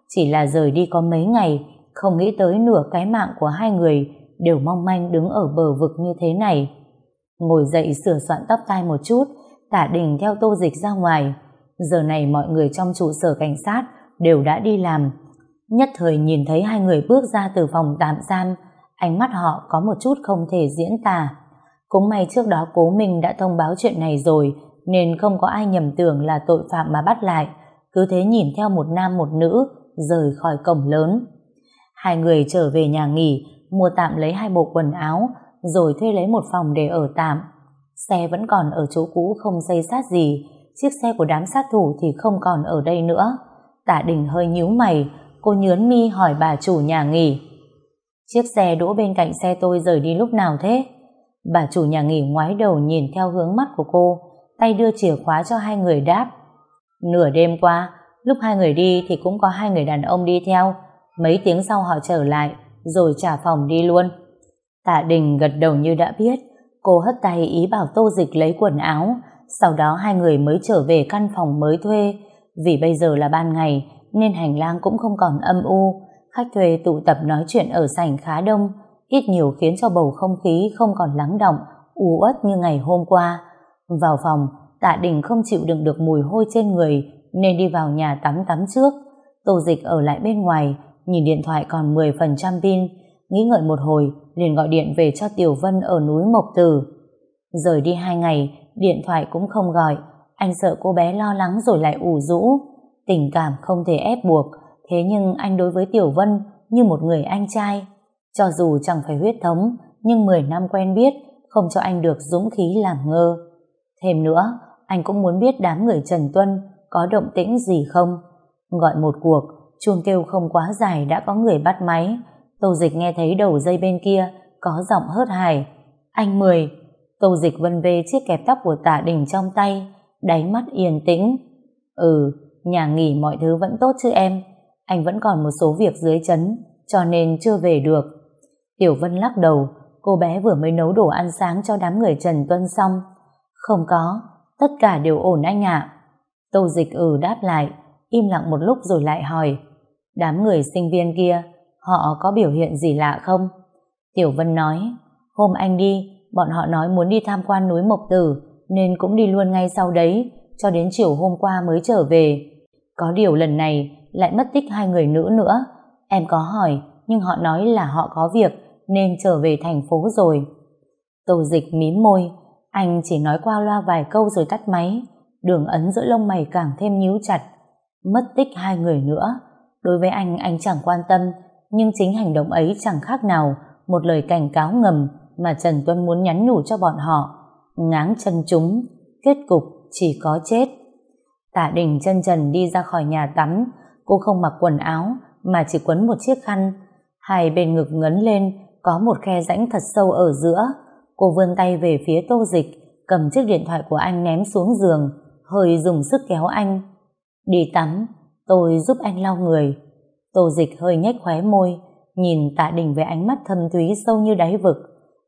[SPEAKER 1] Chỉ là rời đi có mấy ngày, không nghĩ tới nửa cái mạng của hai người đều mong manh đứng ở bờ vực như thế này. Ngồi dậy sửa soạn tóc tai một chút, tả đình theo tô dịch ra ngoài. Giờ này mọi người trong trụ sở cảnh sát đều đã đi làm. Nhất thời nhìn thấy hai người bước ra từ phòng tạm giam, ánh mắt họ có một chút không thể diễn tả. Cũng may trước đó cố mình đã thông báo chuyện này rồi, nên không có ai nhầm tưởng là tội phạm mà bắt lại. Cứ thế nhìn theo một nam một nữ, rời khỏi cổng lớn. Hai người trở về nhà nghỉ, mua tạm lấy hai bộ quần áo, rồi thuê lấy một phòng để ở tạm. Xe vẫn còn ở chỗ cũ không xây sát gì, chiếc xe của đám sát thủ thì không còn ở đây nữa. Tả đình hơi nhíu mày, cô nhướn mi hỏi bà chủ nhà nghỉ. Chiếc xe đỗ bên cạnh xe tôi rời đi lúc nào thế? Bà chủ nhà nghỉ ngoái đầu nhìn theo hướng mắt của cô, tay đưa chìa khóa cho hai người đáp. Nửa đêm qua, lúc hai người đi thì cũng có hai người đàn ông đi theo, mấy tiếng sau họ trở lại, rồi trả phòng đi luôn. Tạ Đình gật đầu như đã biết, cô hất tay ý bảo Tô Dịch lấy quần áo, sau đó hai người mới trở về căn phòng mới thuê, vì bây giờ là ban ngày nên hành lang cũng không còn âm u, khách thuê tụ tập nói chuyện ở sảnh khá đông, ít nhiều khiến cho bầu không khí không còn lắng động, u uất như ngày hôm qua. Vào phòng, Tạ Đình không chịu đựng được mùi hôi trên người nên đi vào nhà tắm tắm trước. Tô Dịch ở lại bên ngoài, nhìn điện thoại còn 10% pin, nghĩ ngợi một hồi liền gọi điện về cho Tiểu Vân ở núi Mộc Tử. Rời đi hai ngày, điện thoại cũng không gọi, anh sợ cô bé lo lắng rồi lại ủ rũ. Tình cảm không thể ép buộc, thế nhưng anh đối với Tiểu Vân như một người anh trai. Cho dù chẳng phải huyết thống, nhưng 10 năm quen biết không cho anh được dũng khí làm ngơ. Thêm nữa, anh cũng muốn biết đám người Trần Tuân có động tĩnh gì không. Gọi một cuộc, chuông kêu không quá dài đã có người bắt máy. Tô Dịch nghe thấy đầu dây bên kia có giọng hớt hải. Anh Mười. Tô Dịch vân về chiếc kẹp tóc của tả đình trong tay, đáy mắt yên tĩnh. Ừ, nhà nghỉ mọi thứ vẫn tốt chứ em. Anh vẫn còn một số việc dưới chấn, cho nên chưa về được. Tiểu Vân lắc đầu, cô bé vừa mới nấu đồ ăn sáng cho đám người Trần Tuân xong. Không có, tất cả đều ổn anh ạ. Tô Dịch ừ đáp lại, im lặng một lúc rồi lại hỏi. Đám người sinh viên kia, họ có biểu hiện gì lạ không? Tiểu Vân nói, hôm anh đi, bọn họ nói muốn đi tham quan núi Mộc Tử, nên cũng đi luôn ngay sau đấy, cho đến chiều hôm qua mới trở về. Có điều lần này lại mất tích hai người nữ nữa. Em có hỏi, nhưng họ nói là họ có việc, nên trở về thành phố rồi. Tô dịch mím môi, anh chỉ nói qua loa vài câu rồi tắt máy, đường ấn giữa lông mày càng thêm nhíu chặt. Mất tích hai người nữa. Đối với anh, anh chẳng quan tâm, nhưng chính hành động ấy chẳng khác nào một lời cảnh cáo ngầm mà Trần Tuân muốn nhắn nhủ cho bọn họ. Ngáng chân chúng, kết cục chỉ có chết. Tạ Đình chân trần đi ra khỏi nhà tắm, cô không mặc quần áo mà chỉ quấn một chiếc khăn. Hai bên ngực ngấn lên, có một khe rãnh thật sâu ở giữa. Cô vươn tay về phía tô dịch, cầm chiếc điện thoại của anh ném xuống giường, hơi dùng sức kéo anh. Đi tắm, tôi giúp anh lau người. Tô dịch hơi nhếch khóe môi, nhìn tạ đình với ánh mắt thâm thúy sâu như đáy vực.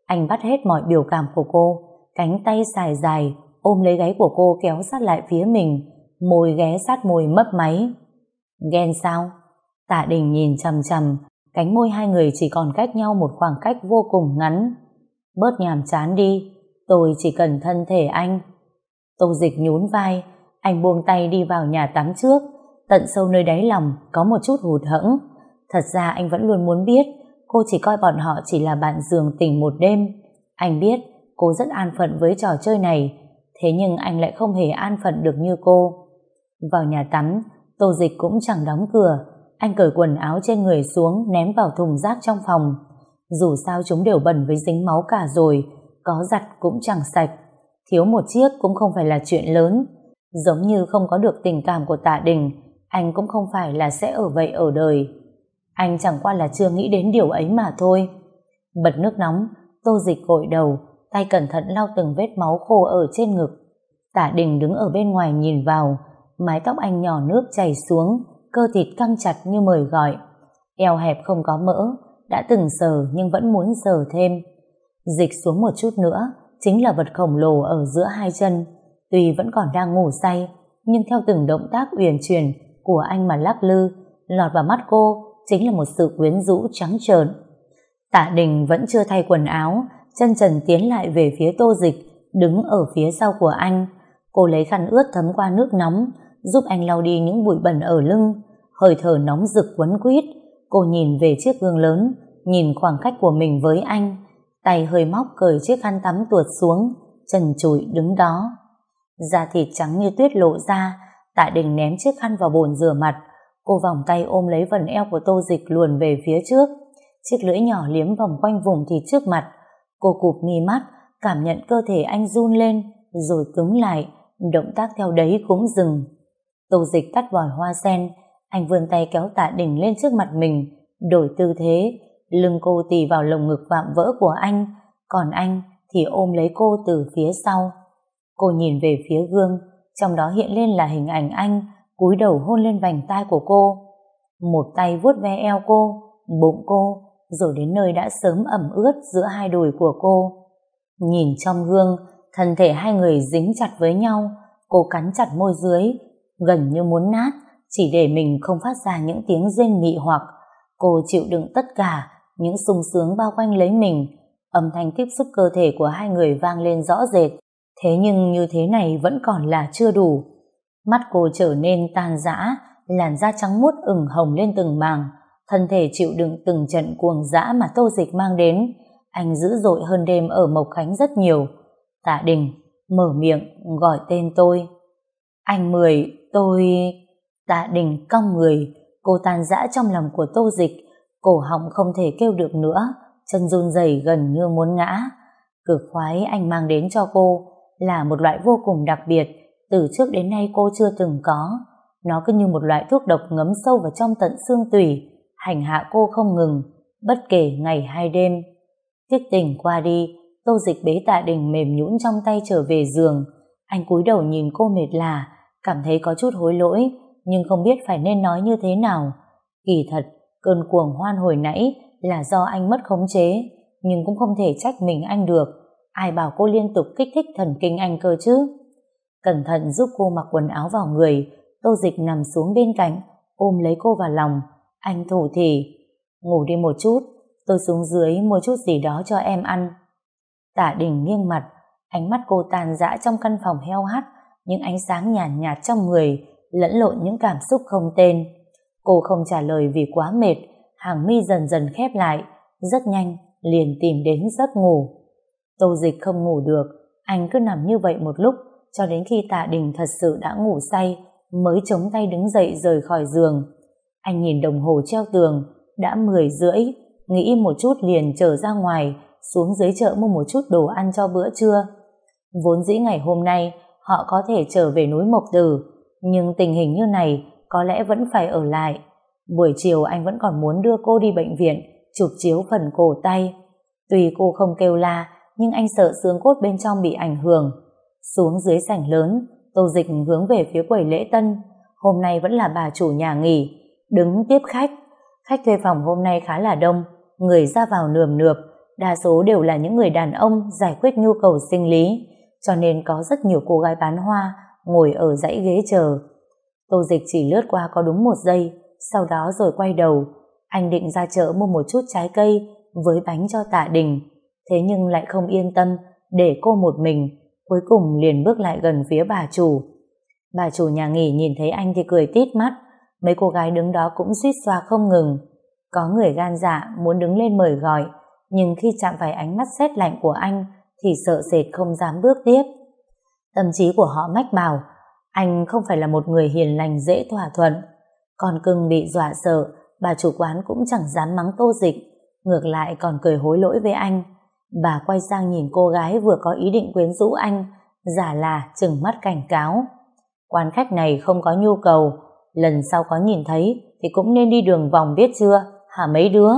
[SPEAKER 1] Anh bắt hết mọi biểu cảm của cô, cánh tay dài dài, ôm lấy gáy của cô kéo sát lại phía mình, môi ghé sát môi mấp máy. Ghen sao? Tạ đình nhìn chầm chầm, cánh môi hai người chỉ còn cách nhau một khoảng cách vô cùng ngắn. Bớt nhàm chán đi, tôi chỉ cần thân thể anh. Tô dịch nhún vai, anh buông tay đi vào nhà tắm trước, tận sâu nơi đáy lòng có một chút hụt hẫng. Thật ra anh vẫn luôn muốn biết, cô chỉ coi bọn họ chỉ là bạn giường tình một đêm. Anh biết cô rất an phận với trò chơi này, thế nhưng anh lại không hề an phận được như cô. Vào nhà tắm, Tô Dịch cũng chẳng đóng cửa, anh cởi quần áo trên người xuống ném vào thùng rác trong phòng. Dù sao chúng đều bẩn với dính máu cả rồi, có giặt cũng chẳng sạch. Thiếu một chiếc cũng không phải là chuyện lớn. Giống như không có được tình cảm của tạ đình, anh cũng không phải là sẽ ở vậy ở đời. Anh chẳng qua là chưa nghĩ đến điều ấy mà thôi. Bật nước nóng, tô dịch gội đầu, tay cẩn thận lau từng vết máu khô ở trên ngực. Tả đình đứng ở bên ngoài nhìn vào, mái tóc anh nhỏ nước chảy xuống, cơ thịt căng chặt như mời gọi. Eo hẹp không có mỡ, đã từng sờ nhưng vẫn muốn sờ thêm. Dịch xuống một chút nữa, chính là vật khổng lồ ở giữa hai chân. Tuy vẫn còn đang ngủ say, nhưng theo từng động tác uyển chuyển của anh mà lắc lư, lọt vào mắt cô chính là một sự quyến rũ trắng trợn. Tạ Đình vẫn chưa thay quần áo, chân trần tiến lại về phía tô dịch, đứng ở phía sau của anh. Cô lấy khăn ướt thấm qua nước nóng, giúp anh lau đi những bụi bẩn ở lưng, hơi thở nóng rực quấn quýt. Cô nhìn về chiếc gương lớn, nhìn khoảng cách của mình với anh, tay hơi móc cởi chiếc khăn tắm tuột xuống, trần trụi đứng đó. Da thịt trắng như tuyết lộ ra, Tạ Đình ném chiếc khăn vào bồn rửa mặt, cô vòng tay ôm lấy phần eo của Tô Dịch luồn về phía trước, chiếc lưỡi nhỏ liếm vòng quanh vùng thịt trước mặt. Cô cụp mi mắt, cảm nhận cơ thể anh run lên, rồi cứng lại, động tác theo đấy cũng dừng. Tô Dịch tắt vòi hoa sen, anh vươn tay kéo Tạ đỉnh lên trước mặt mình, đổi tư thế, lưng cô tì vào lồng ngực vạm vỡ của anh, còn anh thì ôm lấy cô từ phía sau. Cô nhìn về phía gương, trong đó hiện lên là hình ảnh anh cúi đầu hôn lên vành tai của cô. Một tay vuốt ve eo cô, bụng cô, rồi đến nơi đã sớm ẩm ướt giữa hai đùi của cô. Nhìn trong gương, thân thể hai người dính chặt với nhau, cô cắn chặt môi dưới, gần như muốn nát, chỉ để mình không phát ra những tiếng rên mị hoặc. Cô chịu đựng tất cả, những sung sướng bao quanh lấy mình, âm thanh tiếp xúc cơ thể của hai người vang lên rõ rệt, Thế nhưng như thế này vẫn còn là chưa đủ. Mắt cô trở nên tan rã, làn da trắng muốt ửng hồng lên từng màng, thân thể chịu đựng từng trận cuồng dã mà tô dịch mang đến. Anh dữ dội hơn đêm ở Mộc Khánh rất nhiều. Tạ Đình mở miệng gọi tên tôi. Anh Mười, tôi... Tạ Đình cong người, cô tan rã trong lòng của tô dịch, cổ họng không thể kêu được nữa, chân run rẩy gần như muốn ngã. Cực khoái anh mang đến cho cô là một loại vô cùng đặc biệt, từ trước đến nay cô chưa từng có. Nó cứ như một loại thuốc độc ngấm sâu vào trong tận xương tủy, hành hạ cô không ngừng, bất kể ngày hay đêm. tiếc tình qua đi, tô dịch bế tạ đình mềm nhũn trong tay trở về giường. Anh cúi đầu nhìn cô mệt lạ, cảm thấy có chút hối lỗi, nhưng không biết phải nên nói như thế nào. Kỳ thật, cơn cuồng hoan hồi nãy là do anh mất khống chế, nhưng cũng không thể trách mình anh được. Ai bảo cô liên tục kích thích thần kinh anh cơ chứ? Cẩn thận giúp cô mặc quần áo vào người, tô dịch nằm xuống bên cạnh, ôm lấy cô vào lòng. Anh thủ thì, ngủ đi một chút, tôi xuống dưới mua chút gì đó cho em ăn. Tả đình nghiêng mặt, ánh mắt cô tàn dã trong căn phòng heo hắt, những ánh sáng nhàn nhạt, nhạt trong người, lẫn lộn những cảm xúc không tên. Cô không trả lời vì quá mệt, hàng mi dần dần khép lại, rất nhanh, liền tìm đến giấc ngủ. Tô dịch không ngủ được, anh cứ nằm như vậy một lúc, cho đến khi tạ đình thật sự đã ngủ say, mới chống tay đứng dậy rời khỏi giường. Anh nhìn đồng hồ treo tường, đã 10 rưỡi, nghĩ một chút liền trở ra ngoài, xuống dưới chợ mua một chút đồ ăn cho bữa trưa. Vốn dĩ ngày hôm nay, họ có thể trở về núi Mộc Tử, nhưng tình hình như này có lẽ vẫn phải ở lại. Buổi chiều anh vẫn còn muốn đưa cô đi bệnh viện, chụp chiếu phần cổ tay. Tuy cô không kêu la, nhưng anh sợ xương cốt bên trong bị ảnh hưởng. Xuống dưới sảnh lớn, Tô Dịch hướng về phía quầy lễ tân. Hôm nay vẫn là bà chủ nhà nghỉ, đứng tiếp khách. Khách thuê phòng hôm nay khá là đông, người ra vào nườm nượp, đa số đều là những người đàn ông giải quyết nhu cầu sinh lý, cho nên có rất nhiều cô gái bán hoa ngồi ở dãy ghế chờ. Tô Dịch chỉ lướt qua có đúng một giây, sau đó rồi quay đầu. Anh định ra chợ mua một chút trái cây với bánh cho tạ đình, thế nhưng lại không yên tâm để cô một mình, cuối cùng liền bước lại gần phía bà chủ. Bà chủ nhà nghỉ nhìn thấy anh thì cười tít mắt, mấy cô gái đứng đó cũng xít xoa không ngừng. Có người gan dạ muốn đứng lên mời gọi, nhưng khi chạm phải ánh mắt xét lạnh của anh thì sợ sệt không dám bước tiếp. Tâm trí của họ mách bảo, anh không phải là một người hiền lành dễ thỏa thuận. Còn cưng bị dọa sợ, bà chủ quán cũng chẳng dám mắng tô dịch, ngược lại còn cười hối lỗi với anh. Bà quay sang nhìn cô gái vừa có ý định quyến rũ anh, giả là chừng mắt cảnh cáo. Quán khách này không có nhu cầu, lần sau có nhìn thấy thì cũng nên đi đường vòng biết chưa, hả mấy đứa?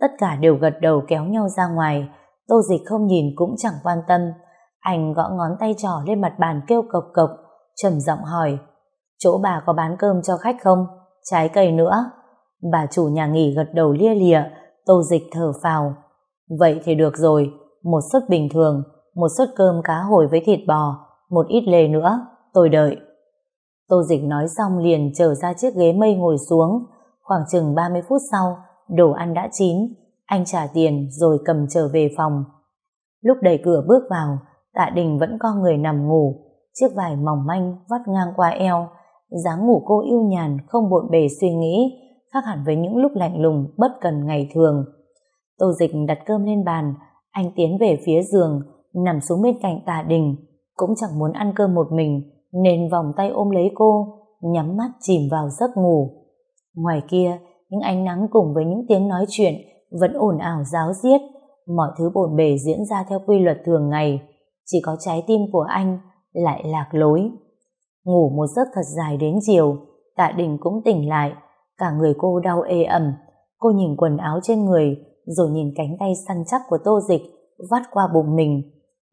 [SPEAKER 1] Tất cả đều gật đầu kéo nhau ra ngoài, tô dịch không nhìn cũng chẳng quan tâm. Anh gõ ngón tay trỏ lên mặt bàn kêu cộc cộc, trầm giọng hỏi, chỗ bà có bán cơm cho khách không? Trái cây nữa? Bà chủ nhà nghỉ gật đầu lia lịa, tô dịch thở phào. Vậy thì được rồi, một suất bình thường, một suất cơm cá hồi với thịt bò, một ít lề nữa, tôi đợi. Tô dịch nói xong liền trở ra chiếc ghế mây ngồi xuống, khoảng chừng 30 phút sau, đồ ăn đã chín, anh trả tiền rồi cầm trở về phòng. Lúc đẩy cửa bước vào, tạ đình vẫn có người nằm ngủ, chiếc vải mỏng manh vắt ngang qua eo, dáng ngủ cô yêu nhàn không bộn bề suy nghĩ, khác hẳn với những lúc lạnh lùng bất cần ngày thường. Tô dịch đặt cơm lên bàn, anh tiến về phía giường, nằm xuống bên cạnh tạ đình, cũng chẳng muốn ăn cơm một mình, nên vòng tay ôm lấy cô, nhắm mắt chìm vào giấc ngủ. Ngoài kia, những ánh nắng cùng với những tiếng nói chuyện vẫn ồn ào giáo diết, mọi thứ bồn bề diễn ra theo quy luật thường ngày, chỉ có trái tim của anh lại lạc lối. Ngủ một giấc thật dài đến chiều, tạ đình cũng tỉnh lại, cả người cô đau ê ẩm, cô nhìn quần áo trên người, rồi nhìn cánh tay săn chắc của tô dịch vắt qua bụng mình.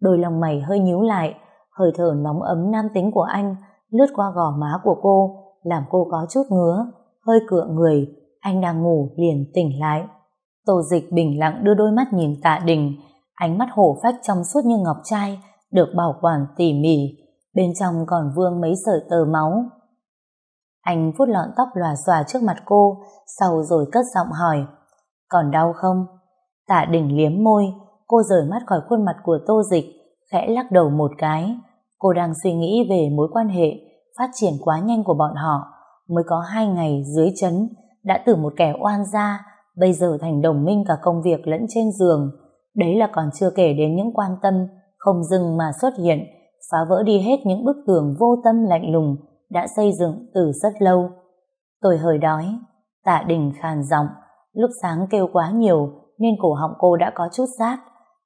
[SPEAKER 1] Đôi lòng mày hơi nhíu lại, hơi thở nóng ấm nam tính của anh lướt qua gò má của cô, làm cô có chút ngứa, hơi cựa người, anh đang ngủ liền tỉnh lại. Tô dịch bình lặng đưa đôi mắt nhìn tạ đình, ánh mắt hổ phách trong suốt như ngọc trai, được bảo quản tỉ mỉ, bên trong còn vương mấy sợi tờ máu. Anh vuốt lọn tóc lòa xòa trước mặt cô, sau rồi cất giọng hỏi, còn đau không? Tạ đình liếm môi, cô rời mắt khỏi khuôn mặt của tô dịch, khẽ lắc đầu một cái. Cô đang suy nghĩ về mối quan hệ phát triển quá nhanh của bọn họ. Mới có hai ngày dưới chấn, đã từ một kẻ oan gia, bây giờ thành đồng minh cả công việc lẫn trên giường. Đấy là còn chưa kể đến những quan tâm, không dừng mà xuất hiện, phá vỡ đi hết những bức tường vô tâm lạnh lùng đã xây dựng từ rất lâu. Tôi hơi đói, tạ đình khàn giọng, lúc sáng kêu quá nhiều nên cổ họng cô đã có chút rát.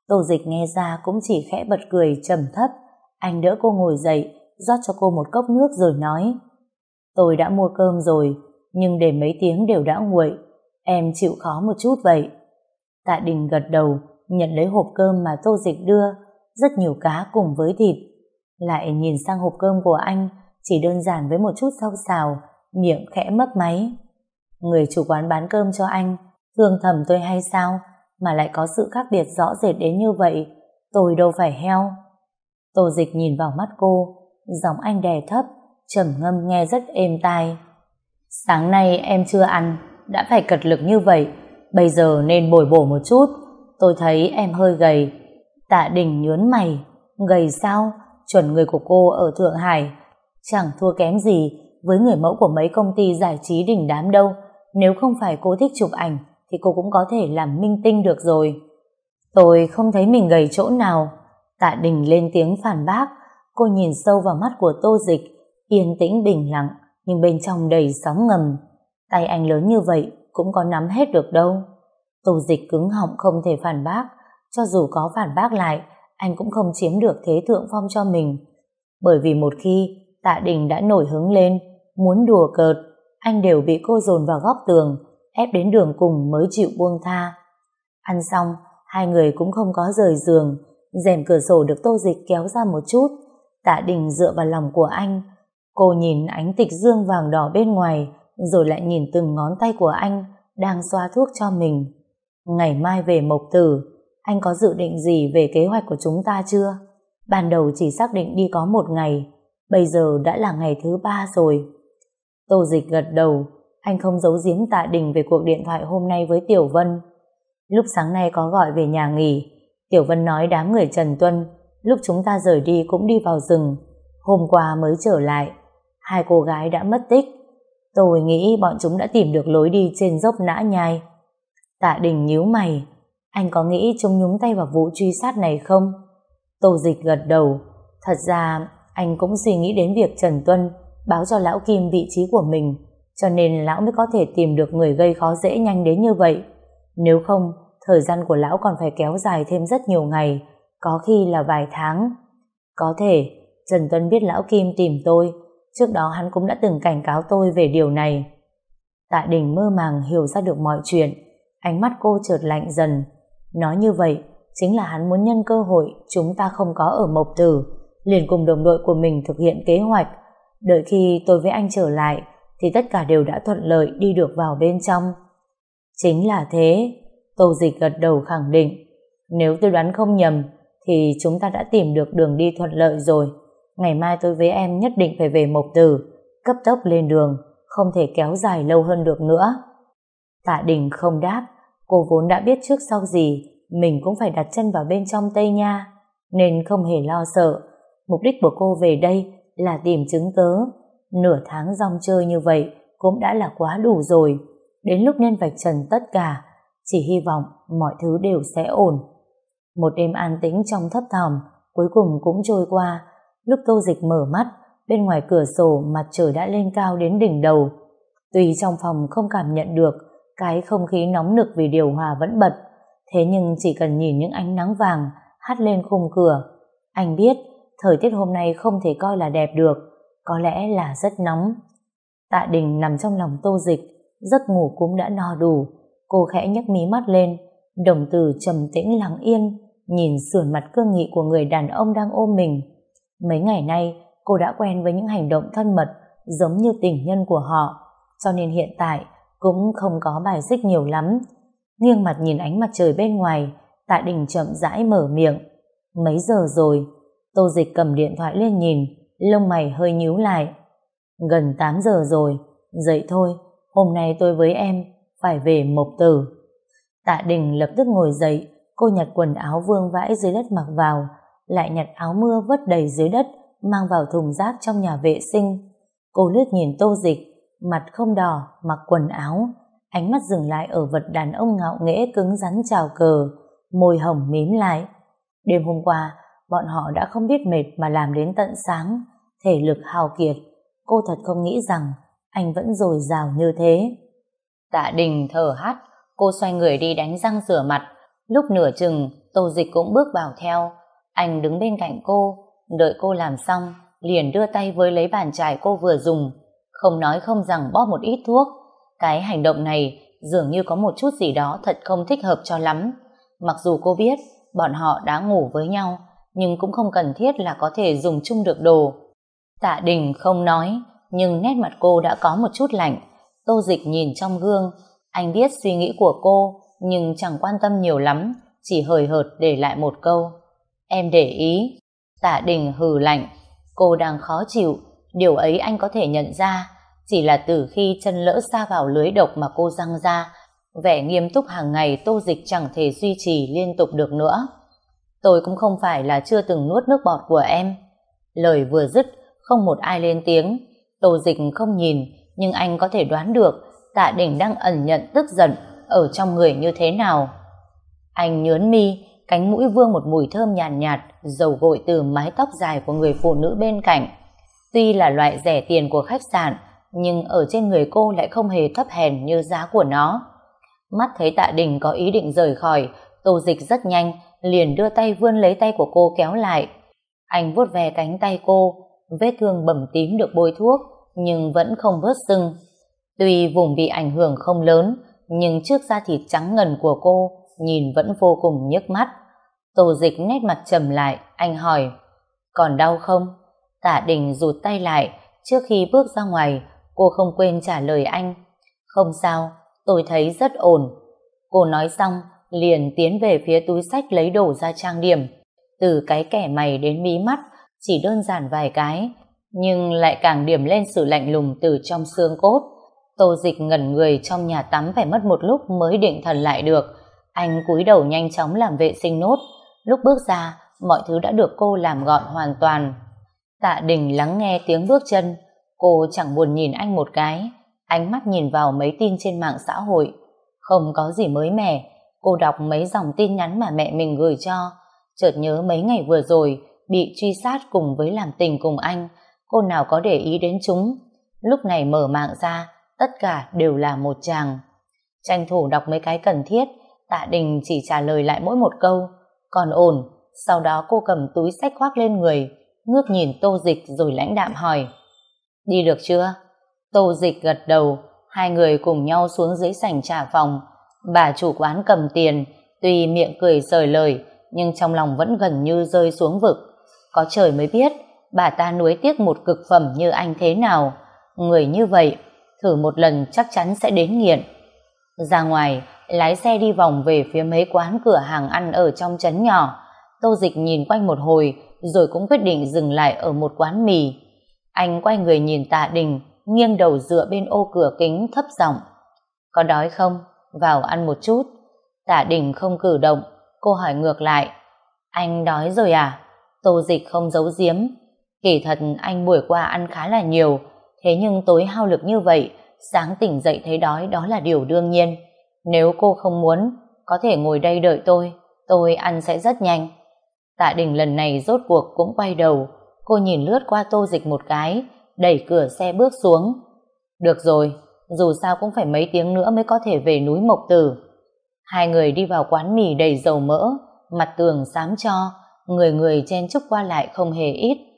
[SPEAKER 1] Tô dịch nghe ra cũng chỉ khẽ bật cười trầm thấp. Anh đỡ cô ngồi dậy, rót cho cô một cốc nước rồi nói Tôi đã mua cơm rồi, nhưng để mấy tiếng đều đã nguội. Em chịu khó một chút vậy. Tạ Đình gật đầu, nhận lấy hộp cơm mà Tô Dịch đưa, rất nhiều cá cùng với thịt. Lại nhìn sang hộp cơm của anh, chỉ đơn giản với một chút rau xào, miệng khẽ mấp máy. Người chủ quán bán cơm cho anh, thương thầm tôi hay sao, mà lại có sự khác biệt rõ rệt đến như vậy, tôi đâu phải heo. Tô dịch nhìn vào mắt cô, giọng anh đè thấp, trầm ngâm nghe rất êm tai. Sáng nay em chưa ăn, đã phải cật lực như vậy, bây giờ nên bồi bổ một chút, tôi thấy em hơi gầy. Tạ đình nhớn mày, gầy sao, chuẩn người của cô ở Thượng Hải, chẳng thua kém gì với người mẫu của mấy công ty giải trí đỉnh đám đâu, nếu không phải cô thích chụp ảnh thì cô cũng có thể làm minh tinh được rồi. Tôi không thấy mình gầy chỗ nào. Tạ Đình lên tiếng phản bác, cô nhìn sâu vào mắt của Tô Dịch, yên tĩnh bình lặng, nhưng bên trong đầy sóng ngầm. Tay anh lớn như vậy cũng có nắm hết được đâu. Tô Dịch cứng họng không thể phản bác, cho dù có phản bác lại, anh cũng không chiếm được thế thượng phong cho mình. Bởi vì một khi Tạ Đình đã nổi hứng lên, muốn đùa cợt, anh đều bị cô dồn vào góc tường, ép đến đường cùng mới chịu buông tha. Ăn xong, hai người cũng không có rời giường, rèm cửa sổ được tô dịch kéo ra một chút, tạ đình dựa vào lòng của anh. Cô nhìn ánh tịch dương vàng đỏ bên ngoài, rồi lại nhìn từng ngón tay của anh đang xoa thuốc cho mình. Ngày mai về Mộc Tử, anh có dự định gì về kế hoạch của chúng ta chưa? Ban đầu chỉ xác định đi có một ngày, bây giờ đã là ngày thứ ba rồi. Tô Dịch gật đầu, anh không giấu giếm tạ đình về cuộc điện thoại hôm nay với Tiểu Vân. Lúc sáng nay có gọi về nhà nghỉ, Tiểu Vân nói đám người Trần Tuân, lúc chúng ta rời đi cũng đi vào rừng, hôm qua mới trở lại. Hai cô gái đã mất tích. Tôi nghĩ bọn chúng đã tìm được lối đi trên dốc nã nhai. Tạ đình nhíu mày, anh có nghĩ chúng nhúng tay vào vụ truy sát này không? Tô Dịch gật đầu, thật ra anh cũng suy nghĩ đến việc Trần Tuân báo cho Lão Kim vị trí của mình, cho nên Lão mới có thể tìm được người gây khó dễ nhanh đến như vậy. Nếu không, thời gian của Lão còn phải kéo dài thêm rất nhiều ngày, có khi là vài tháng. Có thể, Trần Tuân biết Lão Kim tìm tôi, trước đó hắn cũng đã từng cảnh cáo tôi về điều này. Tạ Đình mơ màng hiểu ra được mọi chuyện, ánh mắt cô chợt lạnh dần. Nói như vậy, chính là hắn muốn nhân cơ hội chúng ta không có ở Mộc Tử, liền cùng đồng đội của mình thực hiện kế hoạch, Đợi khi tôi với anh trở lại thì tất cả đều đã thuận lợi đi được vào bên trong. Chính là thế, Tô Dịch gật đầu khẳng định. Nếu tôi đoán không nhầm thì chúng ta đã tìm được đường đi thuận lợi rồi. Ngày mai tôi với em nhất định phải về Mộc Tử, cấp tốc lên đường, không thể kéo dài lâu hơn được nữa. Tạ Đình không đáp, cô vốn đã biết trước sau gì mình cũng phải đặt chân vào bên trong Tây Nha, nên không hề lo sợ. Mục đích của cô về đây là tìm chứng cớ. Nửa tháng rong chơi như vậy cũng đã là quá đủ rồi. Đến lúc nên vạch trần tất cả, chỉ hy vọng mọi thứ đều sẽ ổn. Một đêm an tĩnh trong thấp thỏm, cuối cùng cũng trôi qua. Lúc tô dịch mở mắt, bên ngoài cửa sổ mặt trời đã lên cao đến đỉnh đầu. Tuy trong phòng không cảm nhận được cái không khí nóng nực vì điều hòa vẫn bật, thế nhưng chỉ cần nhìn những ánh nắng vàng hắt lên khung cửa, anh biết thời tiết hôm nay không thể coi là đẹp được, có lẽ là rất nóng. Tạ Đình nằm trong lòng tô dịch, giấc ngủ cũng đã no đủ. Cô khẽ nhấc mí mắt lên, đồng tử trầm tĩnh lắng yên, nhìn sườn mặt cương nghị của người đàn ông đang ôm mình. Mấy ngày nay, cô đã quen với những hành động thân mật, giống như tình nhân của họ, cho nên hiện tại cũng không có bài xích nhiều lắm. Nghiêng mặt nhìn ánh mặt trời bên ngoài, Tạ Đình chậm rãi mở miệng. Mấy giờ rồi? Tô Dịch cầm điện thoại lên nhìn, lông mày hơi nhíu lại. Gần 8 giờ rồi, dậy thôi, hôm nay tôi với em phải về Mộc Tử. Tạ Đình lập tức ngồi dậy, cô nhặt quần áo vương vãi dưới đất mặc vào, lại nhặt áo mưa vứt đầy dưới đất, mang vào thùng rác trong nhà vệ sinh. Cô lướt nhìn tô dịch, mặt không đỏ, mặc quần áo, ánh mắt dừng lại ở vật đàn ông ngạo nghễ cứng rắn chào cờ, môi hồng mím lại. Đêm hôm qua, bọn họ đã không biết mệt mà làm đến tận sáng, thể lực hào kiệt. Cô thật không nghĩ rằng anh vẫn dồi dào như thế. Tạ Đình thở hắt, cô xoay người đi đánh răng rửa mặt. Lúc nửa chừng, Tô Dịch cũng bước vào theo. Anh đứng bên cạnh cô, đợi cô làm xong, liền đưa tay với lấy bàn chải cô vừa dùng. Không nói không rằng bóp một ít thuốc. Cái hành động này dường như có một chút gì đó thật không thích hợp cho lắm. Mặc dù cô biết bọn họ đã ngủ với nhau, nhưng cũng không cần thiết là có thể dùng chung được đồ. Tạ Đình không nói, nhưng nét mặt cô đã có một chút lạnh. Tô Dịch nhìn trong gương, anh biết suy nghĩ của cô, nhưng chẳng quan tâm nhiều lắm, chỉ hời hợt để lại một câu. Em để ý. Tạ Đình hừ lạnh, cô đang khó chịu, điều ấy anh có thể nhận ra, chỉ là từ khi chân lỡ xa vào lưới độc mà cô răng ra, vẻ nghiêm túc hàng ngày Tô Dịch chẳng thể duy trì liên tục được nữa. Tôi cũng không phải là chưa từng nuốt nước bọt của em. Lời vừa dứt, không một ai lên tiếng. Tô Dịch không nhìn, nhưng anh có thể đoán được Tạ Đình đang ẩn nhận tức giận ở trong người như thế nào. Anh nhớn mi, cánh mũi vương một mùi thơm nhàn nhạt, nhạt, dầu gội từ mái tóc dài của người phụ nữ bên cạnh. Tuy là loại rẻ tiền của khách sạn, nhưng ở trên người cô lại không hề thấp hèn như giá của nó. Mắt thấy Tạ Đình có ý định rời khỏi, Tô Dịch rất nhanh, liền đưa tay vươn lấy tay của cô kéo lại. Anh vuốt ve cánh tay cô, vết thương bầm tím được bôi thuốc, nhưng vẫn không bớt sưng. Tuy vùng bị ảnh hưởng không lớn, nhưng trước da thịt trắng ngần của cô nhìn vẫn vô cùng nhức mắt. Tô dịch nét mặt trầm lại, anh hỏi, còn đau không? Tạ đình rụt tay lại, trước khi bước ra ngoài, cô không quên trả lời anh. Không sao, tôi thấy rất ổn. Cô nói xong, liền tiến về phía túi sách lấy đồ ra trang điểm. Từ cái kẻ mày đến mí mắt, chỉ đơn giản vài cái, nhưng lại càng điểm lên sự lạnh lùng từ trong xương cốt. Tô dịch ngẩn người trong nhà tắm phải mất một lúc mới định thần lại được. Anh cúi đầu nhanh chóng làm vệ sinh nốt. Lúc bước ra, mọi thứ đã được cô làm gọn hoàn toàn. Tạ Đình lắng nghe tiếng bước chân. Cô chẳng buồn nhìn anh một cái. Ánh mắt nhìn vào mấy tin trên mạng xã hội. Không có gì mới mẻ. Cô đọc mấy dòng tin nhắn mà mẹ mình gửi cho. Chợt nhớ mấy ngày vừa rồi bị truy sát cùng với làm tình cùng anh. Cô nào có để ý đến chúng. Lúc này mở mạng ra tất cả đều là một chàng. Tranh thủ đọc mấy cái cần thiết, tạ đình chỉ trả lời lại mỗi một câu, còn ổn, sau đó cô cầm túi sách khoác lên người, ngước nhìn tô dịch rồi lãnh đạm hỏi. Đi được chưa? Tô dịch gật đầu, hai người cùng nhau xuống dưới sảnh trả phòng. Bà chủ quán cầm tiền, tuy miệng cười rời lời, nhưng trong lòng vẫn gần như rơi xuống vực. Có trời mới biết, bà ta nuối tiếc một cực phẩm như anh thế nào. Người như vậy, thử một lần chắc chắn sẽ đến nghiện. Ra ngoài, lái xe đi vòng về phía mấy quán cửa hàng ăn ở trong trấn nhỏ. Tô Dịch nhìn quanh một hồi, rồi cũng quyết định dừng lại ở một quán mì. Anh quay người nhìn tạ đình, nghiêng đầu dựa bên ô cửa kính thấp giọng. Có đói không? Vào ăn một chút. Tạ đình không cử động, cô hỏi ngược lại. Anh đói rồi à? Tô Dịch không giấu giếm. Kỳ thật anh buổi qua ăn khá là nhiều, Thế nhưng tối hao lực như vậy, sáng tỉnh dậy thấy đói đó là điều đương nhiên. Nếu cô không muốn, có thể ngồi đây đợi tôi, tôi ăn sẽ rất nhanh. Tạ Đình lần này rốt cuộc cũng quay đầu, cô nhìn lướt qua tô dịch một cái, đẩy cửa xe bước xuống. Được rồi, dù sao cũng phải mấy tiếng nữa mới có thể về núi Mộc Tử. Hai người đi vào quán mì đầy dầu mỡ, mặt tường xám cho, người người chen chúc qua lại không hề ít.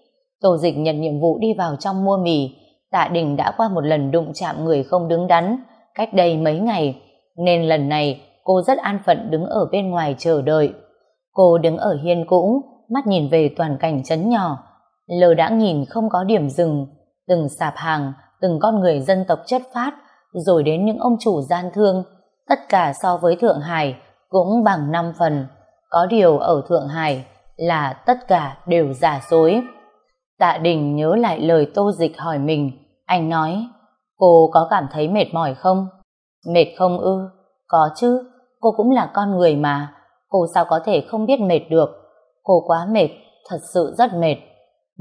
[SPEAKER 1] Tô dịch nhận nhiệm vụ đi vào trong mua mì, Tạ Đình đã qua một lần đụng chạm người không đứng đắn, cách đây mấy ngày, nên lần này cô rất an phận đứng ở bên ngoài chờ đợi. Cô đứng ở hiên cũ, mắt nhìn về toàn cảnh trấn nhỏ, lờ đã nhìn không có điểm dừng, từng sạp hàng, từng con người dân tộc chất phát, rồi đến những ông chủ gian thương, tất cả so với Thượng Hải cũng bằng 5 phần. Có điều ở Thượng Hải là tất cả đều giả dối. Tạ Đình nhớ lại lời Tô Dịch hỏi mình, anh nói, cô có cảm thấy mệt mỏi không? Mệt không ư? Có chứ, cô cũng là con người mà, cô sao có thể không biết mệt được? Cô quá mệt, thật sự rất mệt.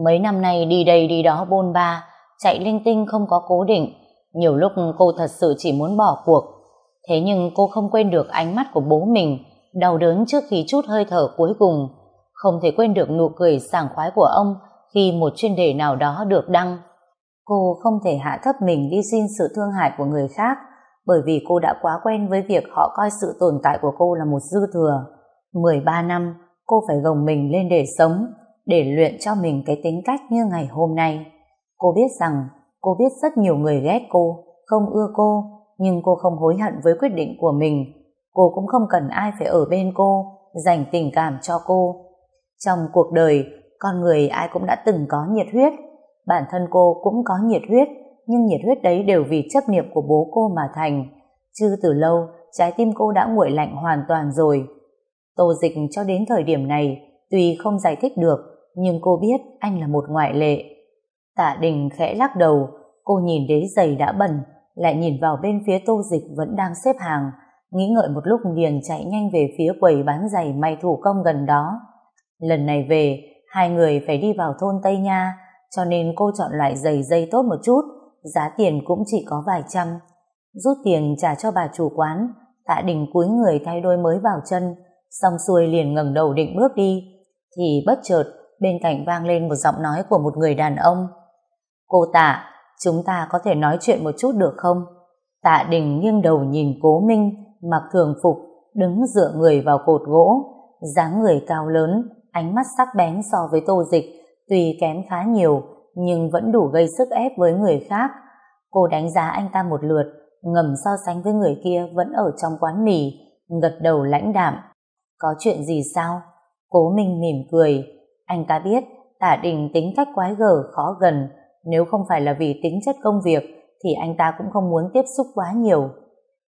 [SPEAKER 1] Mấy năm nay đi đây đi đó bôn ba, chạy linh tinh không có cố định. Nhiều lúc cô thật sự chỉ muốn bỏ cuộc. Thế nhưng cô không quên được ánh mắt của bố mình, đau đớn trước khi chút hơi thở cuối cùng. Không thể quên được nụ cười sảng khoái của ông khi một chuyên đề nào đó được đăng. Cô không thể hạ thấp mình đi xin sự thương hại của người khác, bởi vì cô đã quá quen với việc họ coi sự tồn tại của cô là một dư thừa. 13 năm, cô phải gồng mình lên để sống, để luyện cho mình cái tính cách như ngày hôm nay. Cô biết rằng, cô biết rất nhiều người ghét cô, không ưa cô, nhưng cô không hối hận với quyết định của mình. Cô cũng không cần ai phải ở bên cô, dành tình cảm cho cô. Trong cuộc đời, con người ai cũng đã từng có nhiệt huyết. Bản thân cô cũng có nhiệt huyết, nhưng nhiệt huyết đấy đều vì chấp niệm của bố cô mà thành. Chứ từ lâu, trái tim cô đã nguội lạnh hoàn toàn rồi. Tô dịch cho đến thời điểm này, tuy không giải thích được, nhưng cô biết anh là một ngoại lệ. Tạ Đình khẽ lắc đầu, cô nhìn đế giày đã bẩn, lại nhìn vào bên phía tô dịch vẫn đang xếp hàng, nghĩ ngợi một lúc liền chạy nhanh về phía quầy bán giày may thủ công gần đó. Lần này về, hai người phải đi vào thôn Tây Nha, cho nên cô chọn loại giày dây tốt một chút, giá tiền cũng chỉ có vài trăm. Rút tiền trả cho bà chủ quán, tạ đình cúi người thay đôi mới vào chân, xong xuôi liền ngẩng đầu định bước đi, thì bất chợt bên cạnh vang lên một giọng nói của một người đàn ông. Cô tạ, chúng ta có thể nói chuyện một chút được không? Tạ đình nghiêng đầu nhìn cố minh, mặc thường phục, đứng dựa người vào cột gỗ, dáng người cao lớn, ánh mắt sắc bén so với tô dịch, tuy kém khá nhiều, nhưng vẫn đủ gây sức ép với người khác. Cô đánh giá anh ta một lượt, ngầm so sánh với người kia vẫn ở trong quán mì, gật đầu lãnh đạm. Có chuyện gì sao? Cố Minh mỉm cười. Anh ta biết tả đình tính cách quái gở khó gần, nếu không phải là vì tính chất công việc thì anh ta cũng không muốn tiếp xúc quá nhiều.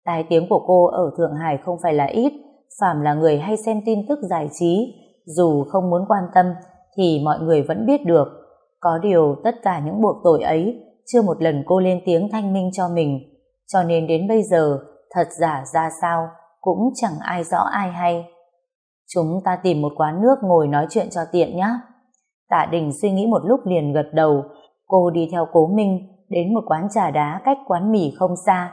[SPEAKER 1] Tai tiếng của cô ở Thượng Hải không phải là ít, phàm là người hay xem tin tức giải trí, dù không muốn quan tâm thì mọi người vẫn biết được. Có điều tất cả những buộc tội ấy chưa một lần cô lên tiếng thanh minh cho mình, cho nên đến bây giờ thật giả ra sao cũng chẳng ai rõ ai hay. Chúng ta tìm một quán nước ngồi nói chuyện cho tiện nhé. Tạ Đình suy nghĩ một lúc liền gật đầu, cô đi theo Cố Minh đến một quán trà đá cách quán mì không xa.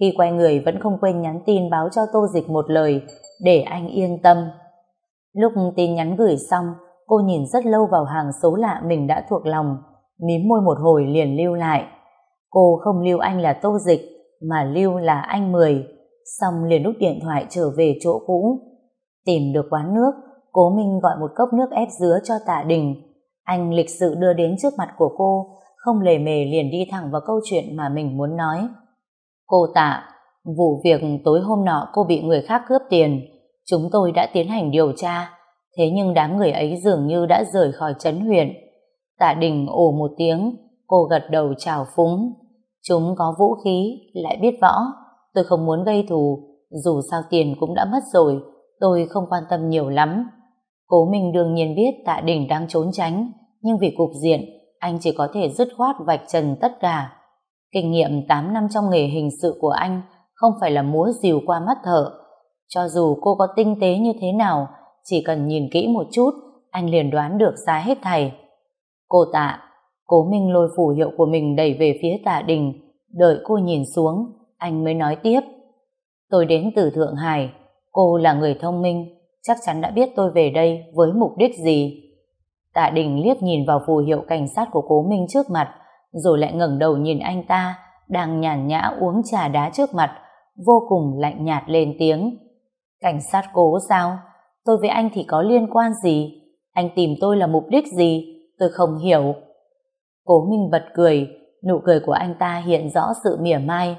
[SPEAKER 1] Khi quay người vẫn không quên nhắn tin báo cho Tô Dịch một lời để anh yên tâm. Lúc tin nhắn gửi xong, cô nhìn rất lâu vào hàng số lạ mình đã thuộc lòng, mím môi một hồi liền lưu lại. Cô không lưu anh là Tô Dịch, mà lưu là anh Mười, xong liền đút điện thoại trở về chỗ cũ. Tìm được quán nước, Cố Minh gọi một cốc nước ép dứa cho tạ đình. Anh lịch sự đưa đến trước mặt của cô, không lề mề liền đi thẳng vào câu chuyện mà mình muốn nói. Cô tạ, vụ việc tối hôm nọ cô bị người khác cướp tiền, chúng tôi đã tiến hành điều tra, thế nhưng đám người ấy dường như đã rời khỏi trấn huyện. Tạ đình ồ một tiếng, cô gật đầu chào phúng. Chúng có vũ khí, lại biết võ, tôi không muốn gây thù, dù sao tiền cũng đã mất rồi, tôi không quan tâm nhiều lắm. Cố Minh đương nhiên biết Tạ Đình đang trốn tránh, nhưng vì cục diện, anh chỉ có thể dứt khoát vạch trần tất cả. Kinh nghiệm 8 năm trong nghề hình sự của anh không phải là múa dìu qua mắt thợ. Cho dù cô có tinh tế như thế nào, chỉ cần nhìn kỹ một chút, anh liền đoán được giá hết thầy. Cô Tạ, Cố Minh lôi phủ hiệu của mình đẩy về phía Tạ Đình, đợi cô nhìn xuống, anh mới nói tiếp. Tôi đến từ Thượng Hải, Cô là người thông minh, chắc chắn đã biết tôi về đây với mục đích gì. Tạ Đình liếc nhìn vào phù hiệu cảnh sát của cố Minh trước mặt, rồi lại ngẩng đầu nhìn anh ta, đang nhàn nhã uống trà đá trước mặt, vô cùng lạnh nhạt lên tiếng. Cảnh sát cố sao? Tôi với anh thì có liên quan gì? Anh tìm tôi là mục đích gì? Tôi không hiểu. Cố Minh bật cười, nụ cười của anh ta hiện rõ sự mỉa mai.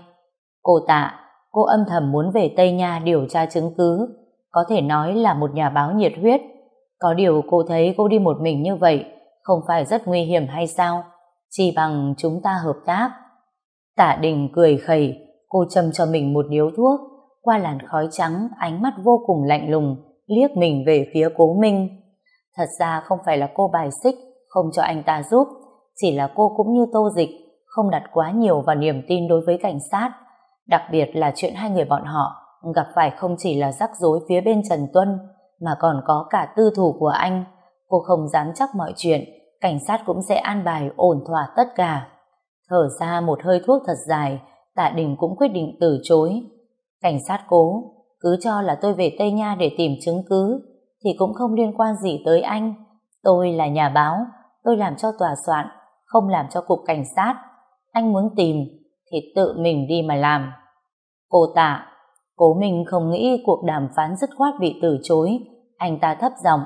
[SPEAKER 1] Cô tạ, cô âm thầm muốn về Tây Nha điều tra chứng cứ, có thể nói là một nhà báo nhiệt huyết. Có điều cô thấy cô đi một mình như vậy, không phải rất nguy hiểm hay sao? Chỉ bằng chúng ta hợp tác. tạ đình cười khẩy, cô châm cho mình một điếu thuốc, qua làn khói trắng, ánh mắt vô cùng lạnh lùng, liếc mình về phía cố minh. Thật ra không phải là cô bài xích, không cho anh ta giúp, chỉ là cô cũng như tô dịch, không đặt quá nhiều vào niềm tin đối với cảnh sát, Đặc biệt là chuyện hai người bọn họ gặp phải không chỉ là rắc rối phía bên Trần Tuân mà còn có cả tư thủ của anh cô không dám chắc mọi chuyện, cảnh sát cũng sẽ an bài ổn thỏa tất cả. Thở ra một hơi thuốc thật dài, Tạ Đình cũng quyết định từ chối. Cảnh sát cố, cứ cho là tôi về Tây Nha để tìm chứng cứ, thì cũng không liên quan gì tới anh. Tôi là nhà báo, tôi làm cho tòa soạn, không làm cho cục cảnh sát. Anh muốn tìm, thì tự mình đi mà làm. Cô tạ, cố mình không nghĩ cuộc đàm phán dứt khoát bị từ chối, anh ta thấp giọng.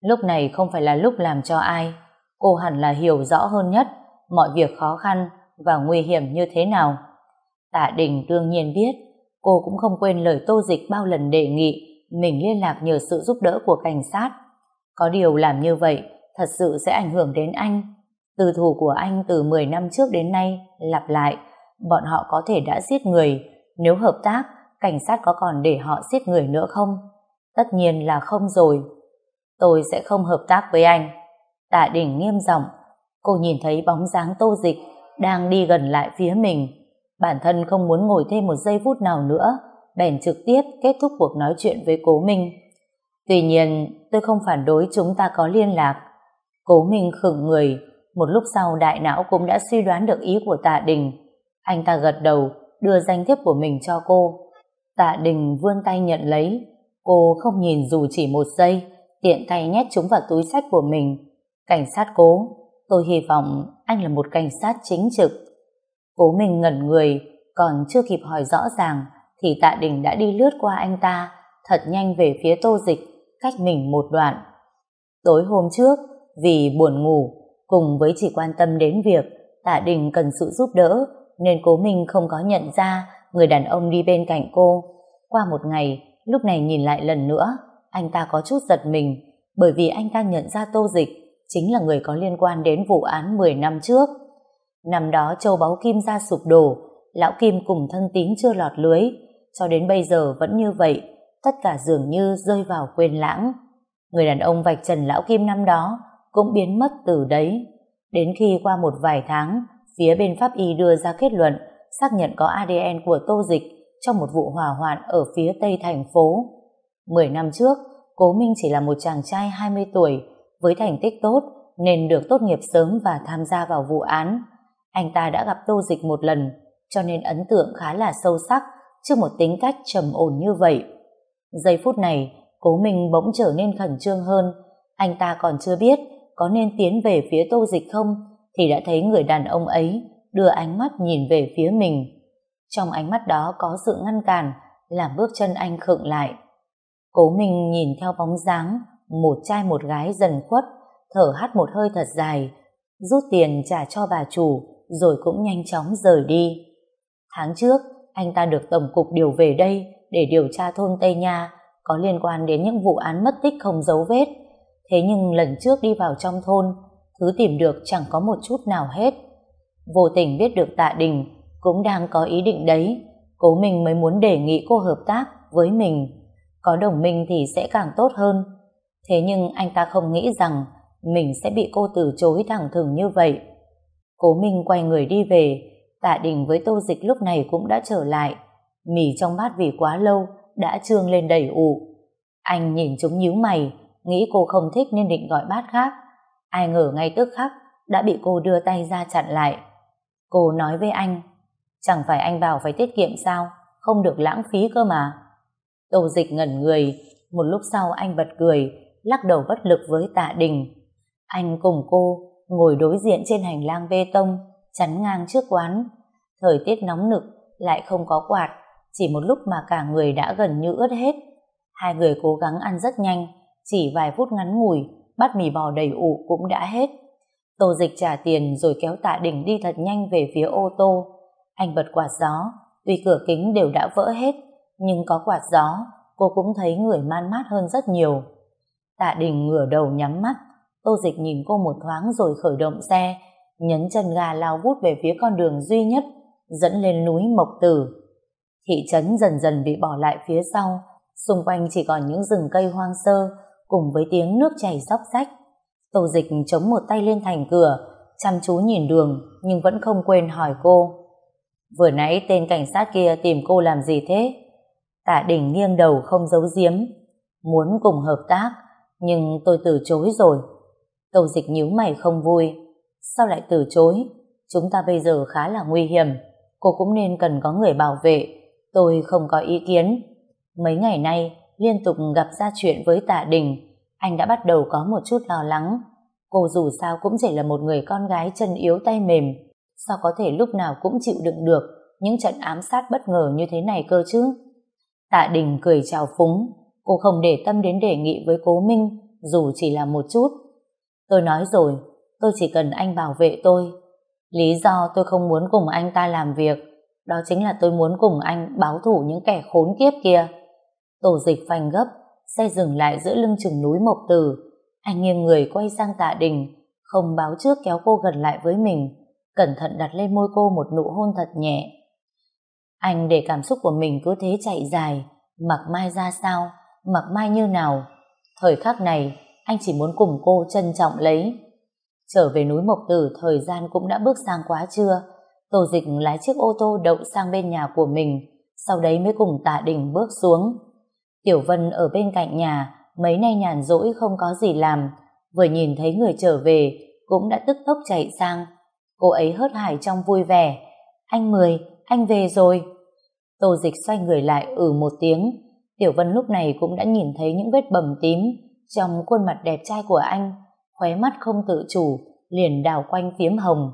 [SPEAKER 1] Lúc này không phải là lúc làm cho ai, cô hẳn là hiểu rõ hơn nhất mọi việc khó khăn và nguy hiểm như thế nào. Tạ Đình đương nhiên biết, cô cũng không quên lời tô dịch bao lần đề nghị mình liên lạc nhờ sự giúp đỡ của cảnh sát. Có điều làm như vậy thật sự sẽ ảnh hưởng đến anh. Từ thủ của anh từ 10 năm trước đến nay lặp lại, bọn họ có thể đã giết người. Nếu hợp tác, cảnh sát có còn để họ giết người nữa không? Tất nhiên là không rồi. Tôi sẽ không hợp tác với anh. Tạ Đình nghiêm giọng Cô nhìn thấy bóng dáng tô dịch đang đi gần lại phía mình. Bản thân không muốn ngồi thêm một giây phút nào nữa, bèn trực tiếp kết thúc cuộc nói chuyện với Cố Minh. Tuy nhiên, tôi không phản đối chúng ta có liên lạc. Cố Minh khựng người, một lúc sau đại não cũng đã suy đoán được ý của Tạ Đình. Anh ta gật đầu, đưa danh thiếp của mình cho cô. Tạ Đình vươn tay nhận lấy, cô không nhìn dù chỉ một giây, tiện tay nhét chúng vào túi sách của mình. Cảnh sát cố, tôi hy vọng anh là một cảnh sát chính trực. Cố mình ngẩn người, còn chưa kịp hỏi rõ ràng, thì Tạ Đình đã đi lướt qua anh ta, thật nhanh về phía tô dịch, cách mình một đoạn. Tối hôm trước, vì buồn ngủ, cùng với chỉ quan tâm đến việc Tạ Đình cần sự giúp đỡ, nên cố mình không có nhận ra người đàn ông đi bên cạnh cô. Qua một ngày, lúc này nhìn lại lần nữa, anh ta có chút giật mình, bởi vì anh ta nhận ra tô dịch chính là người có liên quan đến vụ án 10 năm trước. Năm đó châu báu Kim ra sụp đổ, lão Kim cùng thân tín chưa lọt lưới, cho đến bây giờ vẫn như vậy, tất cả dường như rơi vào quên lãng. Người đàn ông vạch trần lão Kim năm đó cũng biến mất từ đấy. Đến khi qua một vài tháng, phía bên pháp y đưa ra kết luận xác nhận có ADN của Tô Dịch trong một vụ hỏa hoạn ở phía tây thành phố. Mười năm trước, Cố Minh chỉ là một chàng trai 20 tuổi với thành tích tốt nên được tốt nghiệp sớm và tham gia vào vụ án. Anh ta đã gặp Tô Dịch một lần cho nên ấn tượng khá là sâu sắc trước một tính cách trầm ổn như vậy. Giây phút này, Cố Minh bỗng trở nên khẩn trương hơn. Anh ta còn chưa biết có nên tiến về phía Tô Dịch không thì đã thấy người đàn ông ấy đưa ánh mắt nhìn về phía mình. Trong ánh mắt đó có sự ngăn cản làm bước chân anh khựng lại. Cố Minh nhìn theo bóng dáng một trai một gái dần khuất thở hắt một hơi thật dài rút tiền trả cho bà chủ rồi cũng nhanh chóng rời đi. Tháng trước, anh ta được Tổng cục điều về đây để điều tra thôn Tây Nha có liên quan đến những vụ án mất tích không dấu vết. Thế nhưng lần trước đi vào trong thôn, thứ tìm được chẳng có một chút nào hết. Vô tình biết được tạ đình cũng đang có ý định đấy, cố mình mới muốn đề nghị cô hợp tác với mình. Có đồng minh thì sẽ càng tốt hơn. Thế nhưng anh ta không nghĩ rằng mình sẽ bị cô từ chối thẳng thừng như vậy. Cố Minh quay người đi về, tạ đình với tô dịch lúc này cũng đã trở lại. Mì trong bát vì quá lâu, đã trương lên đầy ụ. Anh nhìn chúng nhíu mày, nghĩ cô không thích nên định gọi bát khác. Ai ngờ ngay tức khắc, đã bị cô đưa tay ra chặn lại. Cô nói với anh, chẳng phải anh bảo phải tiết kiệm sao, không được lãng phí cơ mà. Tô dịch ngẩn người, một lúc sau anh bật cười, lắc đầu bất lực với tạ đình. Anh cùng cô ngồi đối diện trên hành lang bê tông, chắn ngang trước quán. Thời tiết nóng nực, lại không có quạt, chỉ một lúc mà cả người đã gần như ướt hết. Hai người cố gắng ăn rất nhanh, chỉ vài phút ngắn ngủi, bát mì bò đầy ủ cũng đã hết. Tô dịch trả tiền rồi kéo tạ đỉnh đi thật nhanh về phía ô tô. Anh bật quạt gió, tuy cửa kính đều đã vỡ hết, nhưng có quạt gió, cô cũng thấy người man mát hơn rất nhiều. Tạ đình ngửa đầu nhắm mắt, Tô Dịch nhìn cô một thoáng rồi khởi động xe, nhấn chân ga lao vút về phía con đường duy nhất, dẫn lên núi Mộc Tử. Thị trấn dần dần bị bỏ lại phía sau, xung quanh chỉ còn những rừng cây hoang sơ, cùng với tiếng nước chảy róc rách. Tô Dịch chống một tay lên thành cửa, chăm chú nhìn đường, nhưng vẫn không quên hỏi cô. Vừa nãy tên cảnh sát kia tìm cô làm gì thế? Tạ Đình nghiêng đầu không giấu giếm. Muốn cùng hợp tác, nhưng tôi từ chối rồi. Tô dịch nhíu mày không vui. Sao lại từ chối? Chúng ta bây giờ khá là nguy hiểm. Cô cũng nên cần có người bảo vệ. Tôi không có ý kiến. Mấy ngày nay, liên tục gặp ra chuyện với tạ đình. Anh đã bắt đầu có một chút lo lắng. Cô dù sao cũng chỉ là một người con gái chân yếu tay mềm. Sao có thể lúc nào cũng chịu đựng được những trận ám sát bất ngờ như thế này cơ chứ? Tạ đình cười chào phúng. Cô không để tâm đến đề nghị với cố Minh, dù chỉ là một chút. Tôi nói rồi, tôi chỉ cần anh bảo vệ tôi. Lý do tôi không muốn cùng anh ta làm việc, đó chính là tôi muốn cùng anh báo thủ những kẻ khốn kiếp kia. Tổ dịch phanh gấp, xe dừng lại giữa lưng chừng núi Mộc Tử. Anh nghiêng người quay sang tạ đình, không báo trước kéo cô gần lại với mình, cẩn thận đặt lên môi cô một nụ hôn thật nhẹ. Anh để cảm xúc của mình cứ thế chạy dài, mặc mai ra sao, mặc mai như nào. Thời khắc này, anh chỉ muốn cùng cô trân trọng lấy. Trở về núi Mộc Tử, thời gian cũng đã bước sang quá trưa. Tổ dịch lái chiếc ô tô đậu sang bên nhà của mình, sau đấy mới cùng tạ đình bước xuống. Tiểu Vân ở bên cạnh nhà, mấy nay nhàn rỗi không có gì làm, vừa nhìn thấy người trở về, cũng đã tức tốc chạy sang. Cô ấy hớt hải trong vui vẻ. Anh Mười, anh về rồi. Tô dịch xoay người lại ừ một tiếng. Tiểu Vân lúc này cũng đã nhìn thấy những vết bầm tím trong khuôn mặt đẹp trai của anh, khóe mắt không tự chủ, liền đào quanh phiếm hồng.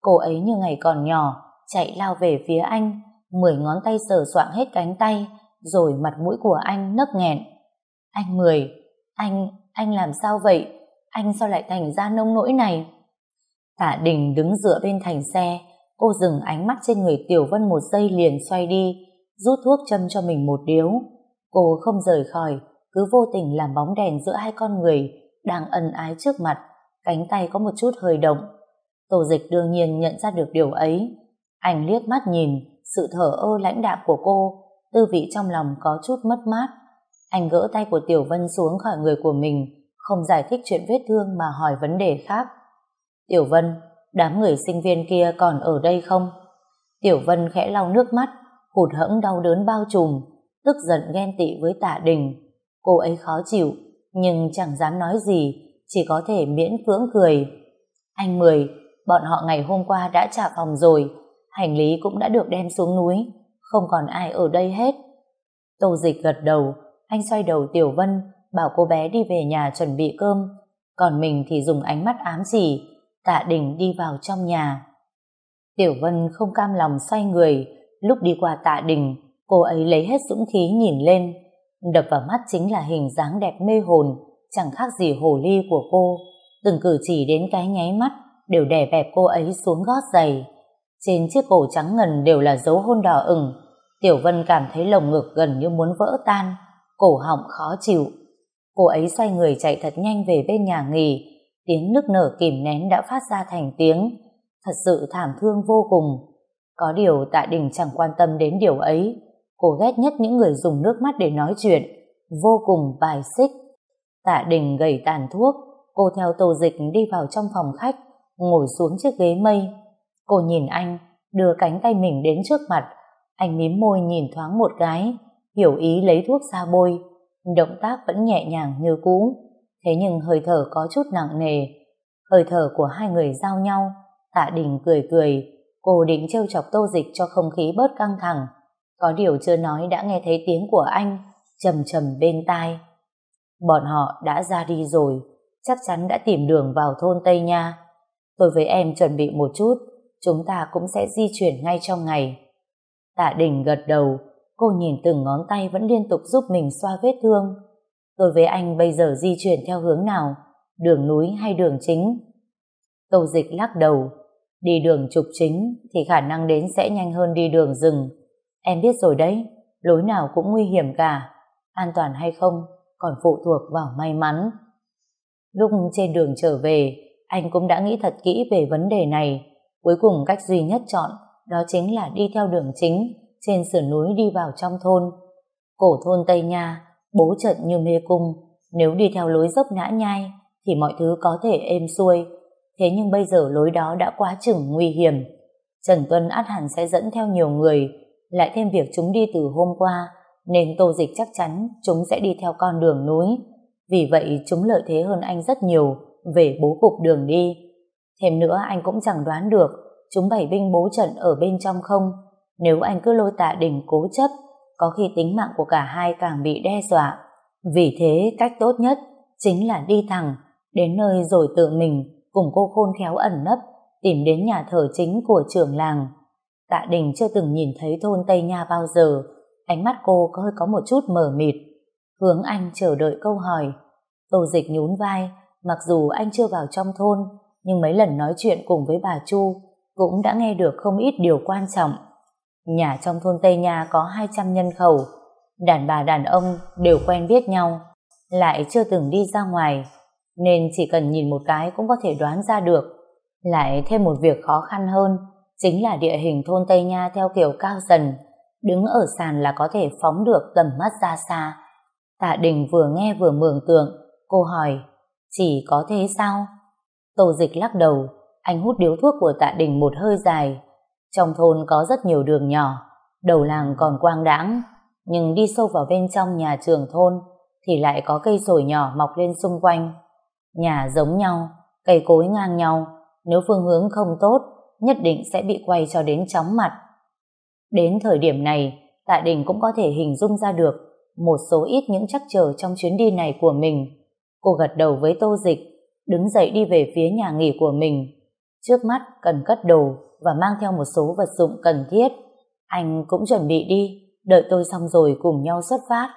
[SPEAKER 1] Cô ấy như ngày còn nhỏ, chạy lao về phía anh, mười ngón tay sờ soạng hết cánh tay, rồi mặt mũi của anh nấc nghẹn. Anh Mười, anh, anh làm sao vậy? Anh sao lại thành ra nông nỗi này? Tạ Đình đứng dựa bên thành xe, cô dừng ánh mắt trên người Tiểu Vân một giây liền xoay đi, rút thuốc châm cho mình một điếu. Cô không rời khỏi, cứ vô tình làm bóng đèn giữa hai con người đang ân ái trước mặt, cánh tay có một chút hơi động. Tổ dịch đương nhiên nhận ra được điều ấy. Anh liếc mắt nhìn, sự thở ơ lãnh đạm của cô, tư vị trong lòng có chút mất mát. Anh gỡ tay của Tiểu Vân xuống khỏi người của mình, không giải thích chuyện vết thương mà hỏi vấn đề khác. Tiểu Vân, đám người sinh viên kia còn ở đây không? Tiểu Vân khẽ lau nước mắt, hụt hẫng đau đớn bao trùm, tức giận ghen tị với tạ đình. Cô ấy khó chịu, nhưng chẳng dám nói gì, chỉ có thể miễn cưỡng cười. Anh Mười, bọn họ ngày hôm qua đã trả phòng rồi, hành lý cũng đã được đem xuống núi, không còn ai ở đây hết. Tô dịch gật đầu, anh xoay đầu Tiểu Vân, bảo cô bé đi về nhà chuẩn bị cơm, còn mình thì dùng ánh mắt ám chỉ, tạ đình đi vào trong nhà. Tiểu Vân không cam lòng xoay người, lúc đi qua tạ đình, cô ấy lấy hết dũng khí nhìn lên, đập vào mắt chính là hình dáng đẹp mê hồn, chẳng khác gì hồ ly của cô, từng cử chỉ đến cái nháy mắt đều đè bẹp cô ấy xuống gót giày. Trên chiếc cổ trắng ngần đều là dấu hôn đỏ ửng, Tiểu Vân cảm thấy lồng ngực gần như muốn vỡ tan, cổ họng khó chịu. Cô ấy xoay người chạy thật nhanh về bên nhà nghỉ, tiếng nức nở kìm nén đã phát ra thành tiếng, thật sự thảm thương vô cùng. Có điều Tạ Đình chẳng quan tâm đến điều ấy, cô ghét nhất những người dùng nước mắt để nói chuyện, vô cùng bài xích. Tạ Đình gầy tàn thuốc, cô theo tô dịch đi vào trong phòng khách, ngồi xuống chiếc ghế mây. Cô nhìn anh, đưa cánh tay mình đến trước mặt, anh mím môi nhìn thoáng một cái, hiểu ý lấy thuốc ra bôi. Động tác vẫn nhẹ nhàng như cũ, thế nhưng hơi thở có chút nặng nề. Hơi thở của hai người giao nhau, tạ đình cười cười, cô định trêu chọc tô dịch cho không khí bớt căng thẳng. Có điều chưa nói đã nghe thấy tiếng của anh, trầm trầm bên tai. Bọn họ đã ra đi rồi, chắc chắn đã tìm đường vào thôn Tây Nha. Tôi với em chuẩn bị một chút, chúng ta cũng sẽ di chuyển ngay trong ngày. Tạ Đình gật đầu, cô nhìn từng ngón tay vẫn liên tục giúp mình xoa vết thương. Tôi với anh bây giờ di chuyển theo hướng nào, đường núi hay đường chính? Tô dịch lắc đầu, đi đường trục chính thì khả năng đến sẽ nhanh hơn đi đường rừng. Em biết rồi đấy, lối nào cũng nguy hiểm cả, an toàn hay không còn phụ thuộc vào may mắn. Lúc trên đường trở về, anh cũng đã nghĩ thật kỹ về vấn đề này. Cuối cùng cách duy nhất chọn đó chính là đi theo đường chính trên sườn núi đi vào trong thôn. Cổ thôn Tây Nha, bố trận như mê cung, nếu đi theo lối dốc ngã nhai thì mọi thứ có thể êm xuôi. Thế nhưng bây giờ lối đó đã quá chừng nguy hiểm. Trần Tuân át hẳn sẽ dẫn theo nhiều người, lại thêm việc chúng đi từ hôm qua, nên Tô Dịch chắc chắn chúng sẽ đi theo con đường núi. vì vậy chúng lợi thế hơn anh rất nhiều về bố cục đường đi. Thêm nữa anh cũng chẳng đoán được chúng bảy binh bố trận ở bên trong không. Nếu anh cứ lôi tạ đình cố chấp, có khi tính mạng của cả hai càng bị đe dọa. Vì thế cách tốt nhất chính là đi thẳng đến nơi rồi tự mình cùng cô khôn khéo ẩn nấp tìm đến nhà thờ chính của trưởng làng. Tạ Đình chưa từng nhìn thấy thôn Tây Nha bao giờ, ánh mắt cô có hơi có một chút mờ mịt. Hướng anh chờ đợi câu hỏi. Tô Dịch nhún vai, mặc dù anh chưa vào trong thôn, nhưng mấy lần nói chuyện cùng với bà Chu cũng đã nghe được không ít điều quan trọng. Nhà trong thôn Tây Nha có 200 nhân khẩu, đàn bà đàn ông đều quen biết nhau, lại chưa từng đi ra ngoài, nên chỉ cần nhìn một cái cũng có thể đoán ra được. Lại thêm một việc khó khăn hơn, chính là địa hình thôn Tây Nha theo kiểu cao dần, đứng ở sàn là có thể phóng được tầm mắt ra xa. Tạ Đình vừa nghe vừa mường tượng, cô hỏi, chỉ có thế sao? Tô dịch lắc đầu, anh hút điếu thuốc của tạ đình một hơi dài. Trong thôn có rất nhiều đường nhỏ, đầu làng còn quang đãng, nhưng đi sâu vào bên trong nhà trường thôn thì lại có cây sồi nhỏ mọc lên xung quanh. Nhà giống nhau, cây cối ngang nhau, nếu phương hướng không tốt, nhất định sẽ bị quay cho đến chóng mặt. Đến thời điểm này, Tạ Đình cũng có thể hình dung ra được một số ít những chắc trở trong chuyến đi này của mình. Cô gật đầu với Tô Dịch, đứng dậy đi về phía nhà nghỉ của mình. Trước mắt cần cất đồ và mang theo một số vật dụng cần thiết. Anh cũng chuẩn bị đi, đợi tôi xong rồi cùng nhau xuất phát.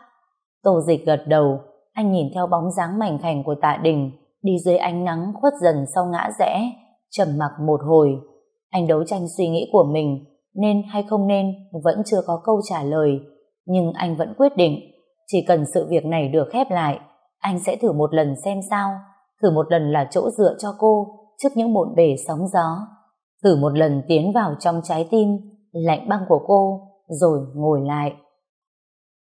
[SPEAKER 1] Tô dịch gật đầu, anh nhìn theo bóng dáng mảnh khảnh của tạ đình, đi dưới ánh nắng khuất dần sau ngã rẽ, trầm mặc một hồi. Anh đấu tranh suy nghĩ của mình, nên hay không nên vẫn chưa có câu trả lời, nhưng anh vẫn quyết định, chỉ cần sự việc này được khép lại, anh sẽ thử một lần xem sao, thử một lần là chỗ dựa cho cô, trước những bộn bề sóng gió. Thử một lần tiến vào trong trái tim, lạnh băng của cô, rồi ngồi lại.